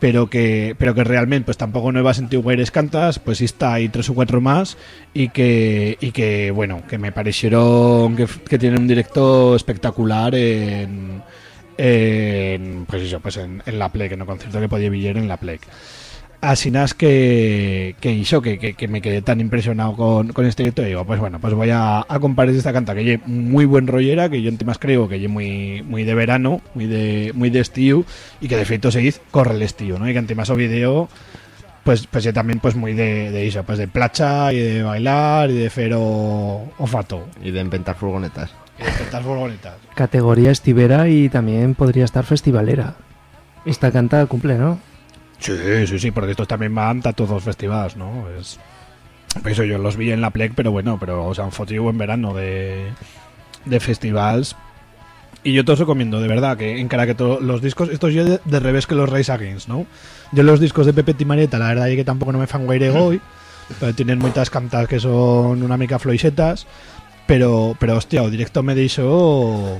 pero que, pero que realmente pues tampoco nuevas antigueres cantas, pues está hay tres o cuatro más y que, y que bueno, que me parecieron que, que tienen un directo espectacular en, en pues eso, pues en, la Plec, en el concierto que podía vivir en la Plec. Así nada es que, que hizo que, que, me quedé tan impresionado con, con este directo y digo, pues bueno, pues voy a, a compartir esta canta que es muy buen rollera, que yo en temas creo que es muy, muy de verano, muy de, muy de estío y que de feito se dice corre el estío, ¿no? Y que en temas o video pues pues también pues muy de, de eso, pues de placha y de bailar y de fero o fato. Y de inventar furgonetas. Categoría estivera y también podría estar festivalera. Esta canta cumple, ¿no? Sí, sí, sí, porque estos también van a todos los festivales, ¿no? Es, por eso yo los vi en la Plec, pero bueno, pero o sea, un en verano de, de festivals. Y yo te os recomiendo, de verdad, que en cara que to- los discos, estos yo de, de revés que los Race Against, ¿no? Yo los discos de Pepe Timarieta, la verdad es que tampoco no me fan guaire hoy, pero tienen muchas cantas que son una mica floisetas, pero, pero hostia, o directo me dicho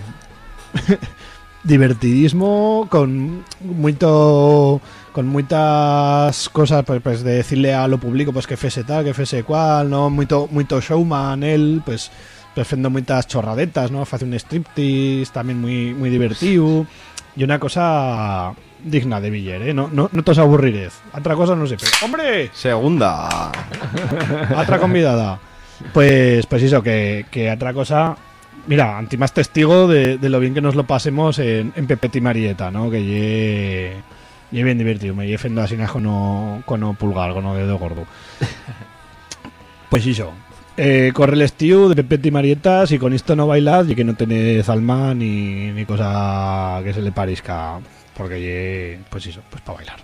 divertidismo con mucho con muchas cosas pues, pues, de decirle a lo público pues que fese tal, que fese cual, no mucho mucho showman él, pues perfendo muchas chorradetas, ¿no? Hace un striptease también muy muy divertido y una cosa digna de Villar, ¿eh? No no no te os aburrirez. Otra cosa no sé, pero ¡hombre! Segunda. otra convidada. Pues, pues eso, que, que otra cosa. Mira, anti más testigo de, de lo bien que nos lo pasemos en, en Pepet y Marieta, ¿no? Que ye, ye bien divertido. Me lle fendo así con o, con o pulgar, con o dedo gordo. Pues eso. Eh, corre el estío de Pepet y Marietas y con esto no bailad y que no tenéis alma ni, ni cosa que se le parezca. Porque ye, pues eso, pues para bailar.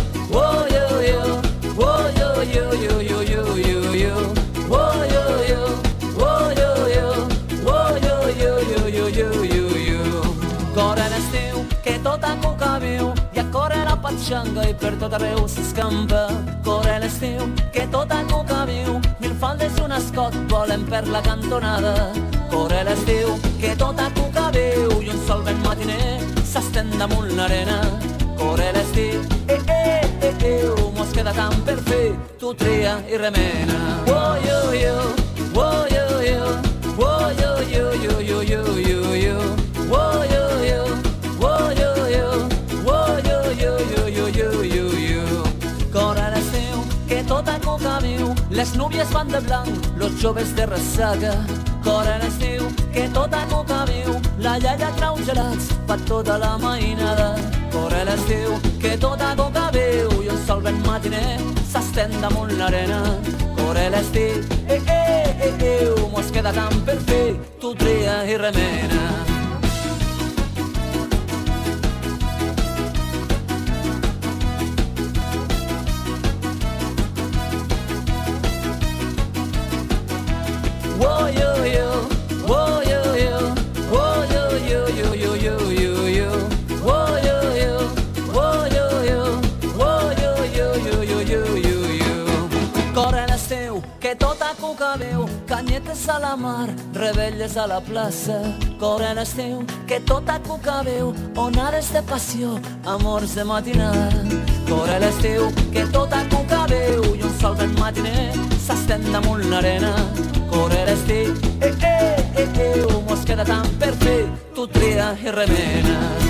la patxanga i per tot arreu s'escampa. Corre l'estiu, que tot a cuca viu, mil faldes i un escot volen per la cantonada. Corre l'estiu, que tot a cuca viu, i un sol ben matiner s'estén damunt l'arena. Corre l'estiu, eh, eh, eh, eh, mos queda tant per fer, tu tria i remena. Oh, yo, yo, oh, yo, yo, Les núvies van de blanc, los joves de ressaca. Cor a l'estiu, que tot a coca viu. La iaia trau gelats per tota la mainada. Cor a l'estiu, que tot a coca viu. I el sol ben matiner s'estén damunt l'arena. Cor a l'estiu, eh, eh, eh, eh, mos queda tant per fer. Tu tria i remena. Canyetes a la mar, rebelles a la plaça. Corre l'estiu, que tot a cuca veu, onades de passió, amors de matinada. Corre l'estiu, que tot a cuca veu, i un sol ben matiner s'estén damunt l'arena. Remena.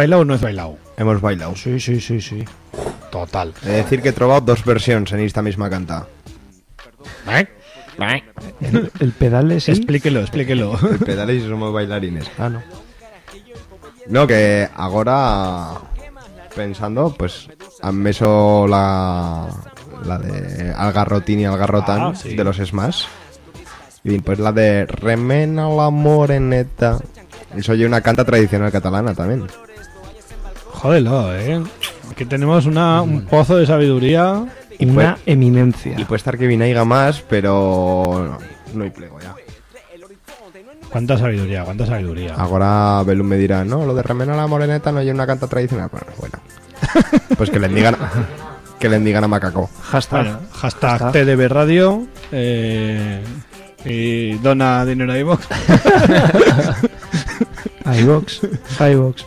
Bailado o no es bailado? Hemos bailado. Sí, sí, sí, sí. Total. He de decir que he trobat dos versions en esta misma canta. ¿Eh? El, el pedal es Explíquelo, explíquelo. El pedales y somos bailarines. Ah, no. No, que ahora pensando, pues han meso la, la de Algarrotín y Algarrotán Ah, sí. de los Smash. Y pues la de Remena la moreneta. Eso oye una canta tradicional catalana también. Jódelo, ¿eh? Aquí tenemos una, un pozo de sabiduría. Y una puede- eminencia. Y puede estar que vinaiga más, pero no, no hay plego ya. ¿Cuánta sabiduría? ¿Cuánta sabiduría? Ahora Belum me dirá, no, lo de Remena la moreneta no hay una canta tradicional. Bueno, bueno. Pues que le digan que le digan a Macaco. Hashtag. Bueno, hashtag Hashtag. TDB Radio. eh, y dona dinero a iVox. iVox, iVox.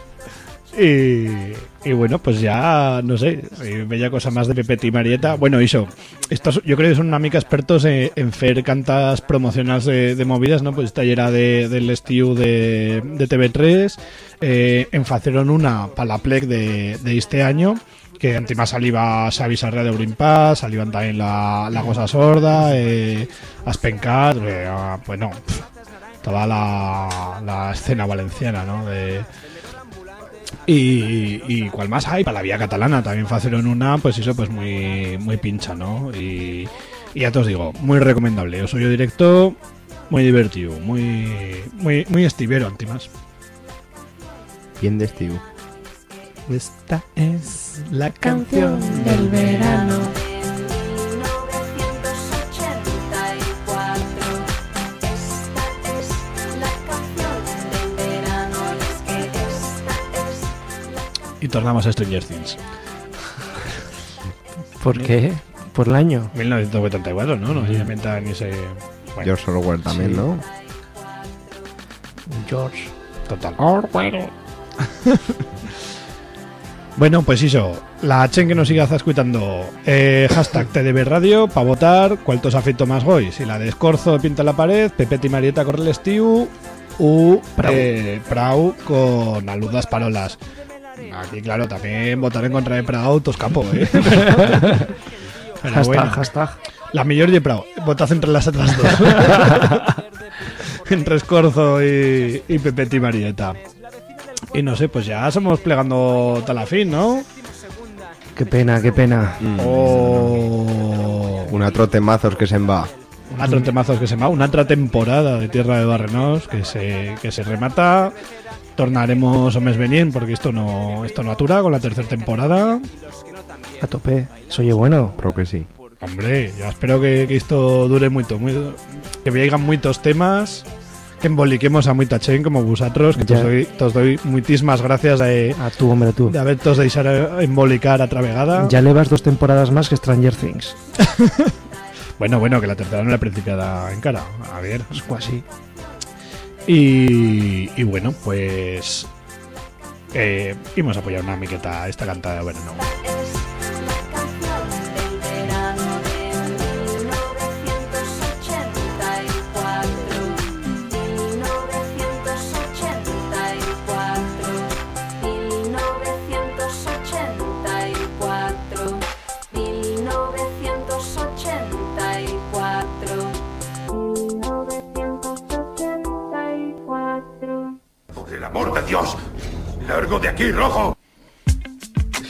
Y, y bueno, pues ya, no sé, bella cosa más de Pepe y Marieta. Bueno, Iso, estos yo creo que son una mica expertos en, en fer cantas promocionales de, de movidas, ¿no? Pues esta era de, del estiu de, de TV3, eh, en faceron una para la plec de, de este año, que encima saliva Xavi Sarria de Eurimpas, salivan también la, la Cosa Sorda, eh, Aspencat, eh, ah, bueno, pf, toda la, la escena valenciana, ¿no? De, y, y cuál más hay para la vía catalana también facieron una pues eso pues muy muy pincha no y, y ya te os digo muy recomendable os oyo directo muy divertido muy muy muy estivero antimas Bien de Steve. Esta es la canción del verano. Tornamos a Stranger Things. ¿Por qué? ¿Por el año? 1984, ¿no? No se inventan ese. Bueno, George Orwell también, sí. ¿no? George. Total. Bueno, pues eso, la chen que nos siga escuchando eh, hashtag TDB Radio para votar cuál tos afecto más hoy, si la de Escorzo pinta la pared, Pepete y Marieta corre el estiu u Prau. eh, Prau con aludas parolas. Aquí claro, también votar en contra de Prau tos capo, eh. Pero Hashtag, bueno. hashtag. La mejor de Prau, votad entre las otras dos. entre Escorzo y, y Marieta. Y no sé, pues ya somos plegando tal a fin, ¿no? Qué pena, qué pena. Mm. O Un otro temazos que se va. un otro temazos que se llama, una otra temporada de Tierra de Barrenos que se, que se remata. Tornaremos o mes venien porque esto no esto no atura con la tercera temporada. A tope. Eso oye bueno. Creo que sí. Hombre, yo espero que, que esto dure mucho, muy, que vengan muchos temas, que emboliquemos a mucha chen como vosotros, que tos doy, tos doy muchísimas gracias de, A tú, hombre, tú. de haber tos deixar embolicar a travegada. Ya llevas dos temporadas más que Stranger Things. Bueno, bueno, que la tercera no la principiada en cara. A ver. Es así. Y, y bueno, pues. Eh, íbamos a apoyar una miqueta esta cantada de verano. Dios, largo de aquí, rojo.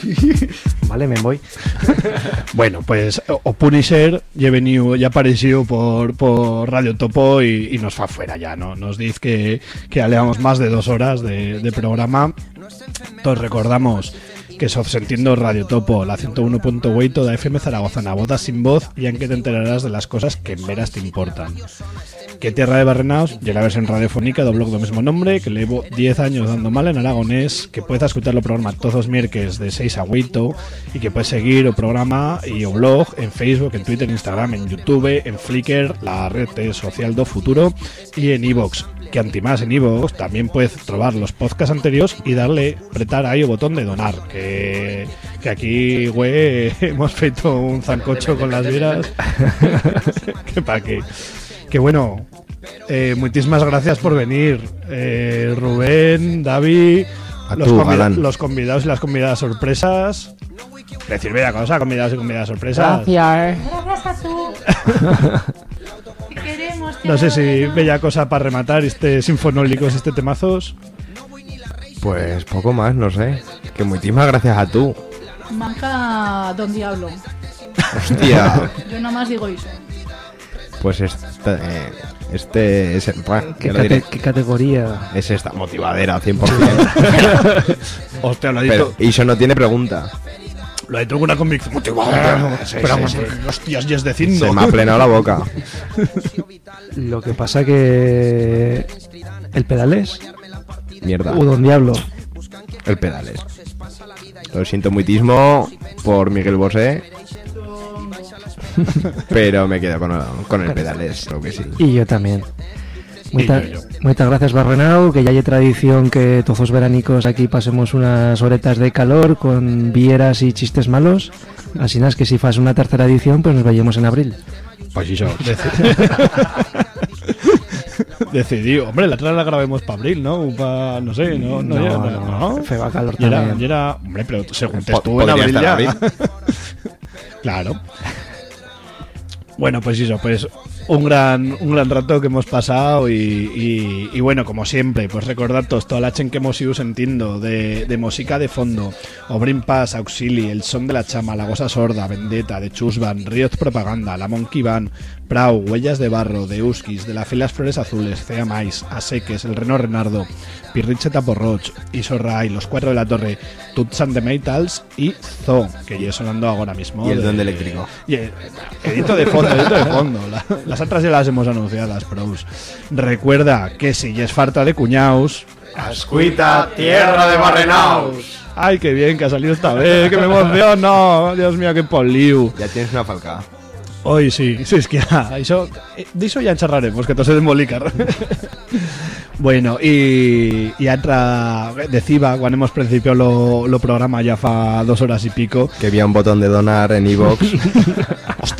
Vale, me voy. Bueno, pues o Punisher ya venido, ya apareció por, por Radio Topo y, y nos fa fuera ya, ¿no? Nos dice que, que ya llevamos más de dos horas de, de programa. Todos recordamos que sos entiendo Radio Topo, la 101.8 de FM Zaragoza, na boda sin voz, y en que te enterarás de las cosas que en veras te importan. Que Tierra de Barrenaos, y la versión radiofónica do blog do mismo nombre, que llevo 10 años dando mal en aragonés, que puedes escuchar el programa todos los miércoles de 6 a 8, y que puedes seguir el programa y o blog en Facebook, en Twitter, en Instagram, en YouTube, en Flickr, la red social do futuro, y en iVoox que antimás en iVoox también puedes probar los podcasts anteriores y darle, apretar ahí el botón de donar. Que, que aquí, güey, hemos feito un zancocho con las viras. que pa' que. Que bueno, eh, muchísimas gracias por venir. Eh, Rubén, David, los, tú, convida- los convidados y las convidadas sorpresas. Decir bella cosa, convidados y convidadas sorpresas. Gracias a tú. Te queremos. te No sé si bella cosa para rematar este sinfonólicos, este temazos. Pues poco más, no sé. Que muchísimas gracias a tú. Manca Don Diablo. Hostia. Yo nomás digo eso. Pues este, este es, bueno, ¿Qué, ya lo cate- diré. qué categoría? es esta motivadera 100%. Hostia, lo ha Pero, dicho. y eso no tiene pregunta. Lo ha dicho con una convicción Pero vamos, sí. hostias, y es diciendo. Se me ha plenado la boca. Lo que pasa que... ¿El pedales? Mierda. ¿O Don Diablo? El pedales. Lo siento muchísimo por Miguel Bosé. Pero me quedo con, con el pedales, creo que sí. Y yo también. Yo. Muchas gracias Barrenau, que ya hay tradición que todos los veranicos aquí pasemos unas horetas de calor con vieras y chistes malos. Así es que si fas una tercera edición, pues nos vayamos en abril. Pues eso. deci- Decidí, hombre, la otra la grabemos para abril, ¿no? Pa, no sé, no, no, No, ya- no, fe va calor Y era, también. y era- hombre, pero según te estuvo en abril ya. abril. claro. Bueno, pues eso, pues un gran, un gran rato que hemos pasado y, y- y bueno, como siempre, pues recordar todos toda la chen que hemos ido sintiendo de, de música de fondo, Obrin Pass, Auxili, El Son de la Chama, La Gosa Sorda, Vendetta, de Chusban, Riot Propaganda, La Monkey Band, Prau, Huellas de Barro, de Uskis, de La Fe y las Flores Azules, Cea Mais, Aseques, El Reno Renardo, Pirriche Taporroch, Isorra y Los Cuatro de la Torre, Tutsan de Metals y Zo, que ya sonando ahora mismo. Y el de- Duende Eléctrico. y el- edito de fondo, edito de fondo. La- las otras ya las hemos anunciado, las pros. Recuerda que si ya es falta de cuñaos. Ascuita, tierra de barrenaos. Ay, qué bien que ha salido esta vez, que me emociono. Dios mío, qué poliu. Ya tienes una falcada. Hoy sí, sí, es que ah, iso, eh, diso ya encharraremos, que todo se desmolicar. Bueno, y, y otra decía, cuando hemos principio lo, lo programa ya fa dos horas y pico, Que había un botón de donar en iVoox.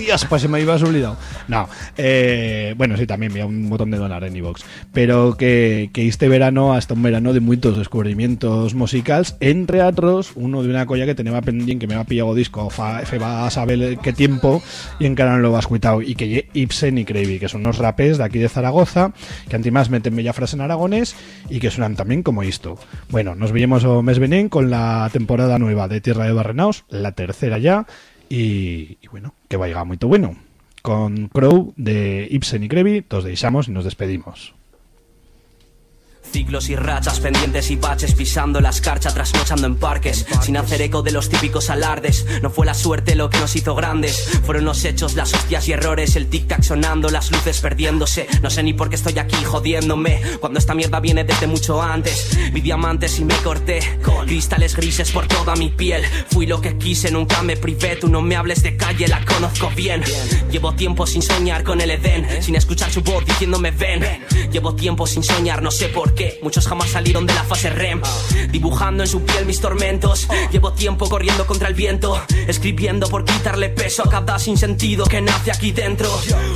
Hostias, pues se me ibas olvidado. No, eh, bueno, sí, también había un botón de donar en iVox. Pero que, este verano, hasta un verano de muchos descubrimientos musicales, entre otros, uno de una colla que tenía pendiente, que me ha pillado disco, fe va a saber qué tiempo, y en canal lo vas cuitado. Y que Ibsen y Cravey, que son unos rapes de aquí de Zaragoza, que antimás meten bella frase en aragonés, y que suenan también como esto. Bueno, nos veíamos o mes venén con la temporada nueva de Tierra de Barrenaos, la tercera ya, y, bueno, que vaya muy bueno. Con Crow de Ibsen y Crevi, nos deixamos y nos despedimos. Ciclos y rachas, pendientes y baches, pisando la escarcha, trasnochando en parques, sin hacer eco de los típicos alardes. No fue la suerte lo que nos hizo grandes, fueron los hechos, las hostias y errores, el tic-tac sonando, las luces perdiéndose. No sé ni por qué estoy aquí jodiéndome, cuando esta mierda viene desde mucho antes. Vi diamantes y me corté, cristales grises por toda mi piel. Fui lo que quise, nunca me privé, tú no me hables de calle, la conozco bien. Llevo tiempo sin soñar con el Edén, sin escuchar su voz diciéndome ven. Llevo tiempo sin soñar, no sé por qué. Muchos jamás salieron de la fase REM, dibujando en su piel mis tormentos. Llevo tiempo corriendo contra el viento, escribiendo por quitarle peso a cada sinsentido que nace aquí dentro.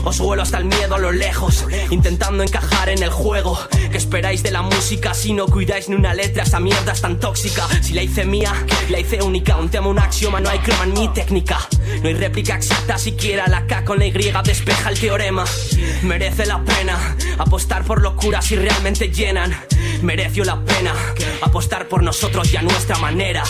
Os vuelo hasta el miedo a lo lejos, intentando encajar en el juego. ¿Qué esperáis de la música si no cuidáis ni una letra? Esta mierda es tan tóxica. Si la hice mía, la hice única. Un tema, un axioma, no hay croma ni técnica. No hay réplica exacta, siquiera la K con la Y despeja el teorema. Merece la pena apostar por locuras si realmente llenan. Mereció la pena apostar por nosotros y a nuestra manera.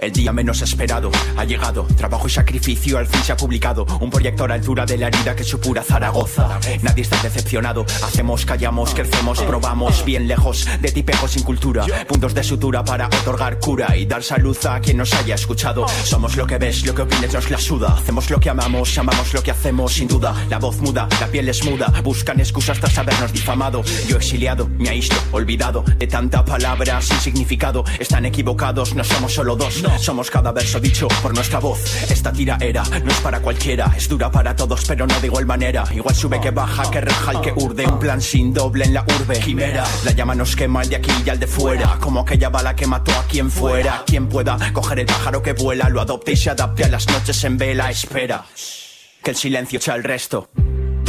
El día menos esperado ha llegado. Trabajo y sacrificio al fin se ha publicado. Un proyecto a la altura de la herida que supura Zaragoza. Nadie está decepcionado. Hacemos, callamos, crecemos, probamos. Bien lejos de tipejos sin cultura. Puntos de sutura para otorgar cura y dar salud a quien nos haya escuchado. Somos lo que ves, lo que opines nos la suda. Hacemos lo que amamos, amamos lo que hacemos sin duda. La voz muda, la piel es muda. Buscan excusas tras habernos difamado. Yo exiliado, me aíslo, olvidado de tanta palabra sin significado. Están equivocados, no somos solo dos. Somos cada verso dicho por nuestra voz. Esta tira era, no es para cualquiera. Es dura para todos, pero no de igual manera. Igual sube que baja, que raja el que urde. Un plan sin doble en la urbe. Quimera, la llama nos quema el de aquí y al de fuera. Como aquella bala que mató a quien fuera. Quien pueda coger el pájaro que vuela, lo adopte y se adapte a las noches en vela. Espera, que el silencio echa el resto.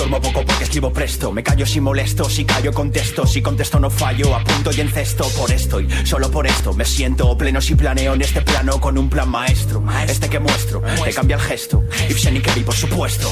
Duermo poco porque escribo presto. Me callo si molesto, si callo contesto. Si contesto no fallo, apunto y encesto. Por esto y solo por esto Me siento pleno si planeo en este plano Con un plan maestro. Este que muestro, te cambia el gesto. Ibsen y Kelly por supuesto